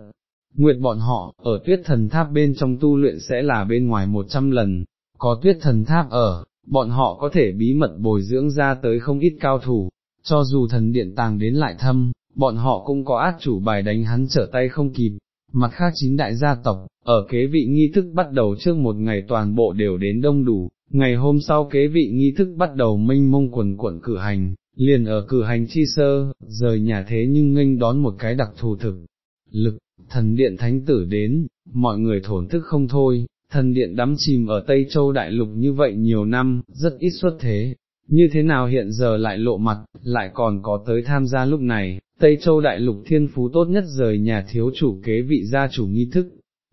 Nguyệt bọn họ, ở tuyết thần tháp bên trong tu luyện sẽ là bên ngoài một trăm lần, có tuyết thần tháp ở, bọn họ có thể bí mật bồi dưỡng ra tới không ít cao thủ, cho dù thần điện tàng đến lại thâm, bọn họ cũng có át chủ bài đánh hắn trở tay không kịp. Mặt khác chín đại gia tộc, ở kế vị nghi thức bắt đầu trước một ngày toàn bộ đều đến đông đủ, ngày hôm sau kế vị nghi thức bắt đầu minh mông quần quận cử hành, liền ở cử hành chi sơ, rời nhà thế nhưng nghênh đón một cái đặc thù thực. Lực, thần điện thánh tử đến, mọi người thổn thức không thôi, thần điện đắm chìm ở Tây Châu Đại Lục như vậy nhiều năm, rất ít xuất thế, như thế nào hiện giờ lại lộ mặt, lại còn có tới tham gia lúc này, Tây Châu Đại Lục thiên phú tốt nhất rời nhà thiếu chủ kế vị gia chủ nghi thức,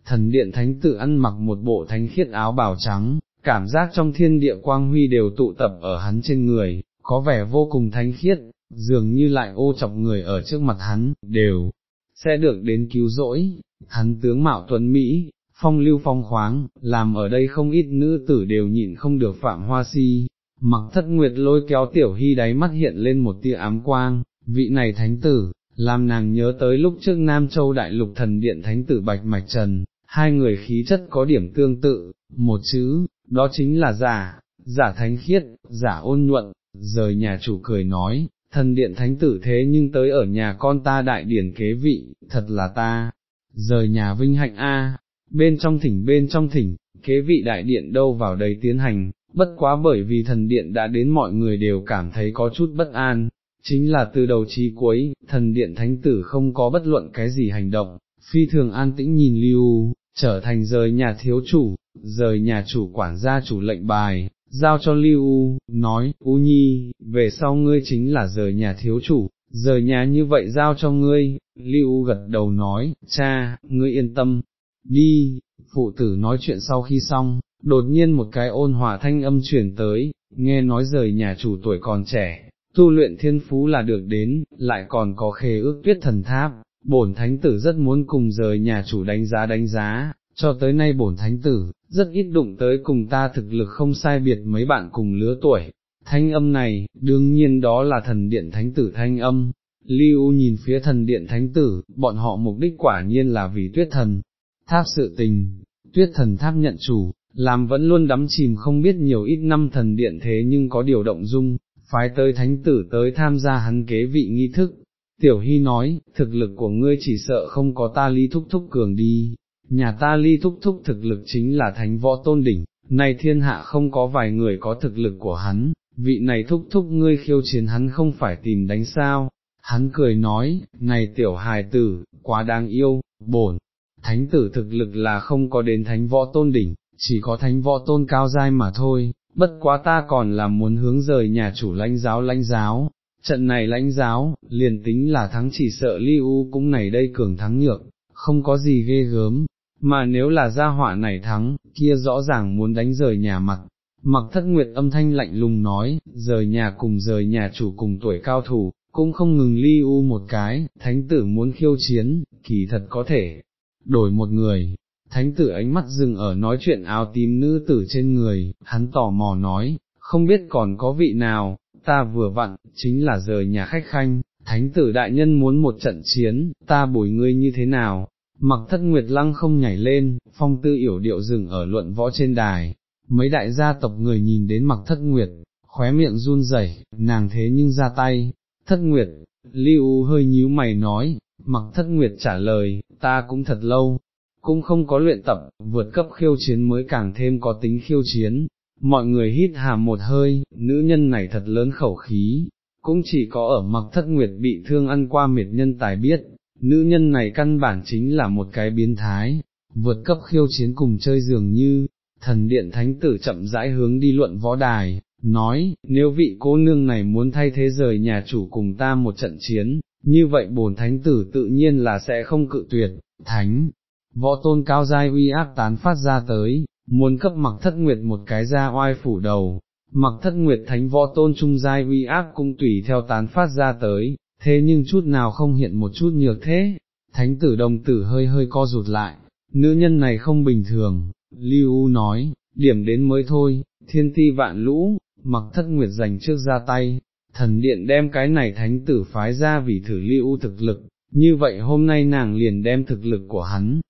thần điện thánh tử ăn mặc một bộ thánh khiết áo bào trắng, cảm giác trong thiên địa quang huy đều tụ tập ở hắn trên người, có vẻ vô cùng thánh khiết, dường như lại ô chọc người ở trước mặt hắn, đều sẽ được đến cứu rỗi, hắn tướng mạo tuấn Mỹ, phong lưu phong khoáng, làm ở đây không ít nữ tử đều nhịn không được phạm hoa si, mặc thất nguyệt lôi kéo tiểu hy đáy mắt hiện lên một tia ám quang, vị này thánh tử, làm nàng nhớ tới lúc trước Nam Châu Đại Lục Thần Điện Thánh tử Bạch Mạch Trần, hai người khí chất có điểm tương tự, một chữ, đó chính là giả, giả thánh khiết, giả ôn nhuận, rời nhà chủ cười nói, thần điện thánh tử thế nhưng tới ở nhà con ta đại điển kế vị, thật là ta, rời nhà vinh hạnh a, bên trong thỉnh bên trong thỉnh, kế vị đại điện đâu vào đây tiến hành, bất quá bởi vì thần điện đã đến mọi người đều cảm thấy có chút bất an, chính là từ đầu chí cuối, thần điện thánh tử không có bất luận cái gì hành động, phi thường an tĩnh nhìn lưu, trở thành rời nhà thiếu chủ, rời nhà chủ quản gia chủ lệnh bài, giao cho Lưu nói, U Nhi, về sau ngươi chính là rời nhà thiếu chủ, rời nhà như vậy giao cho ngươi, Lưu gật đầu nói, cha, ngươi yên tâm, đi, phụ tử nói chuyện sau khi xong, đột nhiên một cái ôn hòa thanh âm truyền tới, nghe nói rời nhà chủ tuổi còn trẻ, tu luyện thiên phú là được đến, lại còn có khế ước tuyết thần tháp, bổn thánh tử rất muốn cùng rời nhà chủ đánh giá đánh giá, cho tới nay bổn thánh tử, rất ít đụng tới cùng ta thực lực không sai biệt mấy bạn cùng lứa tuổi. Thanh âm này, đương nhiên đó là thần điện thánh tử thanh âm. Lưu nhìn phía thần điện thánh tử, bọn họ mục đích quả nhiên là vì tuyết thần. Tháp sự tình, tuyết thần tháp nhận chủ, làm vẫn luôn đắm chìm không biết nhiều ít năm thần điện thế nhưng có điều động dung, phái tới thánh tử tới tham gia hắn kế vị nghi thức. Tiểu Hy nói, thực lực của ngươi chỉ sợ không có ta ly thúc thúc cường đi, nhà ta ly thúc thúc thực lực chính là thánh võ tôn đỉnh, nay thiên hạ không có vài người có thực lực của hắn, vị này thúc thúc ngươi khiêu chiến hắn không phải tìm đánh sao, hắn cười nói, này tiểu hài tử, quá đáng yêu, bổn, thánh tử thực lực là không có đến thánh võ tôn đỉnh, chỉ có thánh võ tôn cao giai mà thôi, bất quá ta còn là muốn hướng rời nhà chủ lãnh giáo lãnh giáo, trận này lãnh giáo, liền tính là thắng chỉ sợ ly u cũng này đây cường thắng nhược, không có gì ghê gớm, mà nếu là gia họa này thắng, kia rõ ràng muốn đánh rời nhà mặt. Mặc thất nguyệt âm thanh lạnh lùng nói, rời nhà cùng rời nhà chủ cùng tuổi cao thủ, cũng không ngừng ly u một cái, thánh tử muốn khiêu chiến, kỳ thật có thể, đổi một người. Thánh tử ánh mắt dừng ở nói chuyện áo tím nữ tử trên người, hắn tò mò nói, không biết còn có vị nào, ta vừa vặn, chính là rời nhà khách khanh, thánh tử đại nhân muốn một trận chiến, ta bồi ngươi như thế nào, Mặc thất nguyệt lăng không nhảy lên, phong tư yểu điệu dừng ở luận võ trên đài, mấy đại gia tộc người nhìn đến mặc thất nguyệt, khóe miệng run rẩy, nàng thế nhưng ra tay, thất nguyệt, lưu hơi nhíu mày nói, mặc thất nguyệt trả lời, ta cũng thật lâu, cũng không có luyện tập, vượt cấp khiêu chiến mới càng thêm có tính khiêu chiến, mọi người hít hà một hơi, nữ nhân này thật lớn khẩu khí, cũng chỉ có ở mặc thất nguyệt bị thương ăn qua miệt nhân tài biết, nữ nhân này căn bản chính là một cái biến thái, vượt cấp khiêu chiến cùng chơi dường như, thần điện thánh tử chậm rãi hướng đi luận võ đài, nói, nếu vị cô nương này muốn thay thế rời nhà chủ cùng ta một trận chiến, như vậy bổn thánh tử tự nhiên là sẽ không cự tuyệt, thánh, võ tôn cao giai uy áp tán phát ra tới, muốn cấp mặc thất nguyệt một cái ra oai phủ đầu, mặc thất nguyệt thánh võ tôn trung giai uy áp cũng tùy theo tán phát ra tới, thế nhưng chút nào không hiện một chút nhược thế, thánh tử đồng tử hơi hơi co rụt lại, nữ nhân này không bình thường, Lưu U nói, điểm đến mới thôi, thiên ti vạn lũ, mặc thất nguyệt dành trước ra tay, thần điện đem cái này thánh tử phái ra vì thử Lưu thực lực, như vậy hôm nay nàng liền đem thực lực của hắn,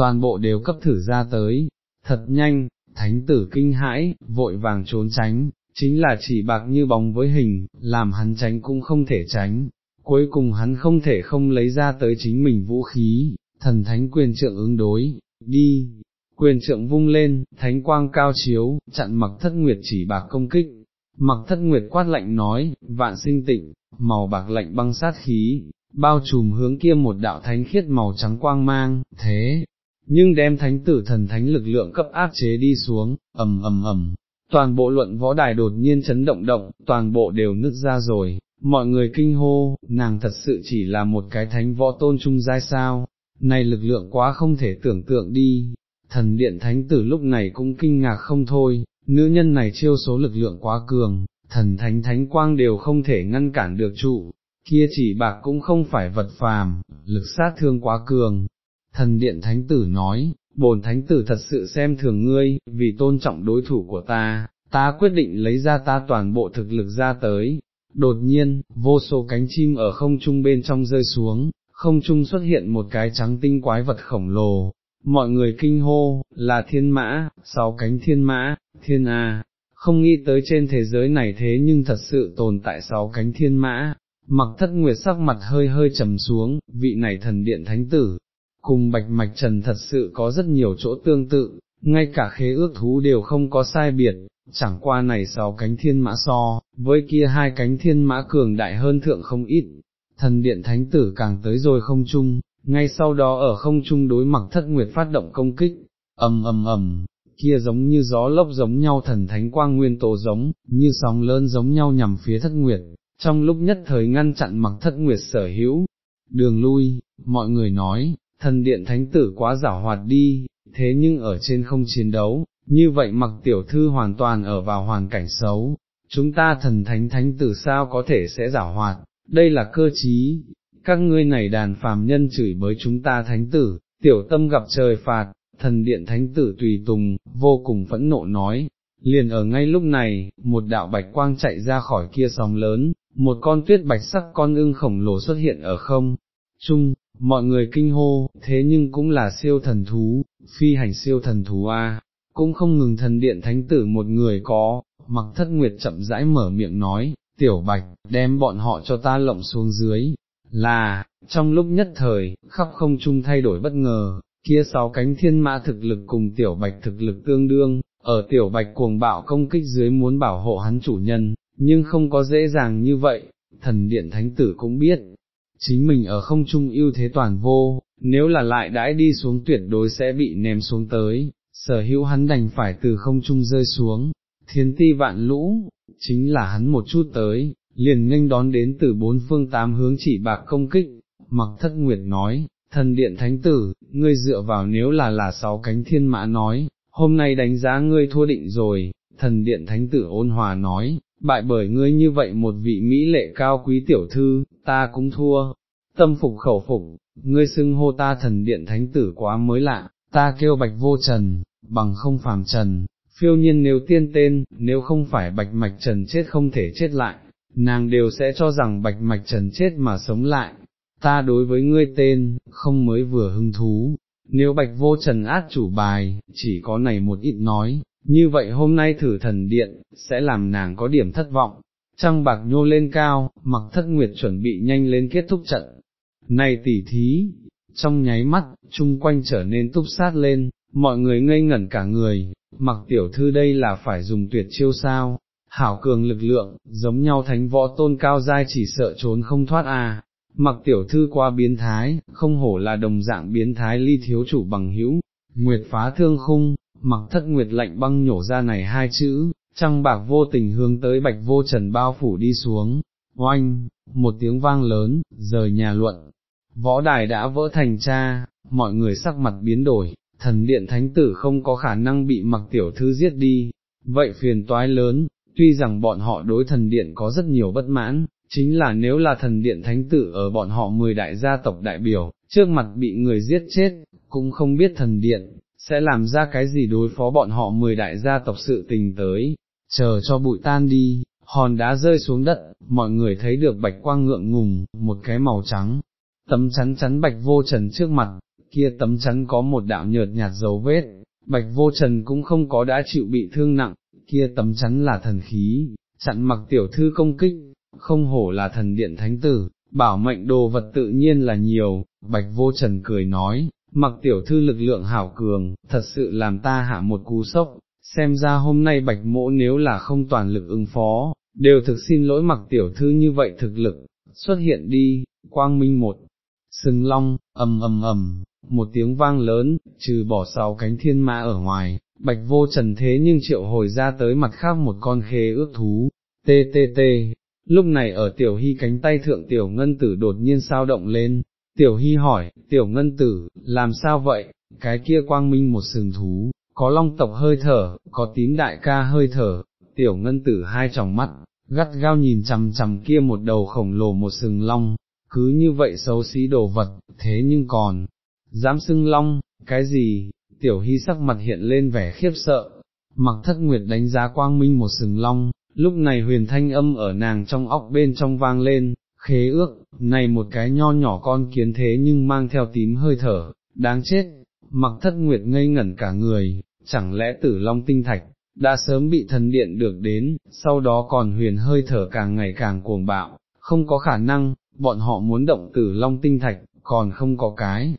toàn bộ đều cấp thử ra tới, thật nhanh, thánh tử kinh hãi, vội vàng trốn tránh, chính là chỉ bạc như bóng với hình, làm hắn tránh cũng không thể tránh, cuối cùng hắn không thể không lấy ra tới chính mình vũ khí, thần thánh quyền trượng ứng đối, đi, quyền trượng vung lên, thánh quang cao chiếu, chặn mặc thất nguyệt chỉ bạc công kích, mặc thất nguyệt quát lạnh nói, vạn sinh tịnh, màu bạc lạnh băng sát khí, bao trùm hướng kia một đạo thánh khiết màu trắng quang mang, thế, nhưng đem thánh tử thần thánh lực lượng cấp áp chế đi xuống, ầm ầm ầm, toàn bộ luận võ đài đột nhiên chấn động động, toàn bộ đều nứt ra rồi, mọi người kinh hô, nàng thật sự chỉ là một cái thánh võ tôn trung giai sao, này lực lượng quá không thể tưởng tượng đi, thần điện thánh tử lúc này cũng kinh ngạc không thôi, nữ nhân này chiêu số lực lượng quá cường, thần thánh thánh quang đều không thể ngăn cản được trụ, kia chỉ bạc cũng không phải vật phàm, lực sát thương quá cường. Thần điện thánh tử nói, bồn thánh tử thật sự xem thường ngươi, vì tôn trọng đối thủ của ta, ta quyết định lấy ra ta toàn bộ thực lực ra tới. Đột nhiên, vô số cánh chim ở không trung bên trong rơi xuống, không trung xuất hiện một cái trắng tinh quái vật khổng lồ, mọi người kinh hô, là thiên mã, sáu cánh thiên mã, thiên A, không nghĩ tới trên thế giới này thế nhưng thật sự tồn tại sáu cánh thiên mã, mặc thất nguyệt sắc mặt hơi hơi trầm xuống, vị này thần điện thánh tử, cùng bạch mạch trần thật sự có rất nhiều chỗ tương tự, ngay cả khế ước thú đều không có sai biệt, chẳng qua này sáu cánh thiên mã so, với kia hai cánh thiên mã cường đại hơn thượng không ít, thần điện thánh tử càng tới rồi không chung, ngay sau đó ở không trung đối mặt thất nguyệt phát động công kích, ầm ầm ầm, kia giống như gió lốc giống nhau thần thánh quang nguyên tổ giống, như sóng lớn giống nhau nhằm phía thất nguyệt, trong lúc nhất thời ngăn chặn mặc thất nguyệt sở hữu, đường lui, mọi người nói, thần điện thánh tử quá giả hoạt đi, thế nhưng ở trên không chiến đấu, như vậy mặc tiểu thư hoàn toàn ở vào hoàn cảnh xấu, chúng ta thần thánh thánh tử sao có thể sẽ giả hoạt, đây là cơ trí, các ngươi này đàn phàm nhân chửi bới chúng ta thánh tử, tiểu tâm gặp trời phạt, thần điện thánh tử tùy tùng, vô cùng phẫn nộ nói, liền ở ngay lúc này, một đạo bạch quang chạy ra khỏi kia sóng lớn, một con tuyết bạch sắc con ưng khổng lồ xuất hiện ở không, chung, mọi người kinh hô, thế nhưng cũng là siêu thần thú, phi hành siêu thần thú a, cũng không ngừng thần điện thánh tử một người có, mặc thất nguyệt chậm rãi mở miệng nói, tiểu bạch, đem bọn họ cho ta lộng xuống dưới, là, trong lúc nhất thời, khắp không trung thay đổi bất ngờ, kia sáu cánh thiên mã thực lực cùng tiểu bạch thực lực tương đương, ở tiểu bạch cuồng bạo công kích dưới muốn bảo hộ hắn chủ nhân, nhưng không có dễ dàng như vậy, thần điện thánh tử cũng biết, chính mình ở không trung ưu thế toàn vô, nếu là lại đãi đi xuống tuyệt đối sẽ bị ném xuống tới, sở hữu hắn đành phải từ không trung rơi xuống, thiên ti vạn lũ, chính là hắn một chút tới, liền nghênh đón đến từ bốn phương tám hướng chỉ bạc công kích, mặc thất nguyệt nói, thần điện thánh tử, ngươi dựa vào nếu là là sáu cánh thiên mã nói, hôm nay đánh giá ngươi thua định rồi, thần điện thánh tử ôn hòa nói, bại bởi ngươi như vậy một vị mỹ lệ cao quý tiểu thư, ta cũng thua, tâm phục khẩu phục, ngươi xưng hô ta thần điện thánh tử quá mới lạ, ta kêu bạch vô trần, bằng không phàm trần, phiêu nhiên nếu tiên tên, nếu không phải bạch mạch trần chết không thể chết lại, nàng đều sẽ cho rằng bạch mạch trần chết mà sống lại, ta đối với ngươi tên, không mới vừa hứng thú, nếu bạch vô trần át chủ bài, chỉ có này một ít nói, như vậy hôm nay thử thần điện, sẽ làm nàng có điểm thất vọng, trăng bạc nhô lên cao, mặc thất nguyệt chuẩn bị nhanh lên kết thúc trận. Này tỉ thí, trong nháy mắt, chung quanh trở nên túc sát lên, mọi người ngây ngẩn cả người, mặc tiểu thư đây là phải dùng tuyệt chiêu sao, hảo cường lực lượng, giống nhau thánh võ tôn cao giai chỉ sợ trốn không thoát à, mặc tiểu thư qua biến thái, không hổ là đồng dạng biến thái ly thiếu chủ bằng hữu, nguyệt phá thương khung, mặc thất nguyệt lạnh băng nhổ ra này hai chữ, trăng bạc vô tình hướng tới bạch vô trần bao phủ đi xuống, oanh, một tiếng vang lớn, rời nhà luận, võ đài đã vỡ thành cha, mọi người sắc mặt biến đổi, thần điện thánh tử không có khả năng bị mặc tiểu thư giết đi, vậy phiền toái lớn, tuy rằng bọn họ đối thần điện có rất nhiều bất mãn, chính là nếu là thần điện thánh tử ở bọn họ mười đại gia tộc đại biểu, trước mặt bị người giết chết, cũng không biết thần điện, sẽ làm ra cái gì đối phó bọn họ mười đại gia tộc sự tình tới, chờ cho bụi tan đi, hòn đá rơi xuống đất, mọi người thấy được bạch quang ngượng ngùng, một cái màu trắng, tấm chắn chắn bạch vô trần trước mặt, kia tấm chắn có một đạo nhợt nhạt dấu vết, bạch vô trần cũng không có đã chịu bị thương nặng, kia tấm chắn là thần khí, chặn mặc tiểu thư công kích, không hổ là thần điện thánh tử, bảo mệnh đồ vật tự nhiên là nhiều, bạch vô trần cười nói, mặc tiểu thư lực lượng hảo cường, thật sự làm ta hạ một cú sốc, xem ra hôm nay bạch mỗ nếu là không toàn lực ứng phó, đều thực xin lỗi mặc tiểu thư như vậy thực lực, xuất hiện đi, quang minh một, sừng long, ầm ầm ầm, một tiếng vang lớn, trừ bỏ sáu cánh thiên ma ở ngoài, bạch vô trần thế nhưng triệu hồi ra tới mặt khác một con khế ước thú, tê tê tê, lúc này ở tiểu hy cánh tay thượng tiểu ngân tử đột nhiên sao động lên, tiểu hy hỏi, tiểu ngân tử, làm sao vậy, cái kia quang minh một sừng thú, có long tộc hơi thở, có tím đại ca hơi thở, tiểu ngân tử hai tròng mắt, gắt gao nhìn chằm chằm kia một đầu khổng lồ một sừng long, cứ như vậy xấu xí đồ vật, thế nhưng còn, dám xưng long, cái gì, tiểu hy sắc mặt hiện lên vẻ khiếp sợ, mặc thất nguyệt đánh giá quang minh một sừng long, lúc này huyền thanh âm ở nàng trong óc bên trong vang lên, khế ước, này một cái nho nhỏ con kiến thế nhưng mang theo tím hơi thở, đáng chết, mặc thất nguyệt ngây ngẩn cả người, chẳng lẽ tử long tinh thạch, đã sớm bị thần điện được đến, sau đó còn huyền hơi thở càng ngày càng cuồng bạo, không có khả năng, bọn họ muốn động tử long tinh thạch, còn không có cái,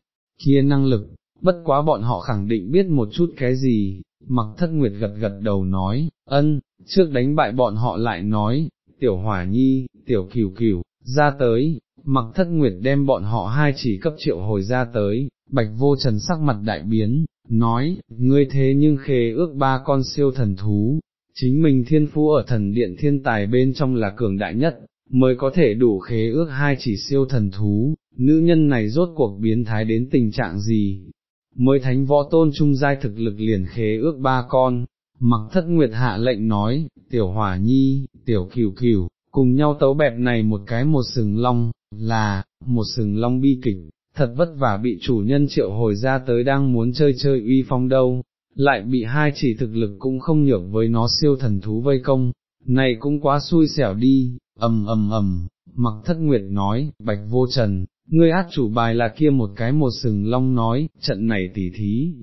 kia năng lực, bất quá bọn họ khẳng định biết một chút cái gì, mặc thất nguyệt gật gật đầu nói, ân, trước đánh bại bọn họ lại nói, tiểu hỏa nhi, tiểu cửu cửu, ra tới, mặc thất nguyệt đem bọn họ hai chỉ cấp triệu hồi ra tới, bạch vô trần sắc mặt đại biến, nói, ngươi thế nhưng khế ước ba con siêu thần thú, chính mình thiên phú ở thần điện thiên tài bên trong là cường đại nhất, mới có thể đủ khế ước hai chỉ siêu thần thú, nữ nhân này rốt cuộc biến thái đến tình trạng gì, mới thánh võ tôn trung giai thực lực liền khế ước ba con, mặc thất nguyệt hạ lệnh nói, tiểu hỏa nhi, tiểu cửu cửu, cùng nhau tấu bẹp này một cái một sừng long, là, một sừng long bi kịch, thật vất vả bị chủ nhân triệu hồi ra tới đang muốn chơi chơi uy phong đâu, lại bị hai chỉ thực lực cũng không nhược với nó siêu thần thú vây công, này cũng quá xui xẻo đi, ầm ầm ầm, mặc thất nguyệt nói, bạch vô trần, ngươi át chủ bài là kia một cái một sừng long nói, trận này tỉ thí,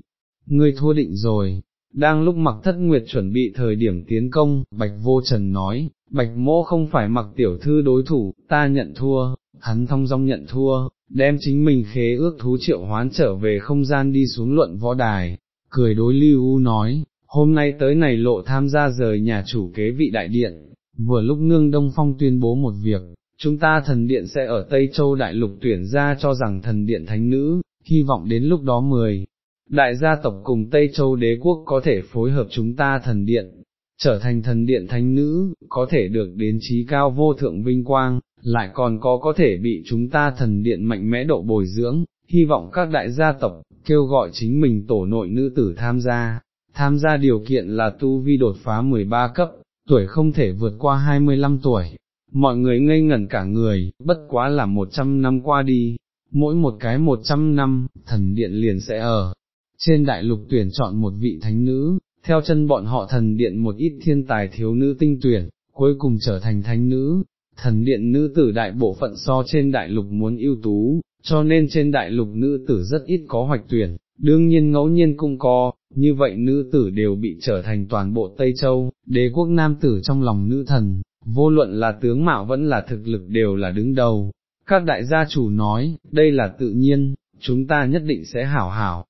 ngươi thua định rồi. Đang lúc mặc thất nguyệt chuẩn bị thời điểm tiến công, bạch vô trần nói, bạch mỗ không phải mặc tiểu thư đối thủ, ta nhận thua, hắn thông dong nhận thua, đem chính mình khế ước thú triệu hoán trở về không gian đi xuống luận võ đài, cười đối lưu u nói, hôm nay tới này lộ tham gia rời nhà chủ kế vị đại điện, vừa lúc nương Đông Phong tuyên bố một việc, chúng ta thần điện sẽ ở Tây Châu Đại Lục tuyển ra cho rằng thần điện thánh nữ, hy vọng đến lúc đó mười. Đại gia tộc cùng Tây Châu đế quốc có thể phối hợp chúng ta thần điện, trở thành thần điện thánh nữ, có thể được đến trí cao vô thượng vinh quang, lại còn có có thể bị chúng ta thần điện mạnh mẽ độ bồi dưỡng, hy vọng các đại gia tộc, kêu gọi chính mình tổ nội nữ tử tham gia, tham gia điều kiện là tu vi đột phá 13 cấp, tuổi không thể vượt qua 25 tuổi, mọi người ngây ngẩn cả người, bất quá là 100 năm qua đi, mỗi một cái 100 năm, thần điện liền sẽ ở, trên đại lục tuyển chọn một vị thánh nữ, theo chân bọn họ thần điện một ít thiên tài thiếu nữ tinh tuyển, cuối cùng trở thành thánh nữ, thần điện nữ tử đại bộ phận so trên đại lục muốn ưu tú, cho nên trên đại lục nữ tử rất ít có hoạch tuyển, đương nhiên ngẫu nhiên cũng có, như vậy nữ tử đều bị trở thành toàn bộ Tây Châu, đế quốc nam tử trong lòng nữ thần, vô luận là tướng mạo vẫn là thực lực đều là đứng đầu. Các đại gia chủ nói, đây là tự nhiên, chúng ta nhất định sẽ hảo hảo,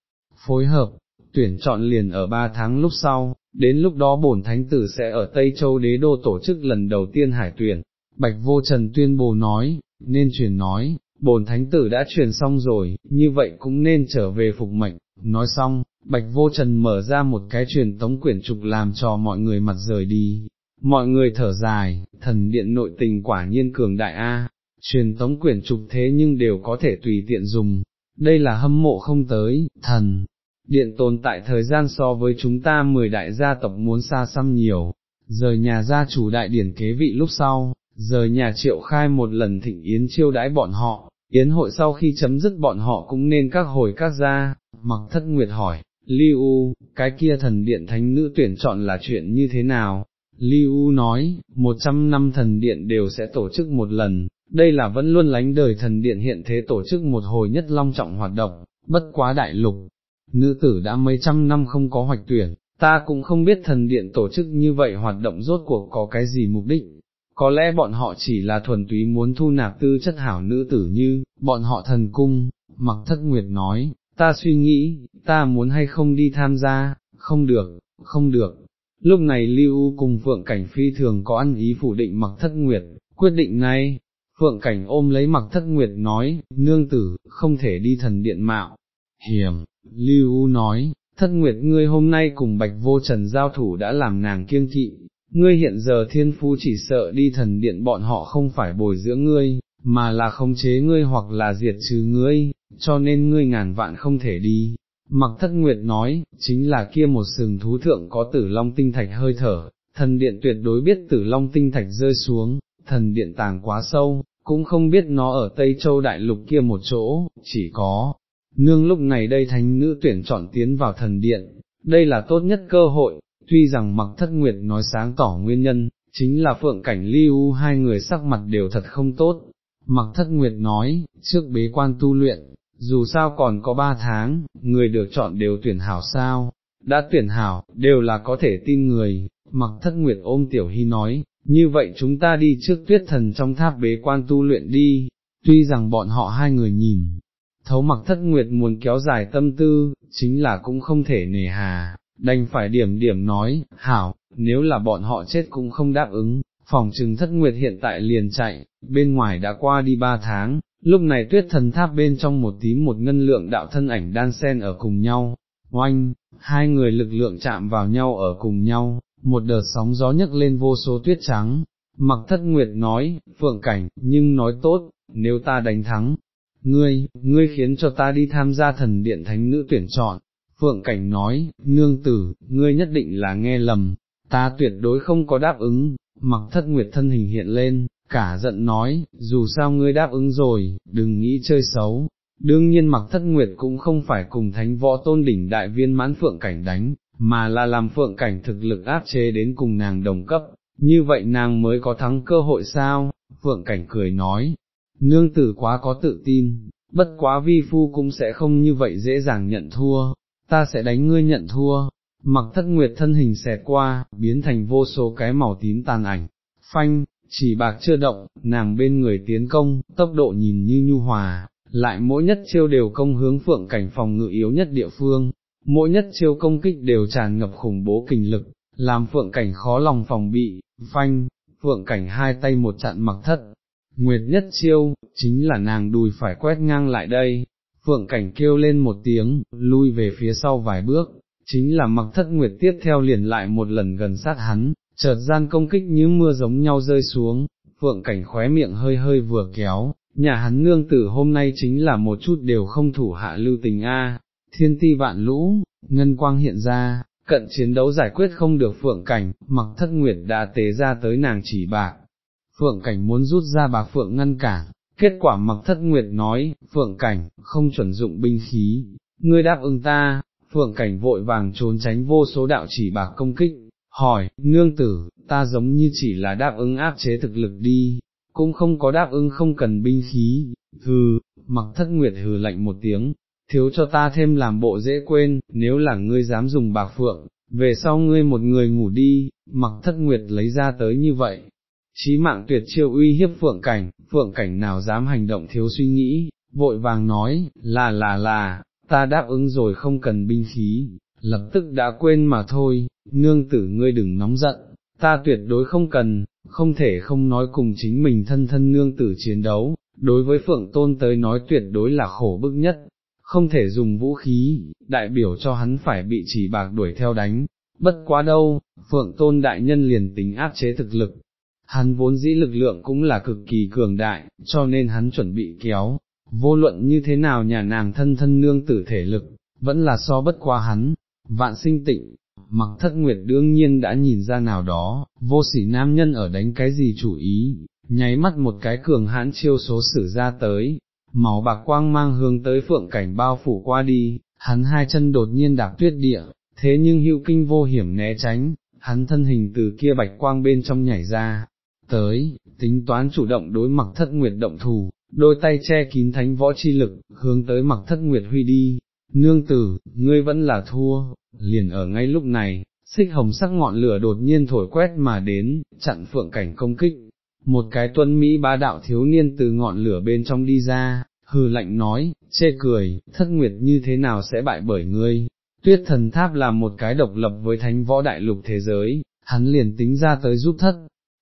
phối hợp, tuyển chọn liền ở ba tháng lúc sau, đến lúc đó bổn thánh tử sẽ ở Tây Châu đế đô tổ chức lần đầu tiên hải tuyển. Bạch Vô Trần tuyên bố nói, nên truyền nói, bổn thánh tử đã truyền xong rồi, như vậy cũng nên trở về phục mệnh, nói xong, Bạch Vô Trần mở ra một cái truyền tống quyển trục làm cho mọi người mặt rời đi, mọi người thở dài, thần điện nội tình quả nhiên cường đại A, truyền tống quyển trục thế nhưng đều có thể tùy tiện dùng, đây là hâm mộ không tới, thần, điện tồn tại thời gian so với chúng ta mười đại gia tộc muốn xa xăm nhiều, rời nhà gia chủ đại điển kế vị lúc sau, rời nhà triệu khai một lần thịnh yến chiêu đãi bọn họ, yến hội sau khi chấm dứt bọn họ cũng nên các hồi các gia, mặc thất nguyệt hỏi, Liu, cái kia thần điện thánh nữ tuyển chọn là chuyện như thế nào? Liu nói, một trăm năm thần điện đều sẽ tổ chức một lần, đây là vẫn luôn lánh đời thần điện hiện thế tổ chức một hồi nhất long trọng hoạt động, bất quá đại lục, nữ tử đã mấy trăm năm không có hoạch tuyển, ta cũng không biết thần điện tổ chức như vậy hoạt động rốt cuộc có cái gì mục đích, có lẽ bọn họ chỉ là thuần túy muốn thu nạp tư chất hảo nữ tử như, bọn họ thần cung, mặc thất nguyệt nói, ta suy nghĩ, ta muốn hay không đi tham gia, không được, không được, Lúc này Lưu cùng Phượng Cảnh phi thường có ăn ý phủ định mặc thất nguyệt, quyết định này, Phượng Cảnh ôm lấy mặc thất nguyệt nói, nương tử, không thể đi thần điện mạo. Hiểm, Lưu nói, thất nguyệt ngươi hôm nay cùng bạch vô trần giao thủ đã làm nàng kiêng kỵ, ngươi hiện giờ thiên phu chỉ sợ đi thần điện bọn họ không phải bồi dưỡng ngươi, mà là khống chế ngươi hoặc là diệt trừ ngươi, cho nên ngươi ngàn vạn không thể đi. Mặc thất nguyệt nói, chính là kia một sừng thú thượng có tử long tinh thạch hơi thở, thần điện tuyệt đối biết tử long tinh thạch rơi xuống, thần điện tàng quá sâu, cũng không biết nó ở Tây Châu Đại Lục kia một chỗ, chỉ có, nương lúc này đây thánh nữ tuyển chọn tiến vào thần điện, đây là tốt nhất cơ hội, tuy rằng mặc thất nguyệt nói sáng tỏ nguyên nhân, chính là phượng cảnh lưu hai người sắc mặt đều thật không tốt. Mặc thất nguyệt nói, trước bế quan tu luyện, dù sao còn có ba tháng, người được chọn đều tuyển hảo sao, đã tuyển hảo, đều là có thể tin người, mặc thất nguyệt ôm tiểu hy nói, như vậy chúng ta đi trước tuyết thần trong tháp bế quan tu luyện đi, tuy rằng bọn họ hai người nhìn, thấu mặc thất nguyệt muốn kéo dài tâm tư, chính là cũng không thể nề hà, đành phải điểm điểm nói, hảo, nếu là bọn họ chết cũng không đáp ứng, phòng trừng thất nguyệt hiện tại liền chạy, bên ngoài đã qua đi ba tháng, lúc này tuyết thần tháp bên trong một tím một ngân lượng đạo thân ảnh đan sen ở cùng nhau, oanh, hai người lực lượng chạm vào nhau ở cùng nhau, một đợt sóng gió nhấc lên vô số tuyết trắng, mặc thất nguyệt nói, phượng cảnh, nhưng nói tốt, nếu ta đánh thắng, ngươi, ngươi khiến cho ta đi tham gia thần điện thánh nữ tuyển chọn, phượng cảnh nói, nương tử, ngươi nhất định là nghe lầm, ta tuyệt đối không có đáp ứng, mặc thất nguyệt thân hình hiện lên, cả giận nói, dù sao ngươi đáp ứng rồi, đừng nghĩ chơi xấu. Đương nhiên mặc thất nguyệt cũng không phải cùng thánh võ tôn đỉnh đại viên mãn phượng cảnh đánh, mà là làm phượng cảnh thực lực áp chế đến cùng nàng đồng cấp, như vậy nàng mới có thắng cơ hội sao, phượng cảnh cười nói, nương tử quá có tự tin, bất quá vi phu cũng sẽ không như vậy dễ dàng nhận thua, ta sẽ đánh ngươi nhận thua, mặc thất nguyệt thân hình xẹt qua, biến thành vô số cái màu tím tàn ảnh, phanh, chỉ bạc chưa động, nàng bên người tiến công, tốc độ nhìn như nhu hòa, lại mỗi nhất chiêu đều công hướng phượng cảnh phòng ngự yếu nhất địa phương, mỗi nhất chiêu công kích đều tràn ngập khủng bố kình lực, làm phượng cảnh khó lòng phòng bị, phanh, phượng cảnh hai tay một chặn mặc thất. Nguyệt nhất chiêu, chính là nàng đùi phải quét ngang lại đây, phượng cảnh kêu lên một tiếng, lui về phía sau vài bước, chính là mặc thất nguyệt tiếp theo liền lại một lần gần sát hắn, chợt gian công kích như mưa giống nhau rơi xuống, phượng cảnh khóe miệng hơi hơi vừa kéo, nhà hắn nương tử hôm nay chính là một chút đều không thủ hạ lưu tình a. Thiên ti vạn lũ, ngân quang hiện ra, cận chiến đấu giải quyết không được phượng cảnh, mặc thất nguyệt đã tế ra tới nàng chỉ bạc. Phượng cảnh muốn rút ra bạc phượng ngăn cản, kết quả mặc thất nguyệt nói, phượng cảnh, không chuẩn dụng binh khí, ngươi đáp ứng ta, phượng cảnh vội vàng trốn tránh vô số đạo chỉ bạc công kích, hỏi, nương tử, ta giống như chỉ là đáp ứng áp chế thực lực đi, cũng không có đáp ứng không cần binh khí, hừ, mặc thất nguyệt hừ lạnh một tiếng, thiếu cho ta thêm làm bộ dễ quên, nếu là ngươi dám dùng bạc phượng, về sau ngươi một người ngủ đi, mặc thất nguyệt lấy ra tới như vậy. Chí mạng tuyệt chiêu uy hiếp phượng cảnh, phượng cảnh nào dám hành động thiếu suy nghĩ, vội vàng nói, là là là, ta đáp ứng rồi không cần binh khí, lập tức đã quên mà thôi, nương tử ngươi đừng nóng giận, ta tuyệt đối không cần, không thể không nói cùng chính mình thân thân nương tử chiến đấu, đối với phượng tôn tới nói tuyệt đối là khổ bức nhất, không thể dùng vũ khí, đại biểu cho hắn phải bị chỉ bạc đuổi theo đánh, bất quá đâu, phượng tôn đại nhân liền tính áp chế thực lực, hắn vốn dĩ lực lượng cũng là cực kỳ cường đại, cho nên hắn chuẩn bị kéo, vô luận như thế nào nhà nàng thân thân nương tử thể lực, vẫn là so bất qua hắn, vạn sinh tịnh, mặc thất nguyệt đương nhiên đã nhìn ra nào đó, vô sỉ nam nhân ở đánh cái gì chủ ý, nháy mắt một cái cường hãn chiêu số sử ra tới, màu bạc quang mang hướng tới phượng cảnh bao phủ qua đi, hắn hai chân đột nhiên đạp tuyết địa, thế nhưng hữu kinh vô hiểm né tránh, hắn thân hình từ kia bạch quang bên trong nhảy ra, tới, tính toán chủ động đối mặc thất nguyệt động thủ đôi tay che kín thánh võ chi lực, hướng tới mặc thất nguyệt huy đi, nương tử, ngươi vẫn là thua, liền ở ngay lúc này, xích hồng sắc ngọn lửa đột nhiên thổi quét mà đến, chặn phượng cảnh công kích, một cái tuân Mỹ ba đạo thiếu niên từ ngọn lửa bên trong đi ra, hừ lạnh nói, chê cười, thất nguyệt như thế nào sẽ bại bởi ngươi, tuyết thần tháp là một cái độc lập với thánh võ đại lục thế giới, hắn liền tính ra tới giúp thất,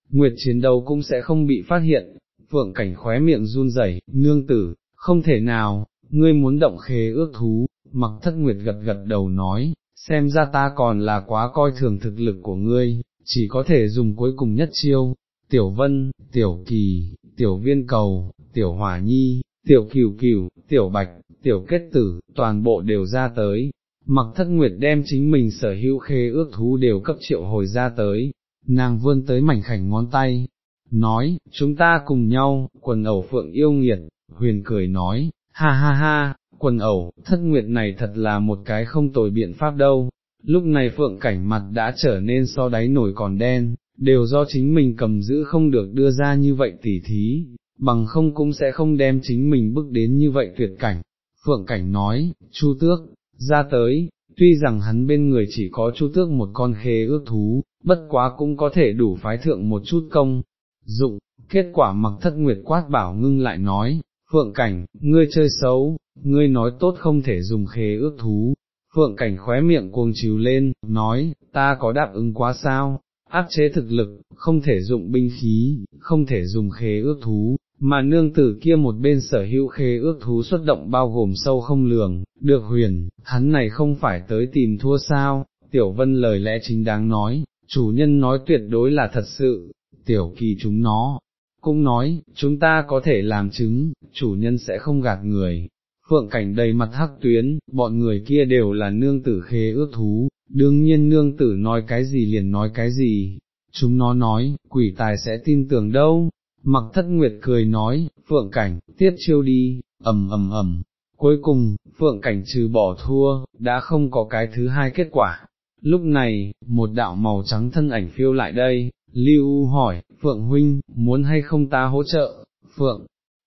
nguyệt chiến đấu cũng sẽ không bị phát hiện, phượng cảnh khóe miệng run rẩy, nương tử, không thể nào, ngươi muốn động khế ước thú, mặc thất nguyệt gật gật đầu nói, xem ra ta còn là quá coi thường thực lực của ngươi, chỉ có thể dùng cuối cùng nhất chiêu, tiểu vân, tiểu kỳ, tiểu viên cầu, tiểu hỏa nhi, tiểu cửu cửu, tiểu bạch, tiểu kết tử, toàn bộ đều ra tới. Mặc thất nguyệt đem chính mình sở hữu khê ước thú đều cấp triệu hồi ra tới, nàng vươn tới mảnh khảnh ngón tay, nói, chúng ta cùng nhau, quần ẩu phượng yêu nghiệt, huyền cười nói, ha ha ha, quần ẩu, thất nguyệt này thật là một cái không tồi biện pháp đâu, lúc này phượng cảnh mặt đã trở nên so đáy nổi còn đen, đều do chính mình cầm giữ không được đưa ra như vậy tỉ thí, bằng không cũng sẽ không đem chính mình bước đến như vậy tuyệt cảnh. Phượng cảnh nói, chu tước, ra tới, tuy rằng hắn bên người chỉ có chu tước một con khế ước thú, bất quá cũng có thể đủ phái thượng một chút công, dụng, kết quả mặc thất nguyệt quát bảo ngưng lại nói, Phượng cảnh, ngươi chơi xấu, ngươi nói tốt không thể dùng khế ước thú, Phượng cảnh khóe miệng cuồng chiều lên, nói, ta có đáp ứng quá sao, áp chế thực lực, không thể dụng binh khí, không thể dùng khế ước thú, mà nương tử kia một bên sở hữu khế ước thú xuất động bao gồm sâu không lường, được huyền, hắn này không phải tới tìm thua sao, tiểu vân lời lẽ chính đáng nói, chủ nhân nói tuyệt đối là thật sự, tiểu kỳ chúng nó, cũng nói, chúng ta có thể làm chứng, chủ nhân sẽ không gạt người. Phượng cảnh đầy mặt hắc tuyến, bọn người kia đều là nương tử khế ước thú, đương nhiên nương tử nói cái gì liền nói cái gì, chúng nó nói, quỷ tài sẽ tin tưởng đâu, mặc thất nguyệt cười nói, phượng cảnh, tiếp chiêu đi, ầm ầm ầm. Cuối cùng, phượng cảnh trừ bỏ thua, đã không có cái thứ hai kết quả. Lúc này, một đạo màu trắng thân ảnh phiêu lại đây, Lưu hỏi, Phượng huynh, muốn hay không ta hỗ trợ, Phượng,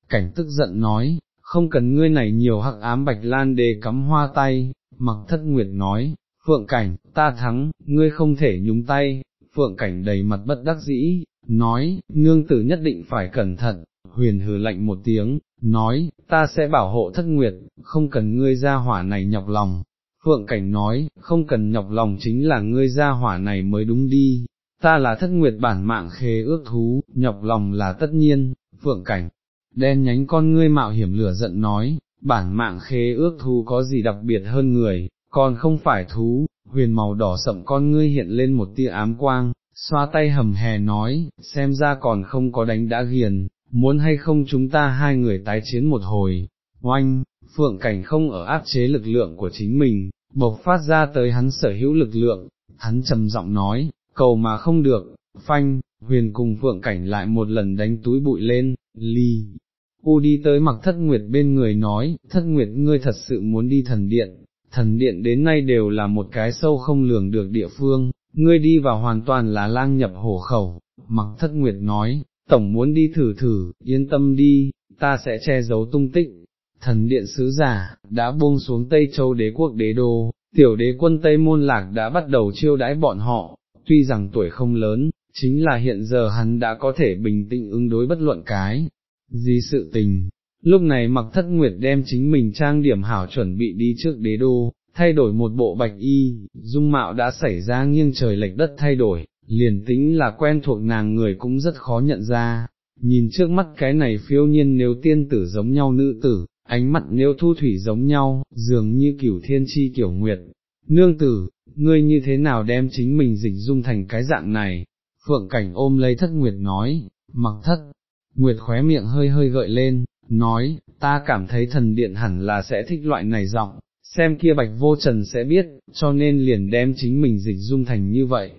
cảnh tức giận nói, không cần ngươi này nhiều hắc ám bạch lan đề cắm hoa tay, mặc thất nguyệt nói, Phượng cảnh, ta thắng, ngươi không thể nhúng tay, Phượng cảnh đầy mặt bất đắc dĩ, nói, nương tử nhất định phải cẩn thận, huyền hừ lạnh một tiếng, nói, ta sẽ bảo hộ thất nguyệt, không cần ngươi ra hỏa này nhọc lòng. Phượng Cảnh nói, không cần nhọc lòng chính là ngươi ra hỏa này mới đúng đi, ta là thất nguyệt bản mạng khế ước thú, nhọc lòng là tất nhiên, Phượng Cảnh, đen nhánh con ngươi mạo hiểm lửa giận nói, bản mạng khế ước thú có gì đặc biệt hơn người, còn không phải thú, huyền màu đỏ sậm con ngươi hiện lên một tia ám quang, xoa tay hầm hè nói, xem ra còn không có đánh đã ghiền, muốn hay không chúng ta hai người tái chiến một hồi, oanh, phượng cảnh không ở áp chế lực lượng của chính mình, bộc phát ra tới hắn sở hữu lực lượng, hắn trầm giọng nói, cầu mà không được, phanh, huyền cùng phượng cảnh lại một lần đánh túi bụi lên, ly. U đi tới mặc thất nguyệt bên người nói, thất nguyệt ngươi thật sự muốn đi thần điện, thần điện đến nay đều là một cái sâu không lường được địa phương, ngươi đi vào hoàn toàn là lang nhập hổ khẩu, mặc thất nguyệt nói, tổng muốn đi thử thử, yên tâm đi, ta sẽ che giấu tung tích. Thần điện sứ giả, đã buông xuống Tây Châu đế quốc đế đô, tiểu đế quân Tây Môn Lạc đã bắt đầu chiêu đãi bọn họ, tuy rằng tuổi không lớn, chính là hiện giờ hắn đã có thể bình tĩnh ứng đối bất luận cái, gì sự tình. Lúc này mặc thất nguyệt đem chính mình trang điểm hảo chuẩn bị đi trước đế đô, thay đổi một bộ bạch y, dung mạo đã xảy ra nghiêng trời lệch đất thay đổi, liền tính là quen thuộc nàng người cũng rất khó nhận ra, nhìn trước mắt cái này phiêu nhiên nếu tiên tử giống nhau nữ tử, ánh mắt nếu thu thủy giống nhau, dường như kiểu thiên chi kiểu nguyệt. Nương tử, ngươi như thế nào đem chính mình dịch dung thành cái dạng này? Phượng cảnh ôm lấy thất nguyệt nói, mặc thất, nguyệt khóe miệng hơi hơi gợi lên, nói, ta cảm thấy thần điện hẳn là sẽ thích loại này giọng, xem kia bạch vô trần sẽ biết, cho nên liền đem chính mình dịch dung thành như vậy.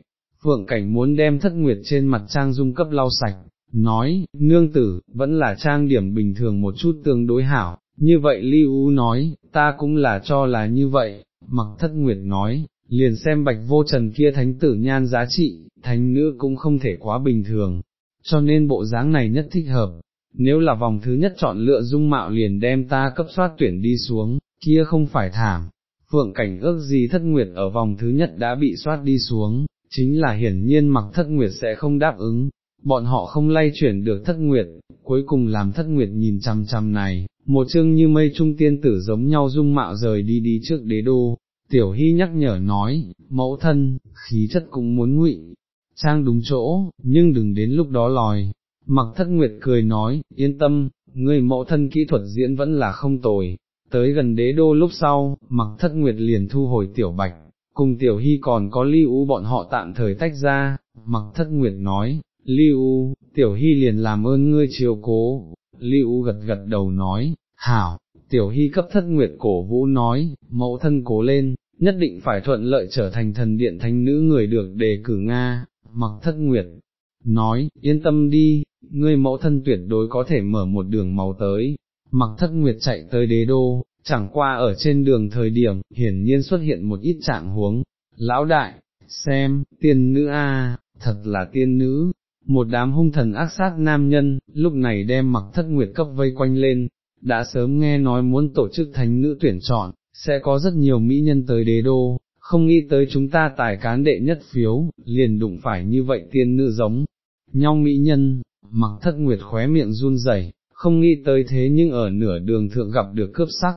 Phượng cảnh muốn đem thất nguyệt trên mặt trang dung cấp lau sạch, nói, nương tử, vẫn là trang điểm bình thường một chút tương đối hảo, như vậy Li U nói, ta cũng là cho là như vậy, mặc thất nguyệt nói, liền xem bạch vô trần kia thánh tử nhan giá trị, thánh nữ cũng không thể quá bình thường, cho nên bộ dáng này nhất thích hợp, nếu là vòng thứ nhất chọn lựa dung mạo liền đem ta cấp soát tuyển đi xuống, kia không phải thảm, phượng cảnh ước gì thất nguyệt ở vòng thứ nhất đã bị soát đi xuống, chính là hiển nhiên mặc thất nguyệt sẽ không đáp ứng, bọn họ không lay chuyển được thất nguyệt, cuối cùng làm thất nguyệt nhìn chằm chằm này, một chương như mây trung tiên tử giống nhau dung mạo rời đi đi trước đế đô, tiểu hy nhắc nhở nói, mẫu thân, khí chất cũng muốn ngụy, trang đúng chỗ, nhưng đừng đến lúc đó lòi. Mặc thất nguyệt cười nói, yên tâm, người mẫu thân kỹ thuật diễn vẫn là không tồi. Tới gần đế đô lúc sau, mặc thất nguyệt liền thu hồi tiểu bạch, cùng tiểu hy còn có ly u bọn họ tạm thời tách ra, mặc thất nguyệt nói, ly u, tiểu hy liền làm ơn ngươi chiều cố, ly u gật gật đầu nói, hảo, tiểu hy cấp thất nguyệt cổ vũ nói, mẫu thân cố lên, nhất định phải thuận lợi trở thành thần điện thánh nữ người được đề cử Nga, mặc thất nguyệt, nói, yên tâm đi, ngươi mẫu thân tuyệt đối có thể mở một đường máu tới, mặc thất nguyệt chạy tới đế đô, chẳng qua ở trên đường thời điểm, hiển nhiên xuất hiện một ít trạng huống, lão đại, xem, tiên nữ a, thật là tiên nữ, một đám hung thần ác sát nam nhân, lúc này đem mặc thất nguyệt cấp vây quanh lên, đã sớm nghe nói muốn tổ chức thánh nữ tuyển chọn, sẽ có rất nhiều mỹ nhân tới đế đô, không nghĩ tới chúng ta tài cán đệ nhất phiếu, liền đụng phải như vậy tiên nữ giống, nhau mỹ nhân, mặc thất nguyệt khóe miệng run rẩy, không nghĩ tới thế nhưng ở nửa đường thượng gặp được cướp sắc,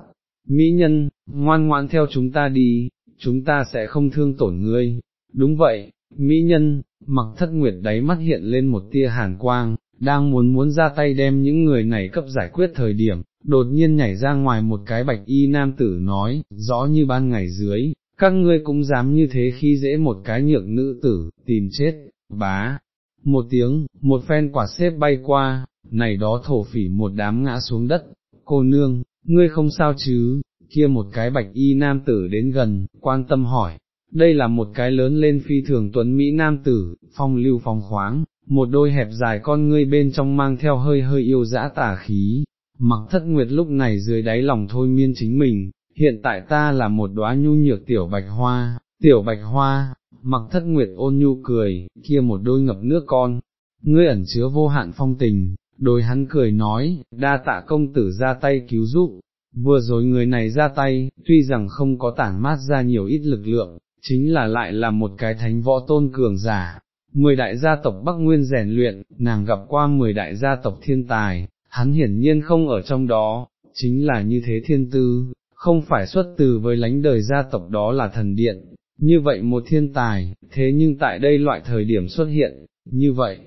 mỹ nhân, ngoan ngoan theo chúng ta đi, chúng ta sẽ không thương tổn ngươi, đúng vậy, mỹ nhân, mặc thất nguyệt đáy mắt hiện lên một tia hàn quang, đang muốn muốn ra tay đem những người này cấp giải quyết thời điểm, đột nhiên nhảy ra ngoài một cái bạch y nam tử nói, rõ như ban ngày dưới, các ngươi cũng dám như thế khi dễ một cái nhược nữ tử, tìm chết, bá. Một tiếng, một phen quả xếp bay qua, này đó thổ phỉ một đám ngã xuống đất, cô nương, ngươi không sao chứ, kia một cái bạch y nam tử đến gần, quan tâm hỏi, đây là một cái lớn lên phi thường tuấn Mỹ nam tử, phong lưu phong khoáng, một đôi hẹp dài con ngươi bên trong mang theo hơi hơi yêu dã tả khí, mặc thất nguyệt lúc này dưới đáy lòng thôi miên chính mình, hiện tại ta là một đóa nhu nhược tiểu bạch hoa, tiểu bạch hoa, mặc thất nguyệt ôn nhu cười, kia một đôi ngập nước con, ngươi ẩn chứa vô hạn phong tình, đôi hắn cười nói, đa tạ công tử ra tay cứu giúp, vừa rồi người này ra tay, tuy rằng không có tản mát ra nhiều ít lực lượng, chính là lại là một cái thánh võ tôn cường giả. Mười đại gia tộc Bắc Nguyên rèn luyện, nàng gặp qua mười đại gia tộc thiên tài, hắn hiển nhiên không ở trong đó, chính là như thế thiên tư, không phải xuất từ với lánh đời gia tộc đó là thần điện, như vậy một thiên tài, thế nhưng tại đây loại thời điểm xuất hiện, như vậy,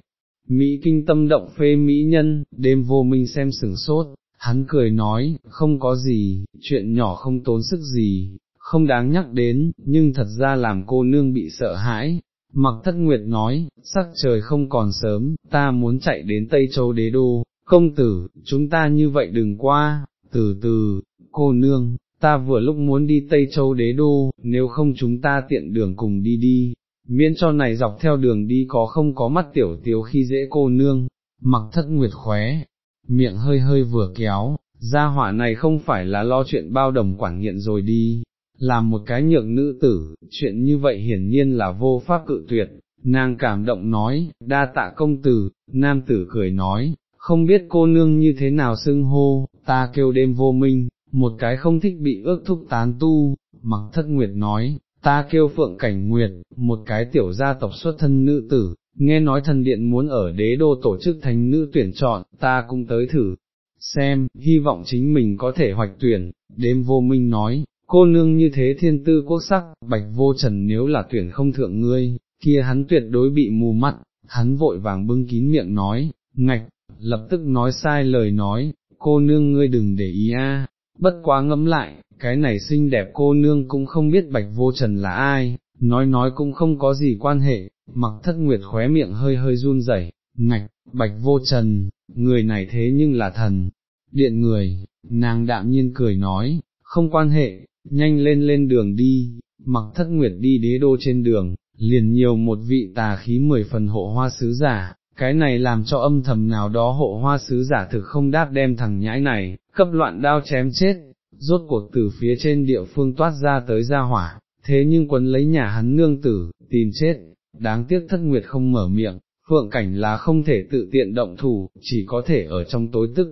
Mỹ kinh tâm động phê Mỹ nhân, đêm vô minh xem sửng sốt, hắn cười nói, không có gì, chuyện nhỏ không tốn sức gì, không đáng nhắc đến, nhưng thật ra làm cô nương bị sợ hãi. Mặc thất nguyệt nói, sắc trời không còn sớm, ta muốn chạy đến Tây Châu đế đô, công tử, chúng ta như vậy đừng qua, từ từ, cô nương, ta vừa lúc muốn đi Tây Châu đế đô, nếu không chúng ta tiện đường cùng đi đi, miễn cho này dọc theo đường đi có không có mắt tiểu tiểu khi dễ cô nương, mặc thất nguyệt khóe, miệng hơi hơi vừa kéo, gia hỏa này không phải là lo chuyện bao đồng quản nghiện rồi đi, làm một cái nhượng nữ tử, chuyện như vậy hiển nhiên là vô pháp cự tuyệt, nàng cảm động nói, đa tạ công tử, nam tử cười nói, không biết cô nương như thế nào xưng hô, ta kêu đêm vô minh, một cái không thích bị ước thúc tán tu, mặc thất nguyệt nói, ta kêu phượng cảnh nguyệt, một cái tiểu gia tộc xuất thân nữ tử, nghe nói thần điện muốn ở đế đô tổ chức thành nữ tuyển chọn, ta cũng tới thử, xem, hy vọng chính mình có thể hoạch tuyển, đêm vô minh nói, cô nương như thế thiên tư quốc sắc, bạch vô trần nếu là tuyển không thượng ngươi, kia hắn tuyệt đối bị mù mắt, hắn vội vàng bưng kín miệng nói, ngạch, lập tức nói sai lời nói, cô nương ngươi đừng để ý a bất quá ngẫm lại, cái này xinh đẹp cô nương cũng không biết bạch vô trần là ai, nói nói cũng không có gì quan hệ, mặc thất nguyệt khóe miệng hơi hơi run rẩy, ngạch, bạch vô trần, người này thế nhưng là thần, điện người, nàng đạm nhiên cười nói, không quan hệ, nhanh lên lên đường đi, mặc thất nguyệt đi đế đô trên đường, liền nhiều một vị tà khí mười phần hộ hoa sứ giả, cái này làm cho âm thầm nào đó hộ hoa sứ giả thực không đáp đem thằng nhãi này, cấp loạn đao chém chết, rốt cuộc từ phía trên địa phương toát ra tới ra hỏa, thế nhưng quấn lấy nhà hắn nương tử, tìm chết, đáng tiếc thất nguyệt không mở miệng, phượng cảnh là không thể tự tiện động thủ, chỉ có thể ở trong tối tức,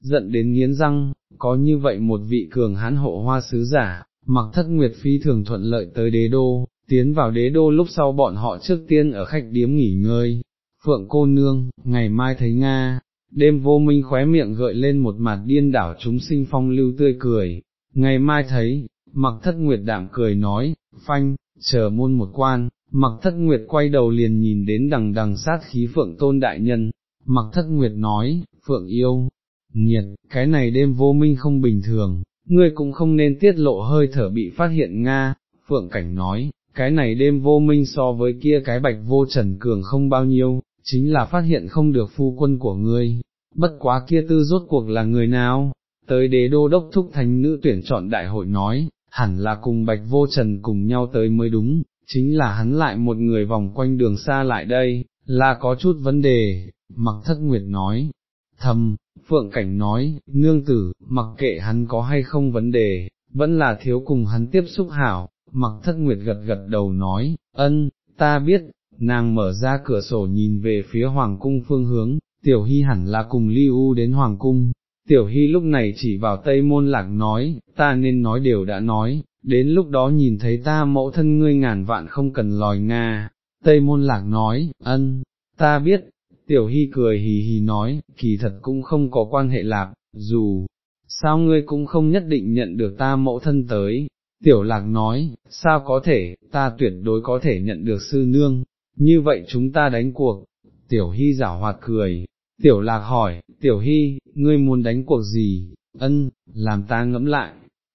giận đến nghiến răng, có như vậy một vị cường hán hộ hoa sứ giả, mặc thất nguyệt phi thường thuận lợi tới đế đô, tiến vào đế đô lúc sau bọn họ trước tiên ở khách điếm nghỉ ngơi, phượng cô nương, ngày mai thấy Nga, đêm vô minh khóe miệng gợi lên một mặt điên đảo chúng sinh phong lưu tươi cười, ngày mai thấy, mặc thất nguyệt đạm cười nói, phanh, chờ môn một quan, mặc thất nguyệt quay đầu liền nhìn đến đằng đằng sát khí phượng tôn đại nhân, mặc thất nguyệt nói, phượng yêu, nghiệt, cái này đêm vô minh không bình thường, ngươi cũng không nên tiết lộ hơi thở bị phát hiện Nga, phượng cảnh nói, cái này đêm vô minh so với kia cái bạch vô trần cường không bao nhiêu, chính là phát hiện không được phu quân của ngươi, bất quá kia tư rốt cuộc là người nào, tới đế đô đốc thúc thánh nữ tuyển chọn đại hội nói, hẳn là cùng bạch vô trần cùng nhau tới mới đúng, chính là hắn lại một người vòng quanh đường xa lại đây, là có chút vấn đề, mặc thất nguyệt nói, thầm, phượng cảnh nói, nương tử, mặc kệ hắn có hay không vấn đề, vẫn là thiếu cùng hắn tiếp xúc hảo, mặc thất nguyệt gật gật đầu nói, ân, ta biết, nàng mở ra cửa sổ nhìn về phía hoàng cung phương hướng, tiểu hy hẳn là cùng ly u đến hoàng cung, tiểu hy lúc này chỉ vào tây môn lạc nói, ta nên nói đều đã nói, đến lúc đó nhìn thấy ta mẫu thân ngươi ngàn vạn không cần lòi nga, tây môn lạc nói, ân, ta biết, tiểu hy cười hì hì nói, kỳ thật cũng không có quan hệ lạc, dù, sao ngươi cũng không nhất định nhận được ta mẫu thân tới, tiểu lạc nói, sao có thể, ta tuyệt đối có thể nhận được sư nương, như vậy chúng ta đánh cuộc, tiểu hy giả hoạt cười, tiểu lạc hỏi, tiểu hy, ngươi muốn đánh cuộc gì, ân, làm ta ngẫm lại,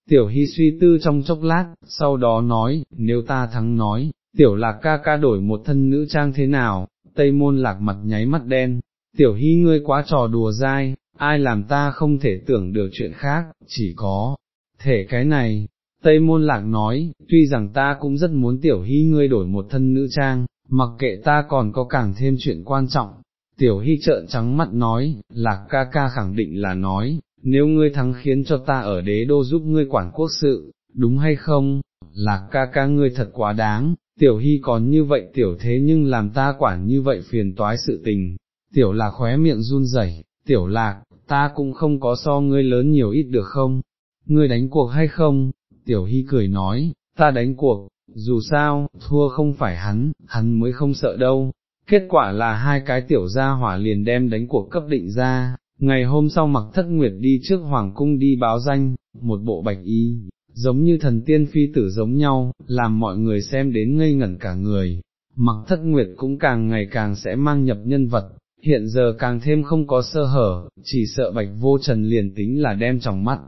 tiểu hy suy tư trong chốc lát, sau đó nói, nếu ta thắng nói, tiểu lạc ca ca đổi một thân nữ trang thế nào, tây môn lạc mặt nháy mắt đen, tiểu hy ngươi quá trò đùa dai, ai làm ta không thể tưởng được chuyện khác, chỉ có, thể cái này, tây môn lạc nói, tuy rằng ta cũng rất muốn tiểu hy ngươi đổi một thân nữ trang, mặc kệ ta còn có càng thêm chuyện quan trọng, tiểu hy trợn trắng mắt nói, lạc ca ca khẳng định là nói, nếu ngươi thắng khiến cho ta ở đế đô giúp ngươi quản quốc sự, đúng hay không, lạc ca ca ngươi thật quá đáng, tiểu hy còn như vậy tiểu thế nhưng làm ta quản như vậy phiền toái sự tình, tiểu lạc khóe miệng run rẩy, tiểu lạc, ta cũng không có so ngươi lớn nhiều ít được không, ngươi đánh cuộc hay không, tiểu hy cười nói, ta đánh cuộc, dù sao, thua không phải hắn, hắn mới không sợ đâu, kết quả là hai cái tiểu gia hỏa liền đem đánh cuộc cấp định ra, ngày hôm sau mặc thất nguyệt đi trước hoàng cung đi báo danh, một bộ bạch y, giống như thần tiên phi tử giống nhau, làm mọi người xem đến ngây ngẩn cả người, mặc thất nguyệt cũng càng ngày càng sẽ mang nhập nhân vật, hiện giờ càng thêm không có sơ hở, chỉ sợ bạch vô trần liền tính là đem trong mắt,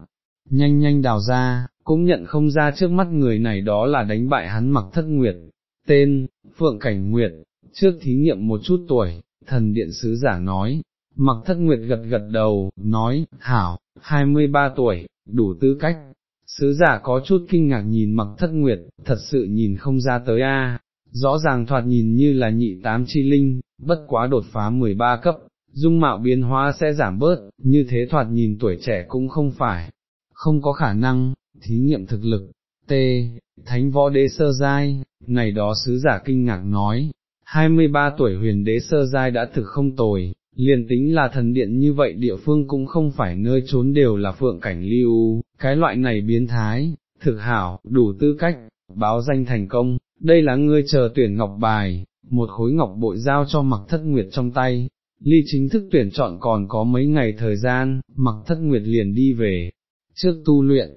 nhanh nhanh đào ra, cũng nhận không ra trước mắt người này đó là đánh bại hắn mặc thất nguyệt, tên, Phượng Cảnh Nguyệt, trước thí nghiệm một chút tuổi, thần điện sứ giả nói, mặc thất nguyệt gật gật đầu, nói, hảo, 23 tuổi, đủ tư cách, sứ giả có chút kinh ngạc nhìn mặc thất nguyệt, thật sự nhìn không ra tới a. rõ ràng thoạt nhìn như là nhị tám chi linh, bất quá đột phá 13 cấp, dung mạo biến hóa sẽ giảm bớt, như thế thoạt nhìn tuổi trẻ cũng không phải, không có khả năng, thí nghiệm thực lực, t, thánh võ đế sơ giai, này đó sứ giả kinh ngạc nói, 23 tuổi huyền đế sơ giai đã thực không tồi, liền tính là thần điện như vậy địa phương cũng không phải nơi trốn đều là phượng cảnh lưu, cái loại này biến thái, thực hảo, đủ tư cách, báo danh thành công, đây là ngươi chờ tuyển ngọc bài, một khối ngọc bội giao cho mặc thất nguyệt trong tay, ly chính thức tuyển chọn còn có mấy ngày thời gian, mặc thất nguyệt liền đi về, trước tu luyện,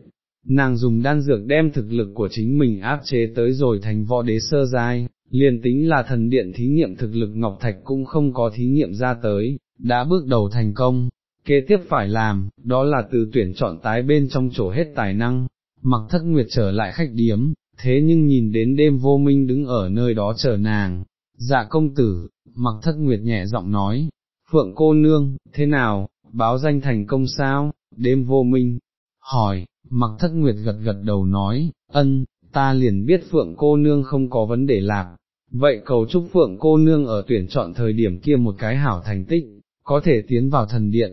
nàng dùng đan dược đem thực lực của chính mình áp chế tới rồi thành võ đế sơ giai, liền tính là thần điện thí nghiệm thực lực Ngọc Thạch cũng không có thí nghiệm ra tới, đã bước đầu thành công, kế tiếp phải làm, đó là từ tuyển chọn tái bên trong chỗ hết tài năng, mặc thất nguyệt trở lại khách điếm, thế nhưng nhìn đến đêm vô minh đứng ở nơi đó chờ nàng, dạ công tử, mặc thất nguyệt nhẹ giọng nói, phượng cô nương, thế nào, báo danh thành công sao, đêm vô minh, hỏi, mặc thất nguyệt gật gật đầu nói, ân, ta liền biết phượng cô nương không có vấn đề lạc, vậy cầu chúc phượng cô nương ở tuyển chọn thời điểm kia một cái hảo thành tích, có thể tiến vào thần điện.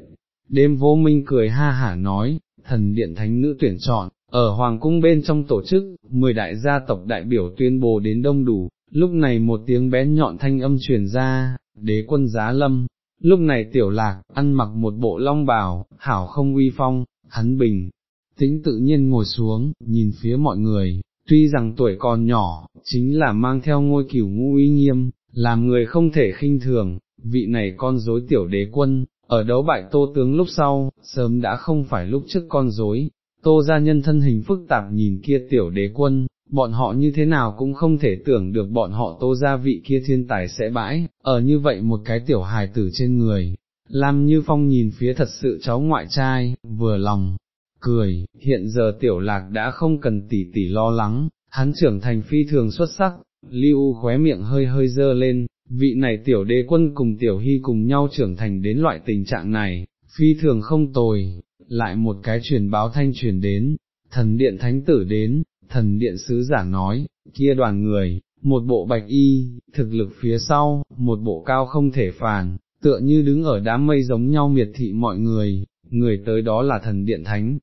Đêm vô minh cười ha hả nói, thần điện thánh nữ tuyển chọn, ở hoàng cung bên trong tổ chức, 10 đại gia tộc đại biểu tuyên bố đến đông đủ, lúc này một tiếng bén nhọn thanh âm truyền ra, đế quân giá lâm, lúc này tiểu lạc, ăn mặc một bộ long bào, hảo không uy phong, hắn bình, tính tự nhiên ngồi xuống, nhìn phía mọi người, tuy rằng tuổi còn nhỏ, chính là mang theo ngôi cửu ngũ uy nghiêm, làm người không thể khinh thường, vị này con dối tiểu đế quân, ở đấu bại tô tướng lúc sau, sớm đã không phải lúc trước con dối, tô gia nhân thân hình phức tạp nhìn kia tiểu đế quân, bọn họ như thế nào cũng không thể tưởng được bọn họ tô gia vị kia thiên tài sẽ bãi, ở như vậy một cái tiểu hài tử trên người. Lam Như Phong nhìn phía thật sự cháu ngoại trai, vừa lòng, cười, hiện giờ tiểu lạc đã không cần tỉ tỉ lo lắng, hắn trưởng thành phi thường xuất sắc, lưu khóe miệng hơi hơi dơ lên, vị này tiểu đế quân cùng tiểu hy cùng nhau trưởng thành đến loại tình trạng này, phi thường không tồi, lại một cái truyền báo thanh truyền đến, thần điện thánh tử đến, thần điện sứ giả nói, kia đoàn người, một bộ bạch y, thực lực phía sau, một bộ cao không thể phàn, tựa như đứng ở đám mây giống nhau miệt thị mọi người, người tới đó là thần điện thánh,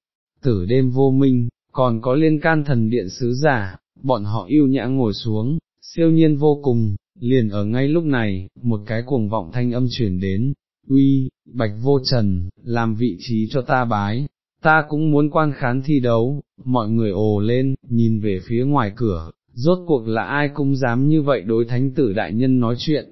tử đêm vô minh, còn có liên can thần điện sứ giả, bọn họ yêu nhã ngồi xuống, siêu nhiên vô cùng, liền ở ngay lúc này, một cái cuồng vọng thanh âm chuyển đến, uy, bạch vô trần, làm vị trí cho ta bái, ta cũng muốn quan khán thi đấu, mọi người ồ lên, nhìn về phía ngoài cửa, rốt cuộc là ai cũng dám như vậy đối thánh tử đại nhân nói chuyện.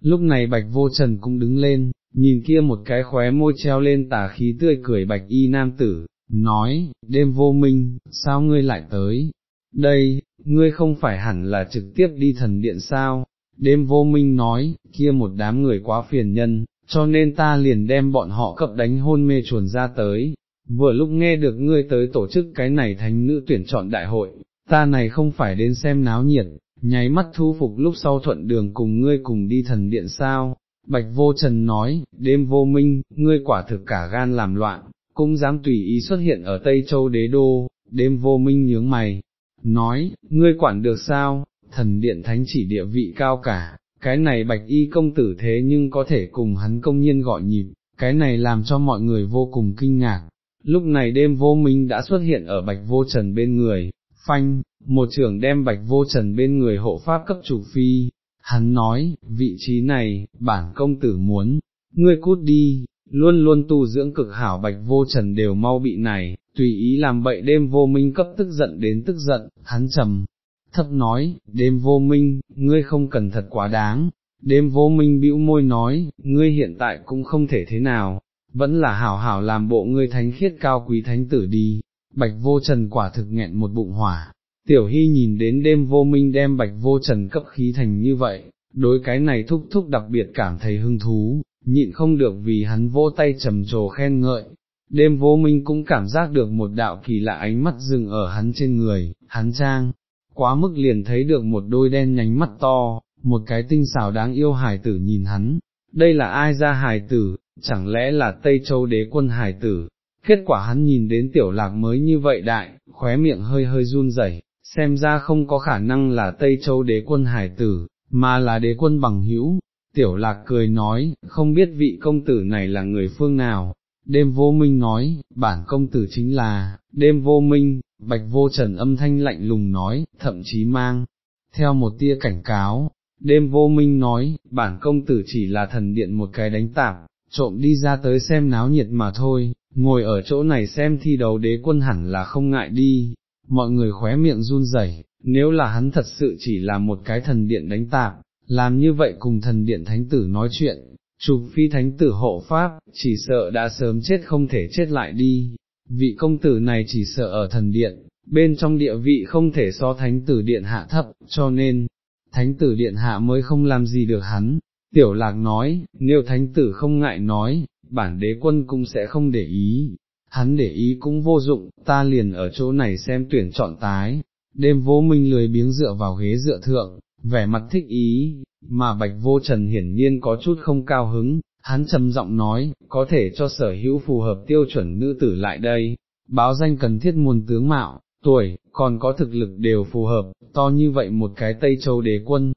Lúc này bạch vô trần cũng đứng lên, nhìn kia một cái khóe môi treo lên tà khí tươi cười bạch y nam tử, nói, đêm vô minh, sao ngươi lại tới? Đây, ngươi không phải hẳn là trực tiếp đi thần điện sao? Đêm vô minh nói, kia một đám người quá phiền nhân, cho nên ta liền đem bọn họ cập đánh hôn mê chuồn ra tới. Vừa lúc nghe được ngươi tới tổ chức cái này thánh nữ tuyển chọn đại hội, ta này không phải đến xem náo nhiệt, nháy mắt thu phục lúc sau thuận đường cùng ngươi cùng đi thần điện sao. Bạch vô trần nói, đêm vô minh, ngươi quả thực cả gan làm loạn, cũng dám tùy ý xuất hiện ở Tây Châu đế đô, đêm vô minh nhướng mày, nói, ngươi quản được sao, thần điện thánh chỉ địa vị cao cả, cái này bạch y công tử thế nhưng có thể cùng hắn công nhiên gọi nhịp, cái này làm cho mọi người vô cùng kinh ngạc. Lúc này đêm vô minh đã xuất hiện ở bạch vô trần bên người, phanh, một trưởng đem bạch vô trần bên người hộ pháp cấp chủ phi, hắn nói, vị trí này, bản công tử muốn, ngươi cút đi, luôn luôn tu dưỡng cực hảo bạch vô trần đều mau bị này, tùy ý làm bậy đêm vô minh cấp tức giận đến tức giận, hắn trầm, thấp nói, đêm vô minh, ngươi không cần thật quá đáng, đêm vô minh bĩu môi nói, ngươi hiện tại cũng không thể thế nào, vẫn là hảo hảo làm bộ ngươi thánh khiết cao quý thánh tử đi, bạch vô trần quả thực nghẹn một bụng hỏa. Tiểu Hy nhìn đến đêm vô minh đem bạch vô trần cấp khí thành như vậy, đối cái này thúc thúc đặc biệt cảm thấy hứng thú, nhịn không được vì hắn vỗ tay trầm trồ khen ngợi. Đêm vô minh cũng cảm giác được một đạo kỳ lạ ánh mắt dừng ở hắn trên người, hắn trang, quá mức liền thấy được một đôi đen nhánh mắt to, một cái tinh xảo đáng yêu hải tử nhìn hắn, đây là ai ra hải tử, chẳng lẽ là Tây Châu đế quân hải tử, kết quả hắn nhìn đến tiểu lạc mới như vậy đại, khóe miệng hơi hơi run rẩy, xem ra không có khả năng là Tây Châu đế quân hải tử, mà là đế quân bằng hữu. Tiểu lạc cười nói, không biết vị công tử này là người phương nào, đêm vô minh nói, bản công tử chính là, đêm vô minh, bạch vô trần âm thanh lạnh lùng nói, thậm chí mang, theo một tia cảnh cáo, đêm vô minh nói, bản công tử chỉ là thần điện một cái đánh tạp, trộm đi ra tới xem náo nhiệt mà thôi, ngồi ở chỗ này xem thi đấu đế quân hẳn là không ngại đi, mọi người khóe miệng run rẩy. nếu là hắn thật sự chỉ là một cái thần điện đánh tạp, làm như vậy cùng thần điện thánh tử nói chuyện, chụp phi thánh tử hộ pháp, chỉ sợ đã sớm chết không thể chết lại đi, vị công tử này chỉ sợ ở thần điện, bên trong địa vị không thể so thánh tử điện hạ thấp, cho nên, thánh tử điện hạ mới không làm gì được hắn. Tiểu lạc nói, nếu thánh tử không ngại nói, bản đế quân cũng sẽ không để ý, hắn để ý cũng vô dụng, ta liền ở chỗ này xem tuyển chọn tái, đêm vô minh lười biếng dựa vào ghế dựa thượng, vẻ mặt thích ý, mà bạch vô trần hiển nhiên có chút không cao hứng, hắn trầm giọng nói, có thể cho sở hữu phù hợp tiêu chuẩn nữ tử lại đây, báo danh cần thiết muôn tướng mạo, tuổi, còn có thực lực đều phù hợp, to như vậy một cái Tây Châu đế quân,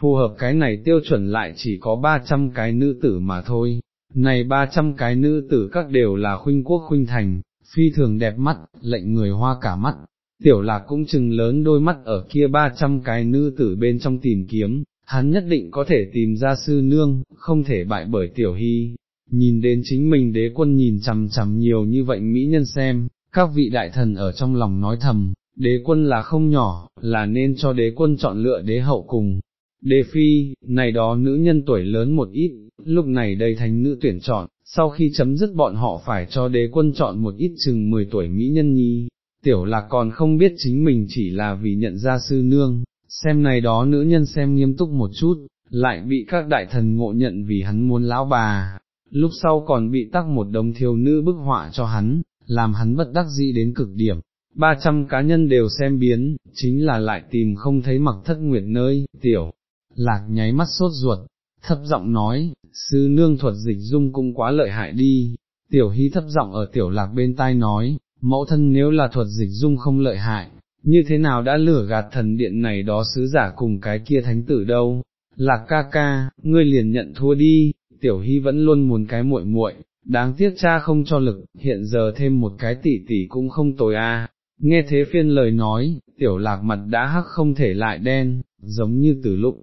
phù hợp cái này tiêu chuẩn lại chỉ có 300 cái nữ tử mà thôi, này 300 cái nữ tử các đều là khuynh quốc khuynh thành, phi thường đẹp mắt, lệnh người hoa cả mắt. Tiểu lạc cũng chừng lớn đôi mắt ở kia 300 cái nữ tử bên trong tìm kiếm, hắn nhất định có thể tìm ra sư nương, không thể bại bởi tiểu hy. Nhìn đến chính mình đế quân nhìn chằm chằm nhiều như vậy mỹ nhân xem, các vị đại thần ở trong lòng nói thầm, đế quân là không nhỏ, là nên cho đế quân chọn lựa đế hậu cùng. Đế phi, này đó nữ nhân tuổi lớn một ít, lúc này đây thành nữ tuyển chọn, sau khi chấm dứt bọn họ phải cho đế quân chọn một ít chừng 10 tuổi mỹ nhân nhi, tiểu lạc còn không biết chính mình chỉ là vì nhận ra sư nương, xem này đó nữ nhân xem nghiêm túc một chút, lại bị các đại thần ngộ nhận vì hắn muốn lão bà, lúc sau còn bị tắc một đống thiếu nữ bức họa cho hắn, làm hắn bất đắc dĩ đến cực điểm. 300 cá nhân đều xem biến, chính là lại tìm không thấy mặc thất nguyệt nơi, tiểu, lạc nháy mắt sốt ruột, thấp giọng nói, sư nương thuật dịch dung cũng quá lợi hại đi, tiểu hy thấp giọng ở tiểu lạc bên tai nói, mẫu thân nếu là thuật dịch dung không lợi hại, như thế nào đã lửa gạt thần điện này đó sứ giả cùng cái kia thánh tử đâu, lạc ca ca, ngươi liền nhận thua đi, tiểu hy vẫn luôn muốn cái muội muội, đáng tiếc cha không cho lực, hiện giờ thêm một cái tỷ tỷ cũng không tồi a. Nghe thế phiên lời nói, tiểu lạc mặt đã hắc không thể lại đen, giống như từ lúc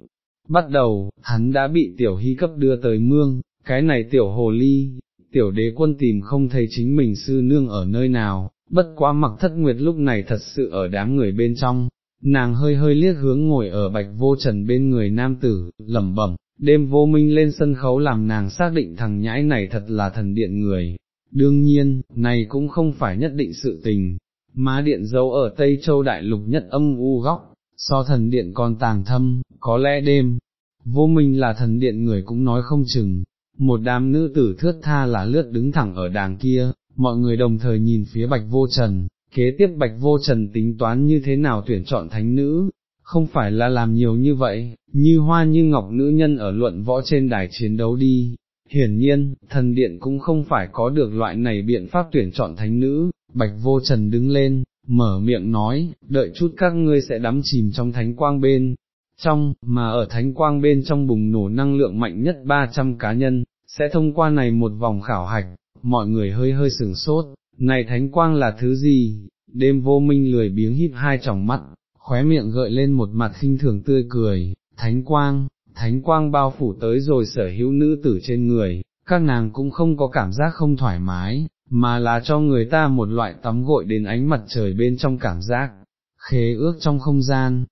bắt đầu, hắn đã bị tiểu hy cấp đưa tới mương, cái này tiểu hồ ly, tiểu đế quân tìm không thấy chính mình sư nương ở nơi nào, bất quá mặc thất nguyệt lúc này thật sự ở đám người bên trong, nàng hơi hơi liếc hướng ngồi ở bạch vô trần bên người nam tử, lẩm bẩm, đêm vô minh lên sân khấu làm nàng xác định thằng nhãi này thật là thần điện người, đương nhiên, này cũng không phải nhất định sự tình, má điện giấu ở Tây Châu Đại Lục nhất âm u góc, so thần điện còn tàng thâm, có lẽ đêm, vô minh là thần điện người cũng nói không chừng, một đám nữ tử thướt tha là lướt đứng thẳng ở đàng kia, mọi người đồng thời nhìn phía bạch vô trần, kế tiếp bạch vô trần tính toán như thế nào tuyển chọn thánh nữ, không phải là làm nhiều như vậy, như hoa như ngọc nữ nhân ở luận võ trên đài chiến đấu đi. Hiển nhiên, thần điện cũng không phải có được loại này biện pháp tuyển chọn thánh nữ, bạch vô trần đứng lên, mở miệng nói, đợi chút các ngươi sẽ đắm chìm trong thánh quang bên, trong, mà ở thánh quang bên trong bùng nổ năng lượng mạnh nhất 300 cá nhân, sẽ thông qua này một vòng khảo hạch, mọi người hơi hơi sừng sốt, này thánh quang là thứ gì, đêm vô minh lười biếng híp hai tròng mắt, khóe miệng gợi lên một mặt khinh thường tươi cười, thánh quang, thánh quang bao phủ tới rồi sở hữu nữ tử trên người, các nàng cũng không có cảm giác không thoải mái, mà là cho người ta một loại tắm gội đến ánh mặt trời bên trong cảm giác, khế ước trong không gian.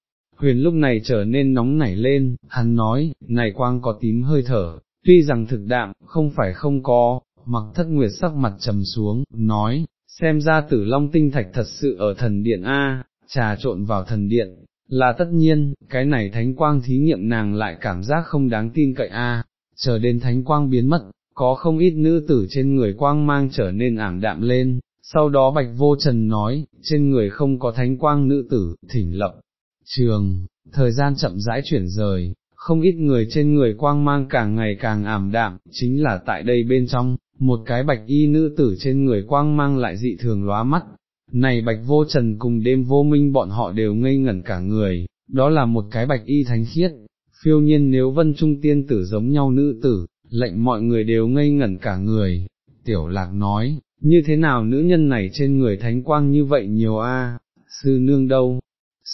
Huyền lúc này trở nên nóng nảy lên, hắn nói, này quang có tím hơi thở, tuy rằng thực đạm, không phải không có, mặc thất nguyệt sắc mặt trầm xuống, nói, xem ra tử long tinh thạch thật sự ở thần điện A, trà trộn vào thần điện, là tất nhiên, cái này thánh quang thí nghiệm nàng lại cảm giác không đáng tin cậy A, chờ đến thánh quang biến mất, có không ít nữ tử trên người quang mang trở nên ảm đạm lên, sau đó bạch vô trần nói, trên người không có thánh quang nữ tử, thỉnh lập, trường, thời gian chậm rãi chuyển rời, không ít người trên người quang mang càng ngày càng ảm đạm, chính là tại đây bên trong, một cái bạch y nữ tử trên người quang mang lại dị thường lóa mắt, này bạch vô trần cùng đêm vô minh bọn họ đều ngây ngẩn cả người, đó là một cái bạch y thánh khiết, phiêu nhiên nếu vân trung tiên tử giống nhau nữ tử, lệnh mọi người đều ngây ngẩn cả người, tiểu lạc nói, như thế nào nữ nhân này trên người thánh quang như vậy nhiều a? sư nương đâu,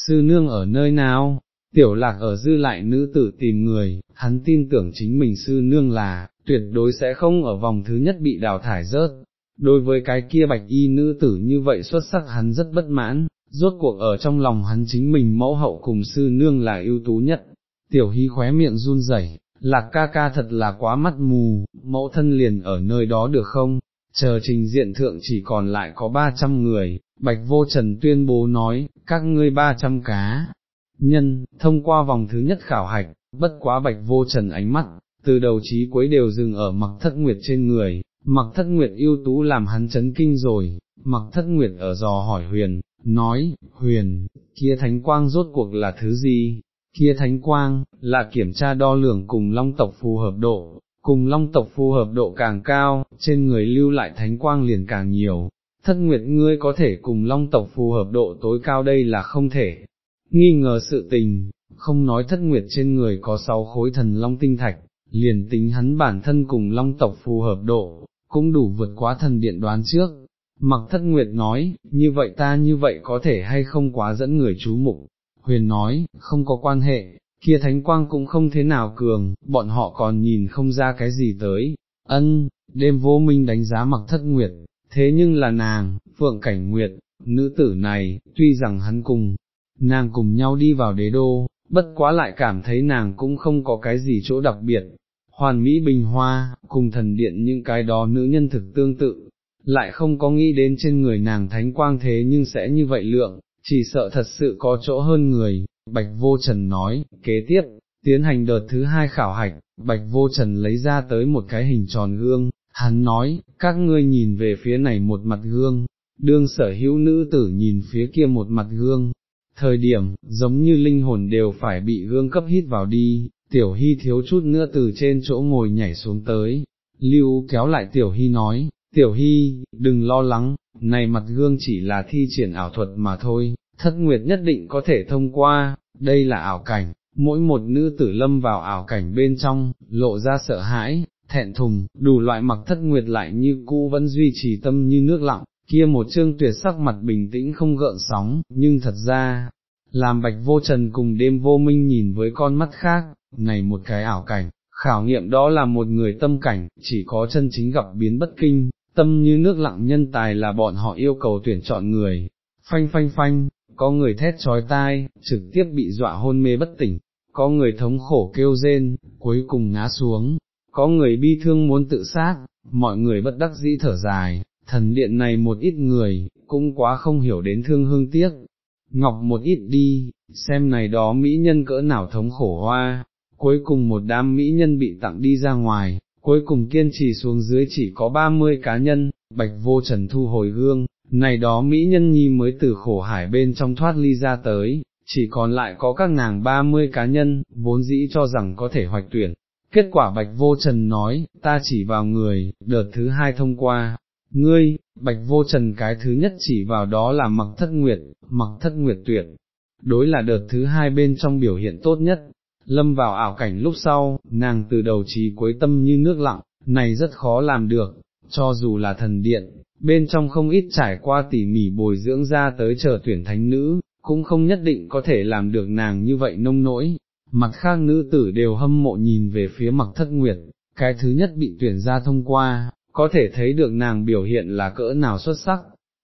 sư nương ở nơi nào, tiểu lạc ở dư lại nữ tử tìm người, hắn tin tưởng chính mình sư nương là, tuyệt đối sẽ không ở vòng thứ nhất bị đào thải rớt. Đối với cái kia bạch y nữ tử như vậy xuất sắc hắn rất bất mãn, rốt cuộc ở trong lòng hắn chính mình mẫu hậu cùng sư nương là ưu tú nhất. Tiểu hy khóe miệng run rẩy, lạc ca ca thật là quá mắt mù, mẫu thân liền ở nơi đó được không? Chờ trình diện thượng chỉ còn lại có 300 người, Bạch Vô Trần tuyên bố nói, các ngươi 300 cá, nhân, thông qua vòng thứ nhất khảo hạch, bất quá Bạch Vô Trần ánh mắt, từ đầu chí cuối đều dừng ở mặc thất nguyệt trên người, mặc thất nguyệt ưu tú làm hắn chấn kinh rồi, mặc thất nguyệt ở dò hỏi huyền, nói, huyền, kia thánh quang rốt cuộc là thứ gì, kia thánh quang, là kiểm tra đo lường cùng long tộc phù hợp độ, cùng long tộc phù hợp độ càng cao, trên người lưu lại thánh quang liền càng nhiều, thất nguyệt ngươi có thể cùng long tộc phù hợp độ tối cao đây là không thể, nghi ngờ sự tình, không nói thất nguyệt trên người có sáu khối thần long tinh thạch, liền tính hắn bản thân cùng long tộc phù hợp độ, cũng đủ vượt quá thần điện đoán trước. Mặc thất nguyệt nói, như vậy ta như vậy có thể hay không quá dẫn người chú mục. Huyền nói, không có quan hệ, kia thánh quang cũng không thế nào cường, bọn họ còn nhìn không ra cái gì tới. Ân, đêm vô minh đánh giá mặc thất nguyệt, thế nhưng là nàng, phượng cảnh nguyệt, nữ tử này, tuy rằng hắn cùng, nàng cùng nhau đi vào đế đô, bất quá lại cảm thấy nàng cũng không có cái gì chỗ đặc biệt, hoàn mỹ bình hoa, cùng thần điện những cái đó nữ nhân thực tương tự, lại không có nghĩ đến trên người nàng thánh quang thế nhưng sẽ như vậy lượng, chỉ sợ thật sự có chỗ hơn người, Bạch Vô Trần nói, kế tiếp, tiến hành đợt thứ hai khảo hạch, Bạch Vô Trần lấy ra tới một cái hình tròn gương, hắn nói, các ngươi nhìn về phía này một mặt gương, đương sở hữu nữ tử nhìn phía kia một mặt gương, thời điểm, giống như linh hồn đều phải bị gương cấp hít vào đi, tiểu hy thiếu chút nữa từ trên chỗ ngồi nhảy xuống tới, lưu kéo lại tiểu hy nói, tiểu hy, đừng lo lắng, này mặt gương chỉ là thi triển ảo thuật mà thôi, thất nguyệt nhất định có thể thông qua, đây là ảo cảnh, mỗi một nữ tử lâm vào ảo cảnh bên trong, lộ ra sợ hãi, thẹn thùng, đủ loại mặc thất nguyệt lại như cũ vẫn duy trì tâm như nước lặng, kia một trương tuyệt sắc mặt bình tĩnh không gợn sóng, nhưng thật ra, làm bạch vô trần cùng đêm vô minh nhìn với con mắt khác, này một cái ảo cảnh, khảo nghiệm đó là một người tâm cảnh, chỉ có chân chính gặp biến bất kinh, tâm như nước lặng nhân tài là bọn họ yêu cầu tuyển chọn người, phanh phanh phanh, có người thét trói tai, trực tiếp bị dọa hôn mê bất tỉnh, có người thống khổ kêu rên, cuối cùng ngã xuống, có người bi thương muốn tự sát, mọi người bất đắc dĩ thở dài, thần điện này một ít người, cũng quá không hiểu đến thương hương tiếc. Ngọc một ít đi, xem này đó mỹ nhân cỡ nào thống khổ hoa, cuối cùng một đám mỹ nhân bị tặng đi ra ngoài, cuối cùng kiên trì xuống dưới chỉ có 30 cá nhân, bạch vô trần thu hồi gương, này đó Mỹ nhân nhi mới từ khổ hải bên trong thoát ly ra tới, chỉ còn lại có các nàng 30 cá nhân, vốn dĩ cho rằng có thể hoạch tuyển. Kết quả Bạch Vô Trần nói, ta chỉ vào người, đợt thứ hai thông qua, ngươi, Bạch Vô Trần cái thứ nhất chỉ vào đó là mặc thất nguyệt, mặc thất nguyệt tuyệt, đối là đợt thứ hai bên trong biểu hiện tốt nhất, lâm vào ảo cảnh lúc sau, nàng từ đầu trí cuối tâm như nước lặng, này rất khó làm được, cho dù là thần điện, bên trong không ít trải qua tỉ mỉ bồi dưỡng ra tới chờ tuyển thánh nữ, cũng không nhất định có thể làm được nàng như vậy nông nỗi. Mặt khác nữ tử đều hâm mộ nhìn về phía mặc thất nguyệt, cái thứ nhất bị tuyển ra thông qua, có thể thấy được nàng biểu hiện là cỡ nào xuất sắc.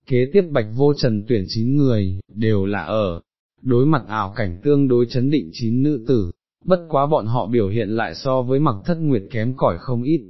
Kế tiếp bạch vô trần tuyển chín người, đều là ở, đối mặt ảo cảnh tương đối chấn định chín nữ tử, bất quá bọn họ biểu hiện lại so với mặc thất nguyệt kém cỏi không ít,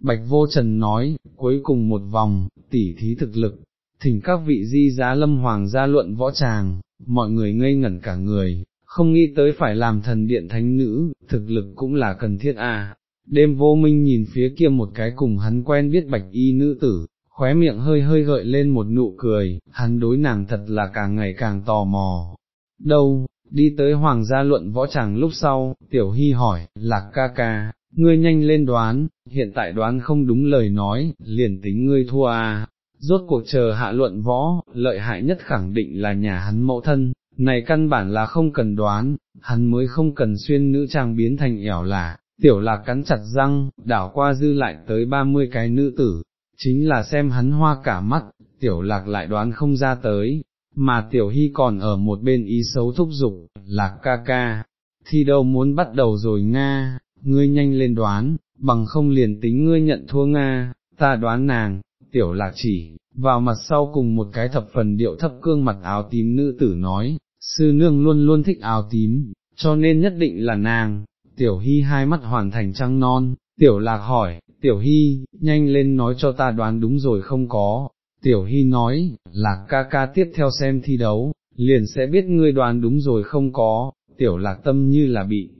Bạch Vô Trần nói, cuối cùng một vòng, tỉ thí thực lực, thỉnh các vị di giá lâm hoàng gia luận võ tràng, mọi người ngây ngẩn cả người, không nghĩ tới phải làm thần điện thánh nữ, thực lực cũng là cần thiết à. Đêm vô minh nhìn phía kia một cái cùng hắn quen biết bạch y nữ tử, khóe miệng hơi hơi gợi lên một nụ cười, hắn đối nàng thật là càng ngày càng tò mò. Đâu, đi tới hoàng gia luận võ tràng lúc sau, tiểu hy hỏi, lạc ca ca, ngươi nhanh lên đoán, hiện tại đoán không đúng lời nói, liền tính ngươi thua à, rốt cuộc chờ hạ luận võ, lợi hại nhất khẳng định là nhà hắn mẫu thân, này căn bản là không cần đoán, hắn mới không cần xuyên nữ trang biến thành ẻo lả. tiểu lạc cắn chặt răng, đảo qua dư lại tới 30 cái nữ tử, chính là xem hắn hoa cả mắt, tiểu lạc lại đoán không ra tới, mà tiểu hy còn ở một bên ý xấu thúc giục, lạc ca ca, thi đâu muốn bắt đầu rồi Nga, ngươi nhanh lên đoán, bằng không liền tính ngươi nhận thua Nga, ta đoán nàng, tiểu lạc chỉ, vào mặt sau cùng một cái thập phần điệu thấp cương mặt áo tím nữ tử nói, sư nương luôn luôn thích áo tím, cho nên nhất định là nàng, tiểu hy hai mắt hoàn thành trăng non, tiểu lạc hỏi, tiểu hy, nhanh lên nói cho ta đoán đúng rồi không có, tiểu hy nói, lạc ca ca tiếp theo xem thi đấu, liền sẽ biết ngươi đoán đúng rồi không có, tiểu lạc tâm như là bị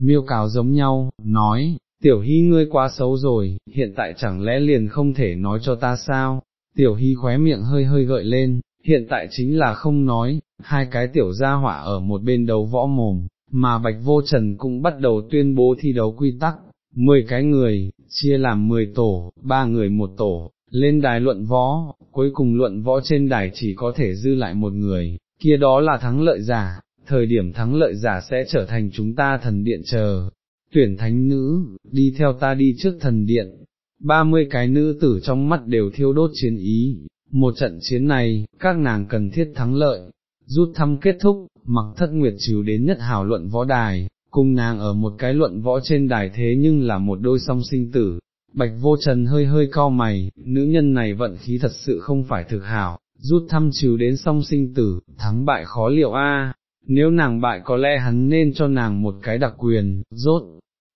miêu cáo giống nhau, nói, tiểu hy ngươi quá xấu rồi, hiện tại chẳng lẽ liền không thể nói cho ta sao, tiểu hy khóe miệng hơi hơi gợi lên, hiện tại chính là không nói, hai cái tiểu gia hỏa ở một bên đấu võ mồm, mà bạch vô trần cũng bắt đầu tuyên bố thi đấu quy tắc, mười cái người, chia làm mười tổ, ba người một tổ, lên đài luận võ, cuối cùng luận võ trên đài chỉ có thể dư lại một người, kia đó là thắng lợi giả, thời điểm thắng lợi giả sẽ trở thành chúng ta thần điện chờ, tuyển thánh nữ, đi theo ta đi trước thần điện, ba mươi cái nữ tử trong mắt đều thiêu đốt chiến ý, một trận chiến này, các nàng cần thiết thắng lợi, rút thăm kết thúc, mặc thất nguyệt chiếu đến nhất hảo luận võ đài, cùng nàng ở một cái luận võ trên đài thế nhưng là một đôi song sinh tử. Bạch vô trần hơi hơi cao mày, nữ nhân này vận khí thật sự không phải thực hảo, rút thăm chiếu đến song sinh tử, thắng bại khó liệu a nếu nàng bại có lẽ hắn nên cho nàng một cái đặc quyền, rốt,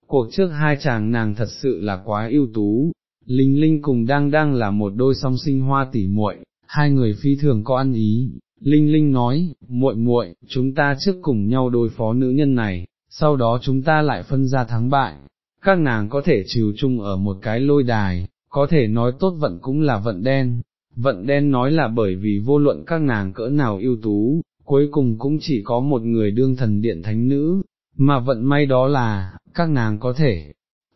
cuộc trước hai chàng nàng thật sự là quá ưu tú, Linh Linh cùng đang đang là một đôi song sinh hoa tỉ muội, hai người phi thường có ăn ý. Linh Linh nói, muội muội, chúng ta trước cùng nhau đối phó nữ nhân này, sau đó chúng ta lại phân ra thắng bại. Các nàng có thể trừ chung ở một cái lôi đài, có thể nói tốt vận cũng là vận đen. Vận đen nói là bởi vì vô luận các nàng cỡ nào ưu tú, cuối cùng cũng chỉ có một người đương thần điện thánh nữ, mà vận may đó là, các nàng có thể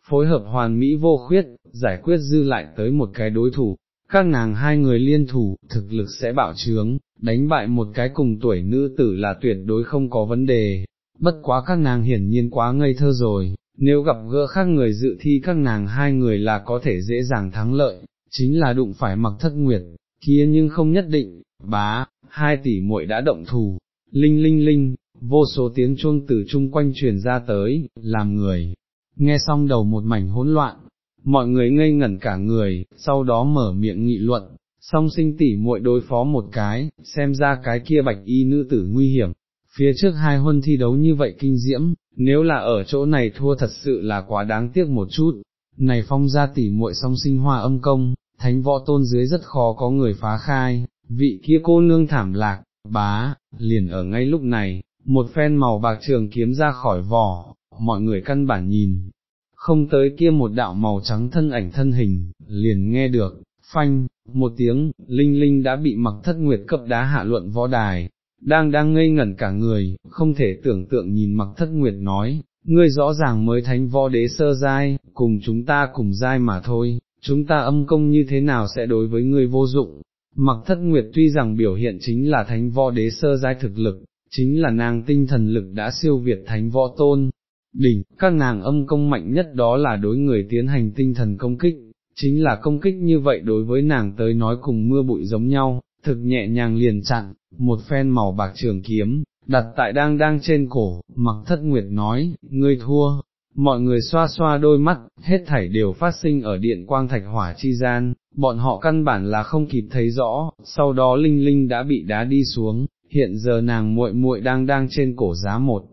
phối hợp hoàn mỹ vô khuyết, giải quyết dư lại tới một cái đối thủ, các nàng hai người liên thủ, thực lực sẽ bạo trướng, đánh bại một cái cùng tuổi nữ tử là tuyệt đối không có vấn đề, bất quá các nàng hiển nhiên quá ngây thơ rồi, nếu gặp gỡ khác người dự thi các nàng hai người là có thể dễ dàng thắng lợi, chính là đụng phải mặc thất nguyệt, kia nhưng không nhất định, bá, hai tỷ muội đã động thủ, linh linh linh, vô số tiếng chuông từ chung quanh truyền ra tới, làm người, nghe xong đầu một mảnh hỗn loạn, mọi người ngây ngẩn cả người, sau đó mở miệng nghị luận, song sinh tỷ muội đối phó một cái, xem ra cái kia bạch y nữ tử nguy hiểm, phía trước hai huân thi đấu như vậy kinh diễm, nếu là ở chỗ này thua thật sự là quá đáng tiếc một chút, này phong ra tỷ muội song sinh hoa âm công, thánh võ tôn dưới rất khó có người phá khai, vị kia cô nương thảm lạc, bá, liền ở ngay lúc này, một phen màu bạc trường kiếm ra khỏi vỏ, mọi người căn bản nhìn, không tới kia một đạo màu trắng thân ảnh thân hình, liền nghe được, phanh, một tiếng, linh linh đã bị mặc thất nguyệt cấp đá hạ luận võ đài, đang đang ngây ngẩn cả người, không thể tưởng tượng nhìn mặc thất nguyệt nói, ngươi rõ ràng mới thánh võ đế sơ giai, cùng chúng ta cùng giai mà thôi, chúng ta âm công như thế nào sẽ đối với ngươi vô dụng. Mặc thất nguyệt tuy rằng biểu hiện chính là thánh võ đế sơ giai thực lực, chính là nàng tinh thần lực đã siêu việt thánh võ tôn, đỉnh, các nàng âm công mạnh nhất đó là đối người tiến hành tinh thần công kích, chính là công kích như vậy đối với nàng tới nói cùng mưa bụi giống nhau, thực nhẹ nhàng liền chặn, một phen màu bạc trường kiếm, đặt tại đang đang trên cổ, mặc thất nguyệt nói, ngươi thua, mọi người xoa xoa đôi mắt, hết thảy đều phát sinh ở điện quang thạch hỏa chi gian, bọn họ căn bản là không kịp thấy rõ, sau đó Linh Linh đã bị đá đi xuống, hiện giờ nàng muội muội đang đang trên cổ giá một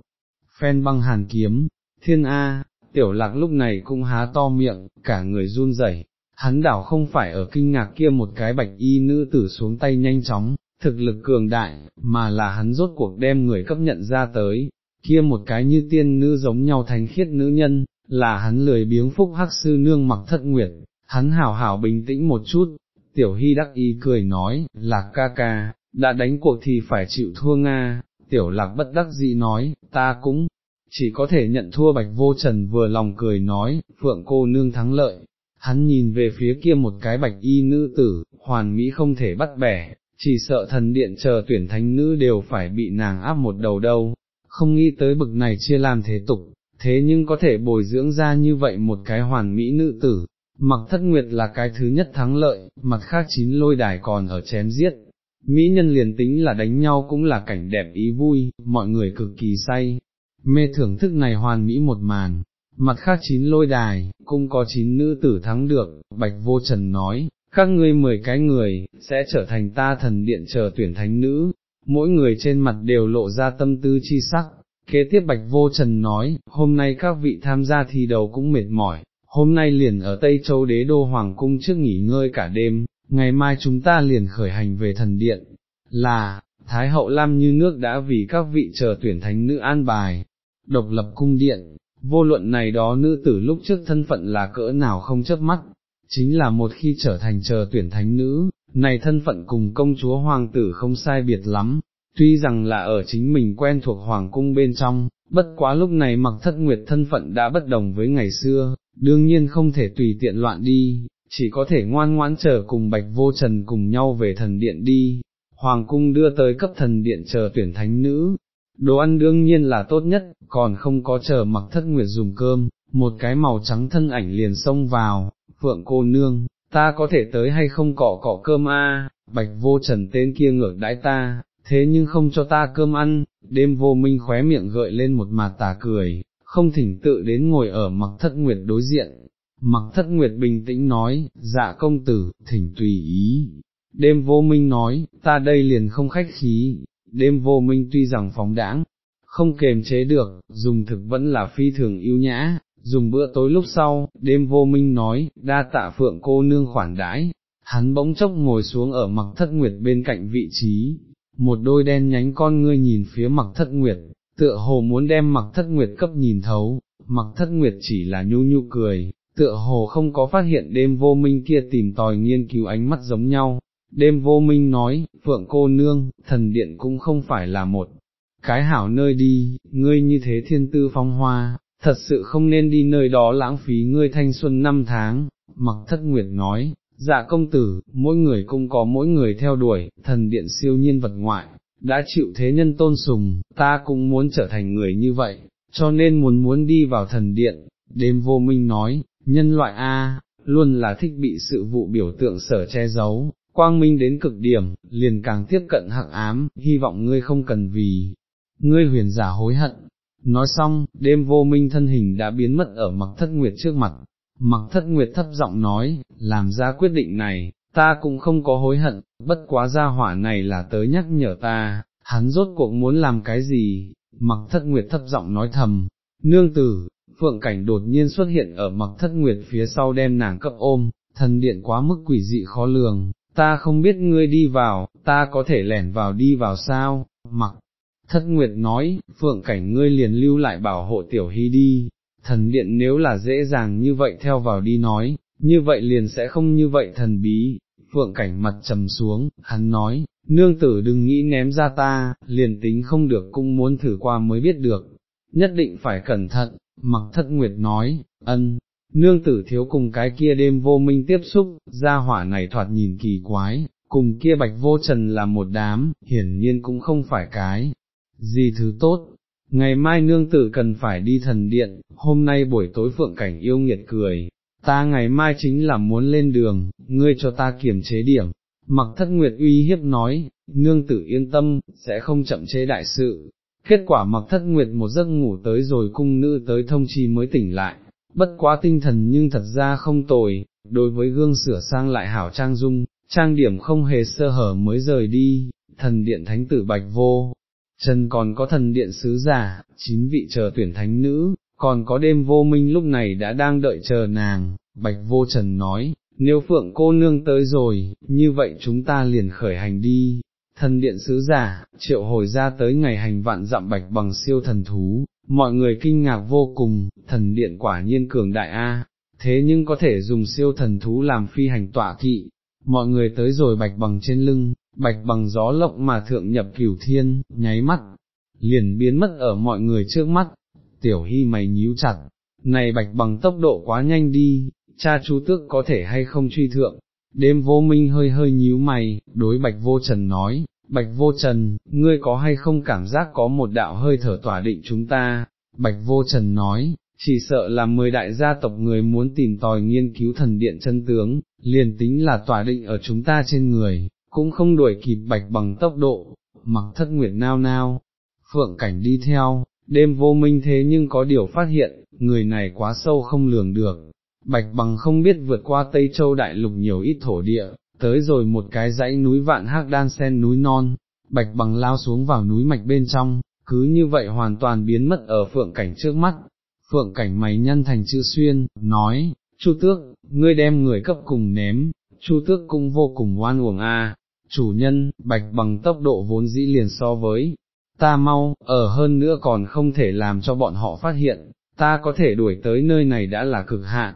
phen băng hàn kiếm, thiên A, tiểu lạc lúc này cũng há to miệng, cả người run rẩy. hắn đảo không phải ở kinh ngạc kia một cái bạch y nữ tử xuống tay nhanh chóng, thực lực cường đại, mà là hắn rốt cuộc đem người cấp nhận ra tới, kia một cái như tiên nữ giống nhau thánh khiết nữ nhân, là hắn lười biếng phúc hắc sư nương mặc thất nguyệt, hắn hảo hảo bình tĩnh một chút, tiểu hy đắc y cười nói, lạc ca ca, đã đánh cuộc thì phải chịu thua Nga, tiểu lạc bất đắc dĩ nói, ta cũng, chỉ có thể nhận thua bạch vô trần vừa lòng cười nói, phượng cô nương thắng lợi, hắn nhìn về phía kia một cái bạch y nữ tử, hoàn mỹ không thể bắt bẻ, chỉ sợ thần điện chờ tuyển thánh nữ đều phải bị nàng áp một đầu đâu, không nghĩ tới bực này chia làm thế tục, thế nhưng có thể bồi dưỡng ra như vậy một cái hoàn mỹ nữ tử, mặc thất nguyệt là cái thứ nhất thắng lợi, mặt khác chín lôi đài còn ở chém giết, Mỹ nhân liền tính là đánh nhau cũng là cảnh đẹp ý vui, mọi người cực kỳ say, mê thưởng thức này hoàn mỹ một màn, mặt khác chín lôi đài, cũng có chín nữ tử thắng được, Bạch Vô Trần nói, các ngươi mười cái người, sẽ trở thành ta thần điện chờ tuyển thánh nữ, mỗi người trên mặt đều lộ ra tâm tư chi sắc. Kế tiếp Bạch Vô Trần nói, hôm nay các vị tham gia thi đấu cũng mệt mỏi, hôm nay liền ở Tây Châu Đế Đô Hoàng Cung trước nghỉ ngơi cả đêm, ngày mai chúng ta liền khởi hành về thần điện, là, Thái hậu Lam như nước đã vì các vị chờ tuyển thánh nữ an bài, độc lập cung điện, vô luận này đó nữ tử lúc trước thân phận là cỡ nào không chấp mắt, chính là một khi trở thành chờ tuyển thánh nữ, này thân phận cùng công chúa hoàng tử không sai biệt lắm, tuy rằng là ở chính mình quen thuộc hoàng cung bên trong, bất quá lúc này mặc thất nguyệt thân phận đã bất đồng với ngày xưa, đương nhiên không thể tùy tiện loạn đi, chỉ có thể ngoan ngoãn chờ cùng bạch vô trần cùng nhau về thần điện đi, hoàng cung đưa tới cấp thần điện chờ tuyển thánh nữ, đồ ăn đương nhiên là tốt nhất, còn không có chờ mặc thất nguyệt dùng cơm, một cái màu trắng thân ảnh liền xông vào, phượng cô nương, ta có thể tới hay không cọ cọ cơm a? bạch vô trần tên kia ngược đãi ta, thế nhưng không cho ta cơm ăn, đêm vô minh khóe miệng gợi lên một mặt tà cười, không thỉnh tự đến ngồi ở mặc thất nguyệt đối diện. Mặc thất nguyệt bình tĩnh nói, dạ công tử, thỉnh tùy ý. Đêm vô minh nói, ta đây liền không khách khí, đêm vô minh tuy rằng phóng đãng, không kềm chế được, dùng thực vẫn là phi thường yêu nhã, dùng bữa tối lúc sau, đêm vô minh nói, đa tạ phượng cô nương khoản đãi, hắn bỗng chốc ngồi xuống ở mặc thất nguyệt bên cạnh vị trí, một đôi đen nhánh con ngươi nhìn phía mặc thất nguyệt, tựa hồ muốn đem mặc thất nguyệt cấp nhìn thấu, mặc thất nguyệt chỉ là nhu nhu cười, tựa hồ không có phát hiện đêm vô minh kia tìm tòi nghiên cứu ánh mắt giống nhau. Đêm vô minh nói, Phượng cô nương, thần điện cũng không phải là một cái hảo nơi đi, ngươi như thế thiên tư phong hoa, thật sự không nên đi nơi đó lãng phí ngươi thanh xuân năm tháng, mặc thất nguyệt nói, dạ công tử, mỗi người cũng có mỗi người theo đuổi, thần điện siêu nhiên vật ngoại, đã chịu thế nhân tôn sùng, ta cũng muốn trở thành người như vậy, cho nên muốn muốn đi vào thần điện, đêm vô minh nói, nhân loại A, luôn là thích bị sự vụ biểu tượng sở che giấu, quang minh đến cực điểm, liền càng tiếp cận hạng ám, hy vọng ngươi không cần vì, ngươi huyền giả hối hận. Nói xong, đêm vô minh thân hình đã biến mất ở mặc thất nguyệt trước mặt, mặc thất nguyệt thấp giọng nói, làm ra quyết định này, ta cũng không có hối hận, bất quá gia hỏa này là tới nhắc nhở ta, hắn rốt cuộc muốn làm cái gì, mặc thất nguyệt thấp giọng nói thầm, nương tử, phượng cảnh đột nhiên xuất hiện ở mặc thất nguyệt phía sau đem nàng cấp ôm, thần điện quá mức quỷ dị khó lường, ta không biết ngươi đi vào, ta có thể lẻn vào đi vào sao, mặc. Thất Nguyệt nói, phượng cảnh ngươi liền lưu lại bảo hộ tiểu hy đi, thần điện nếu là dễ dàng như vậy theo vào đi nói, như vậy liền sẽ không như vậy thần bí, phượng cảnh mặt trầm xuống, hắn nói, nương tử đừng nghĩ ném ra ta, liền tính không được cũng muốn thử qua mới biết được, nhất định phải cẩn thận, mặc thất nguyệt nói, ân, nương tử thiếu cùng cái kia đêm vô minh tiếp xúc, ra hỏa này thoạt nhìn kỳ quái, cùng kia bạch vô trần là một đám, hiển nhiên cũng không phải cái, gì thứ tốt. Ngày mai nương tử cần phải đi thần điện, hôm nay buổi tối phượng cảnh yêu nghiệt cười, ta ngày mai chính là muốn lên đường, ngươi cho ta kiểm chế điểm. Mặc thất nguyệt uy hiếp nói, nương tử yên tâm, sẽ không chậm chế đại sự. Kết quả mặc thất nguyệt một giấc ngủ tới rồi cung nữ tới thông chi mới tỉnh lại, bất quá tinh thần nhưng thật ra không tồi, đối với gương sửa sang lại hảo trang dung, trang điểm không hề sơ hở mới rời đi, thần điện thánh tử bạch vô. Trần còn có thần điện sứ giả, chín vị chờ tuyển thánh nữ, còn có đêm vô minh lúc này đã đang đợi chờ nàng, bạch vô trần nói, nếu phượng cô nương tới rồi, như vậy chúng ta liền khởi hành đi. Thần điện sứ giả, triệu hồi ra tới ngày hành vạn dặm bạch bằng siêu thần thú, mọi người kinh ngạc vô cùng, thần điện quả nhiên cường đại A, thế nhưng có thể dùng siêu thần thú làm phi hành tọa kỵ, mọi người tới rồi bạch bằng trên lưng, bạch bằng gió lộng mà thượng nhập cửu thiên, nháy mắt, liền biến mất ở mọi người trước mắt, tiểu hy mày nhíu chặt, này bạch bằng tốc độ quá nhanh đi, cha chú tước có thể hay không truy thượng, đêm vô minh hơi hơi nhíu mày, đối bạch vô trần nói, bạch vô trần, ngươi có hay không cảm giác có một đạo hơi thở tỏa định chúng ta, bạch vô trần nói, chỉ sợ là mười đại gia tộc người muốn tìm tòi nghiên cứu thần điện chân tướng, liền tính là tỏa định ở chúng ta trên người, cũng không đuổi kịp bạch bằng tốc độ, mặc thất nguyệt nao nao, phượng cảnh đi theo, đêm vô minh thế nhưng có điều phát hiện, người này quá sâu không lường được, bạch bằng không biết vượt qua Tây Châu Đại Lục nhiều ít thổ địa, tới rồi một cái dãy núi vạn hắc đan sen núi non, bạch bằng lao xuống vào núi mạch bên trong, cứ như vậy hoàn toàn biến mất ở phượng cảnh trước mắt, phượng cảnh mày nhân thành chữ xuyên, nói, Chu tước, ngươi đem người cấp cùng ném, Chu tước cũng vô cùng oan uổng a chủ nhân, bạch bằng tốc độ vốn dĩ liền so với, ta mau, ở hơn nữa còn không thể làm cho bọn họ phát hiện, ta có thể đuổi tới nơi này đã là cực hạn.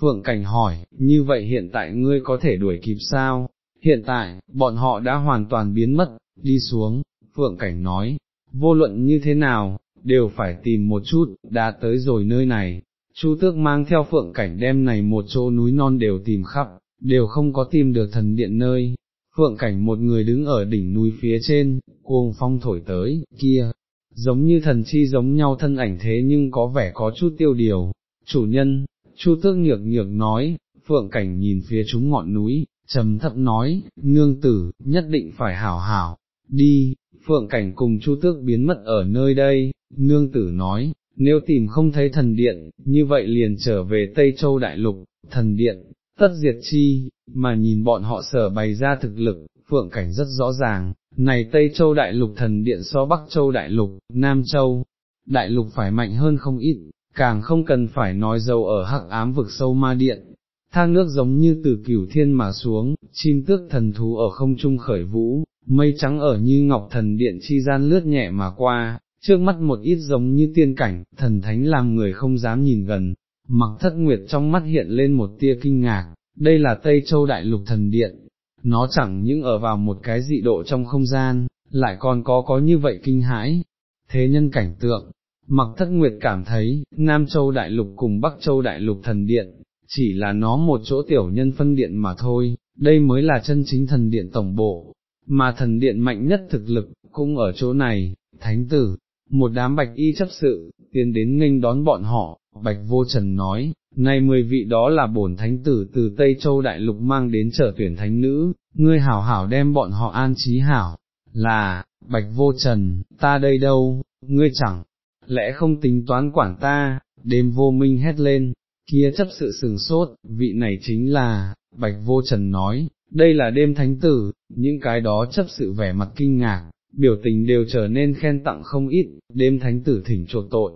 Phượng Cảnh hỏi, như vậy hiện tại ngươi có thể đuổi kịp sao? Hiện tại, bọn họ đã hoàn toàn biến mất, đi xuống, Phượng Cảnh nói, vô luận như thế nào, đều phải tìm một chút, đã tới rồi nơi này. Chu tước mang theo Phượng Cảnh đem này một chỗ núi non đều tìm khắp, đều không có tìm được thần điện nơi, phượng cảnh một người đứng ở đỉnh núi phía trên, cuồng phong thổi tới, kia, giống như thần chi giống nhau thân ảnh thế nhưng có vẻ có chút tiêu điều, chủ nhân, chu tước nhược nhược nói, phượng cảnh nhìn phía chúng ngọn núi, trầm thấp nói, nương tử, nhất định phải hảo hảo, đi, phượng cảnh cùng chu tước biến mất ở nơi đây, nương tử nói, nếu tìm không thấy thần điện, như vậy liền trở về Tây Châu Đại Lục, thần điện, tất diệt chi, mà nhìn bọn họ sở bày ra thực lực, phượng cảnh rất rõ ràng, này Tây Châu Đại Lục thần điện so Bắc Châu Đại Lục, Nam Châu, Đại Lục phải mạnh hơn không ít, càng không cần phải nói dâu ở hắc ám vực sâu ma điện. Thang nước giống như từ cửu thiên mà xuống, chim tước thần thú ở không trung khởi vũ, mây trắng ở như ngọc thần điện chi gian lướt nhẹ mà qua, trước mắt một ít giống như tiên cảnh, thần thánh làm người không dám nhìn gần, mặc thất nguyệt trong mắt hiện lên một tia kinh ngạc, đây là Tây Châu Đại Lục Thần Điện, nó chẳng những ở vào một cái dị độ trong không gian, lại còn có có như vậy kinh hãi, thế nhân cảnh tượng, mặc thất nguyệt cảm thấy, Nam Châu Đại Lục cùng Bắc Châu Đại Lục Thần Điện, chỉ là nó một chỗ tiểu nhân phân điện mà thôi, đây mới là chân chính thần điện tổng bộ, mà thần điện mạnh nhất thực lực, cũng ở chỗ này, thánh tử, một đám bạch y chấp sự, tiến đến nghênh đón bọn họ, bạch vô trần nói, nay mười vị đó là bổn thánh tử từ Tây Châu Đại Lục mang đến trở tuyển thánh nữ, ngươi hảo hảo đem bọn họ an trí hảo, là, bạch vô trần, ta đây đâu, ngươi chẳng, lẽ không tính toán quản ta, đêm vô minh hét lên, kia chấp sự sừng sốt, vị này chính là, bạch vô trần nói, đây là đêm thánh tử, những cái đó chấp sự vẻ mặt kinh ngạc, biểu tình đều trở nên khen tặng không ít, đêm thánh tử thỉnh chuộc tội.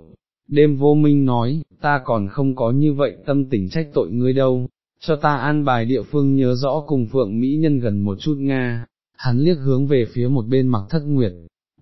Đêm vô minh nói, ta còn không có như vậy tâm tình trách tội ngươi đâu, cho ta an bài địa phương nhớ rõ cùng phượng Mỹ nhân gần một chút Nga, hắn liếc hướng về phía một bên mặc thất nguyệt,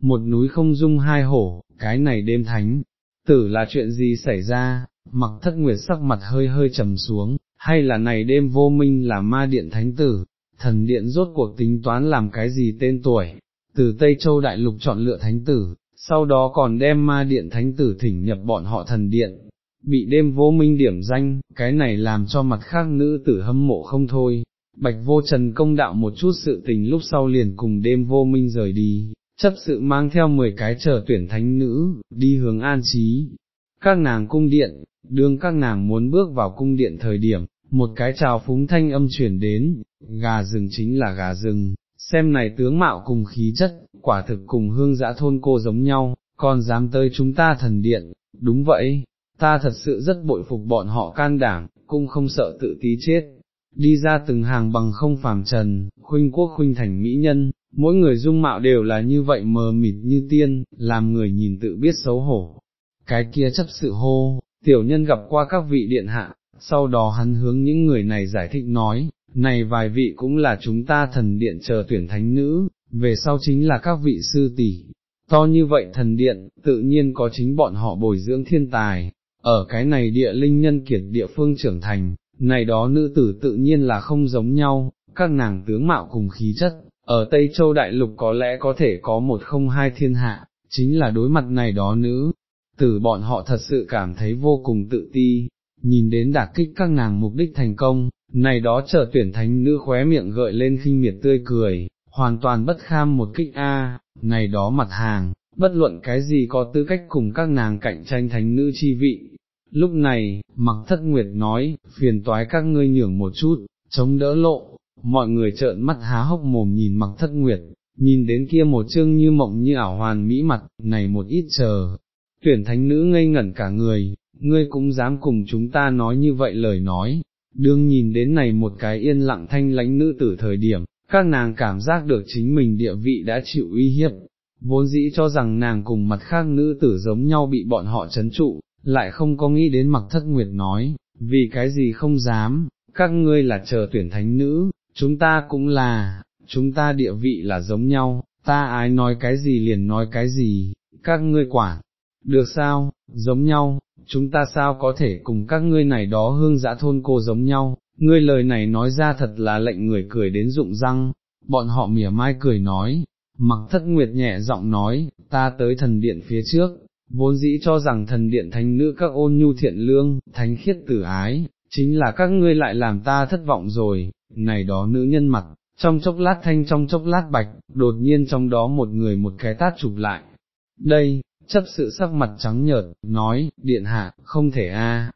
một núi không dung hai hổ, cái này đêm thánh, tử là chuyện gì xảy ra, mặc thất nguyệt sắc mặt hơi hơi trầm xuống, hay là này đêm vô minh là ma điện thánh tử, thần điện rốt cuộc tính toán làm cái gì tên tuổi, từ Tây Châu Đại Lục chọn lựa thánh tử, sau đó còn đem ma điện thánh tử thỉnh nhập bọn họ thần điện, bị đêm vô minh điểm danh, cái này làm cho mặt khác nữ tử hâm mộ không thôi. Bạch vô trần công đạo một chút sự tình lúc sau liền cùng đêm vô minh rời đi, chấp sự mang theo 10 cái chờ tuyển thánh nữ, đi hướng an trí. Các nàng cung điện, đương các nàng muốn bước vào cung điện thời điểm, một cái trào phúng thanh âm chuyển đến, gà rừng chính là gà rừng, xem này tướng mạo cùng khí chất, quả thực cùng hương dã thôn cô giống nhau, còn dám tới chúng ta thần điện, đúng vậy, ta thật sự rất bội phục bọn họ can đảm, cũng không sợ tự tí chết. Đi ra từng hàng bằng không phàm trần, khuynh quốc khuynh thành mỹ nhân, mỗi người dung mạo đều là như vậy mờ mịt như tiên, làm người nhìn tự biết xấu hổ. Cái kia chấp sự hô, tiểu nhân gặp qua các vị điện hạ, sau đó hắn hướng những người này giải thích nói, này vài vị cũng là chúng ta thần điện chờ tuyển thánh nữ, về sau chính là các vị sư tỷ. To như vậy thần điện, tự nhiên có chính bọn họ bồi dưỡng thiên tài, ở cái này địa linh nhân kiệt địa phương trưởng thành, này đó nữ tử tự nhiên là không giống nhau, các nàng tướng mạo cùng khí chất, ở Tây Châu Đại Lục có lẽ có thể có một không hai thiên hạ, chính là đối mặt này đó nữ, tử bọn họ thật sự cảm thấy vô cùng tự ti, nhìn đến đả kích các nàng mục đích thành công, này đó chờ tuyển thánh nữ khóe miệng gợi lên khinh miệt tươi cười, hoàn toàn bất kham một kích A, này đó mặt hàng, bất luận cái gì có tư cách cùng các nàng cạnh tranh thánh nữ chi vị. Lúc này, mặc thất nguyệt nói, phiền toái các ngươi nhường một chút, chống đỡ lộ, mọi người trợn mắt há hốc mồm nhìn mặc thất nguyệt, nhìn đến kia một chương như mộng như ảo hoàn mỹ mặt, này một ít chờ. Tuyển thánh nữ ngây ngẩn cả người, ngươi cũng dám cùng chúng ta nói như vậy lời nói, đương nhìn đến này một cái yên lặng thanh lãnh nữ tử thời điểm, các nàng cảm giác được chính mình địa vị đã chịu uy hiếp, vốn dĩ cho rằng nàng cùng mặt khác nữ tử giống nhau bị bọn họ chấn trụ, lại không có nghĩ đến mặc thất nguyệt nói, vì cái gì không dám, các ngươi là chờ tuyển thánh nữ, chúng ta cũng là, chúng ta địa vị là giống nhau, ta ái nói cái gì liền nói cái gì, các ngươi quả, được sao, giống nhau, chúng ta sao có thể cùng các ngươi này đó hương dã thôn cô giống nhau, ngươi lời này nói ra thật là lệnh người cười đến rụng răng, bọn họ mỉa mai cười nói, mặc thất nguyệt nhẹ giọng nói, ta tới thần điện phía trước, vốn dĩ cho rằng thần điện thánh nữ các ôn nhu thiện lương, thánh khiết tử ái, chính là các ngươi lại làm ta thất vọng rồi, này đó nữ nhân mặt, trong chốc lát thanh trong chốc lát bạch, đột nhiên trong đó một người một cái tát chụp lại. Đây, chấp sự sắc mặt trắng nhợt, nói, điện hạ, không thể a,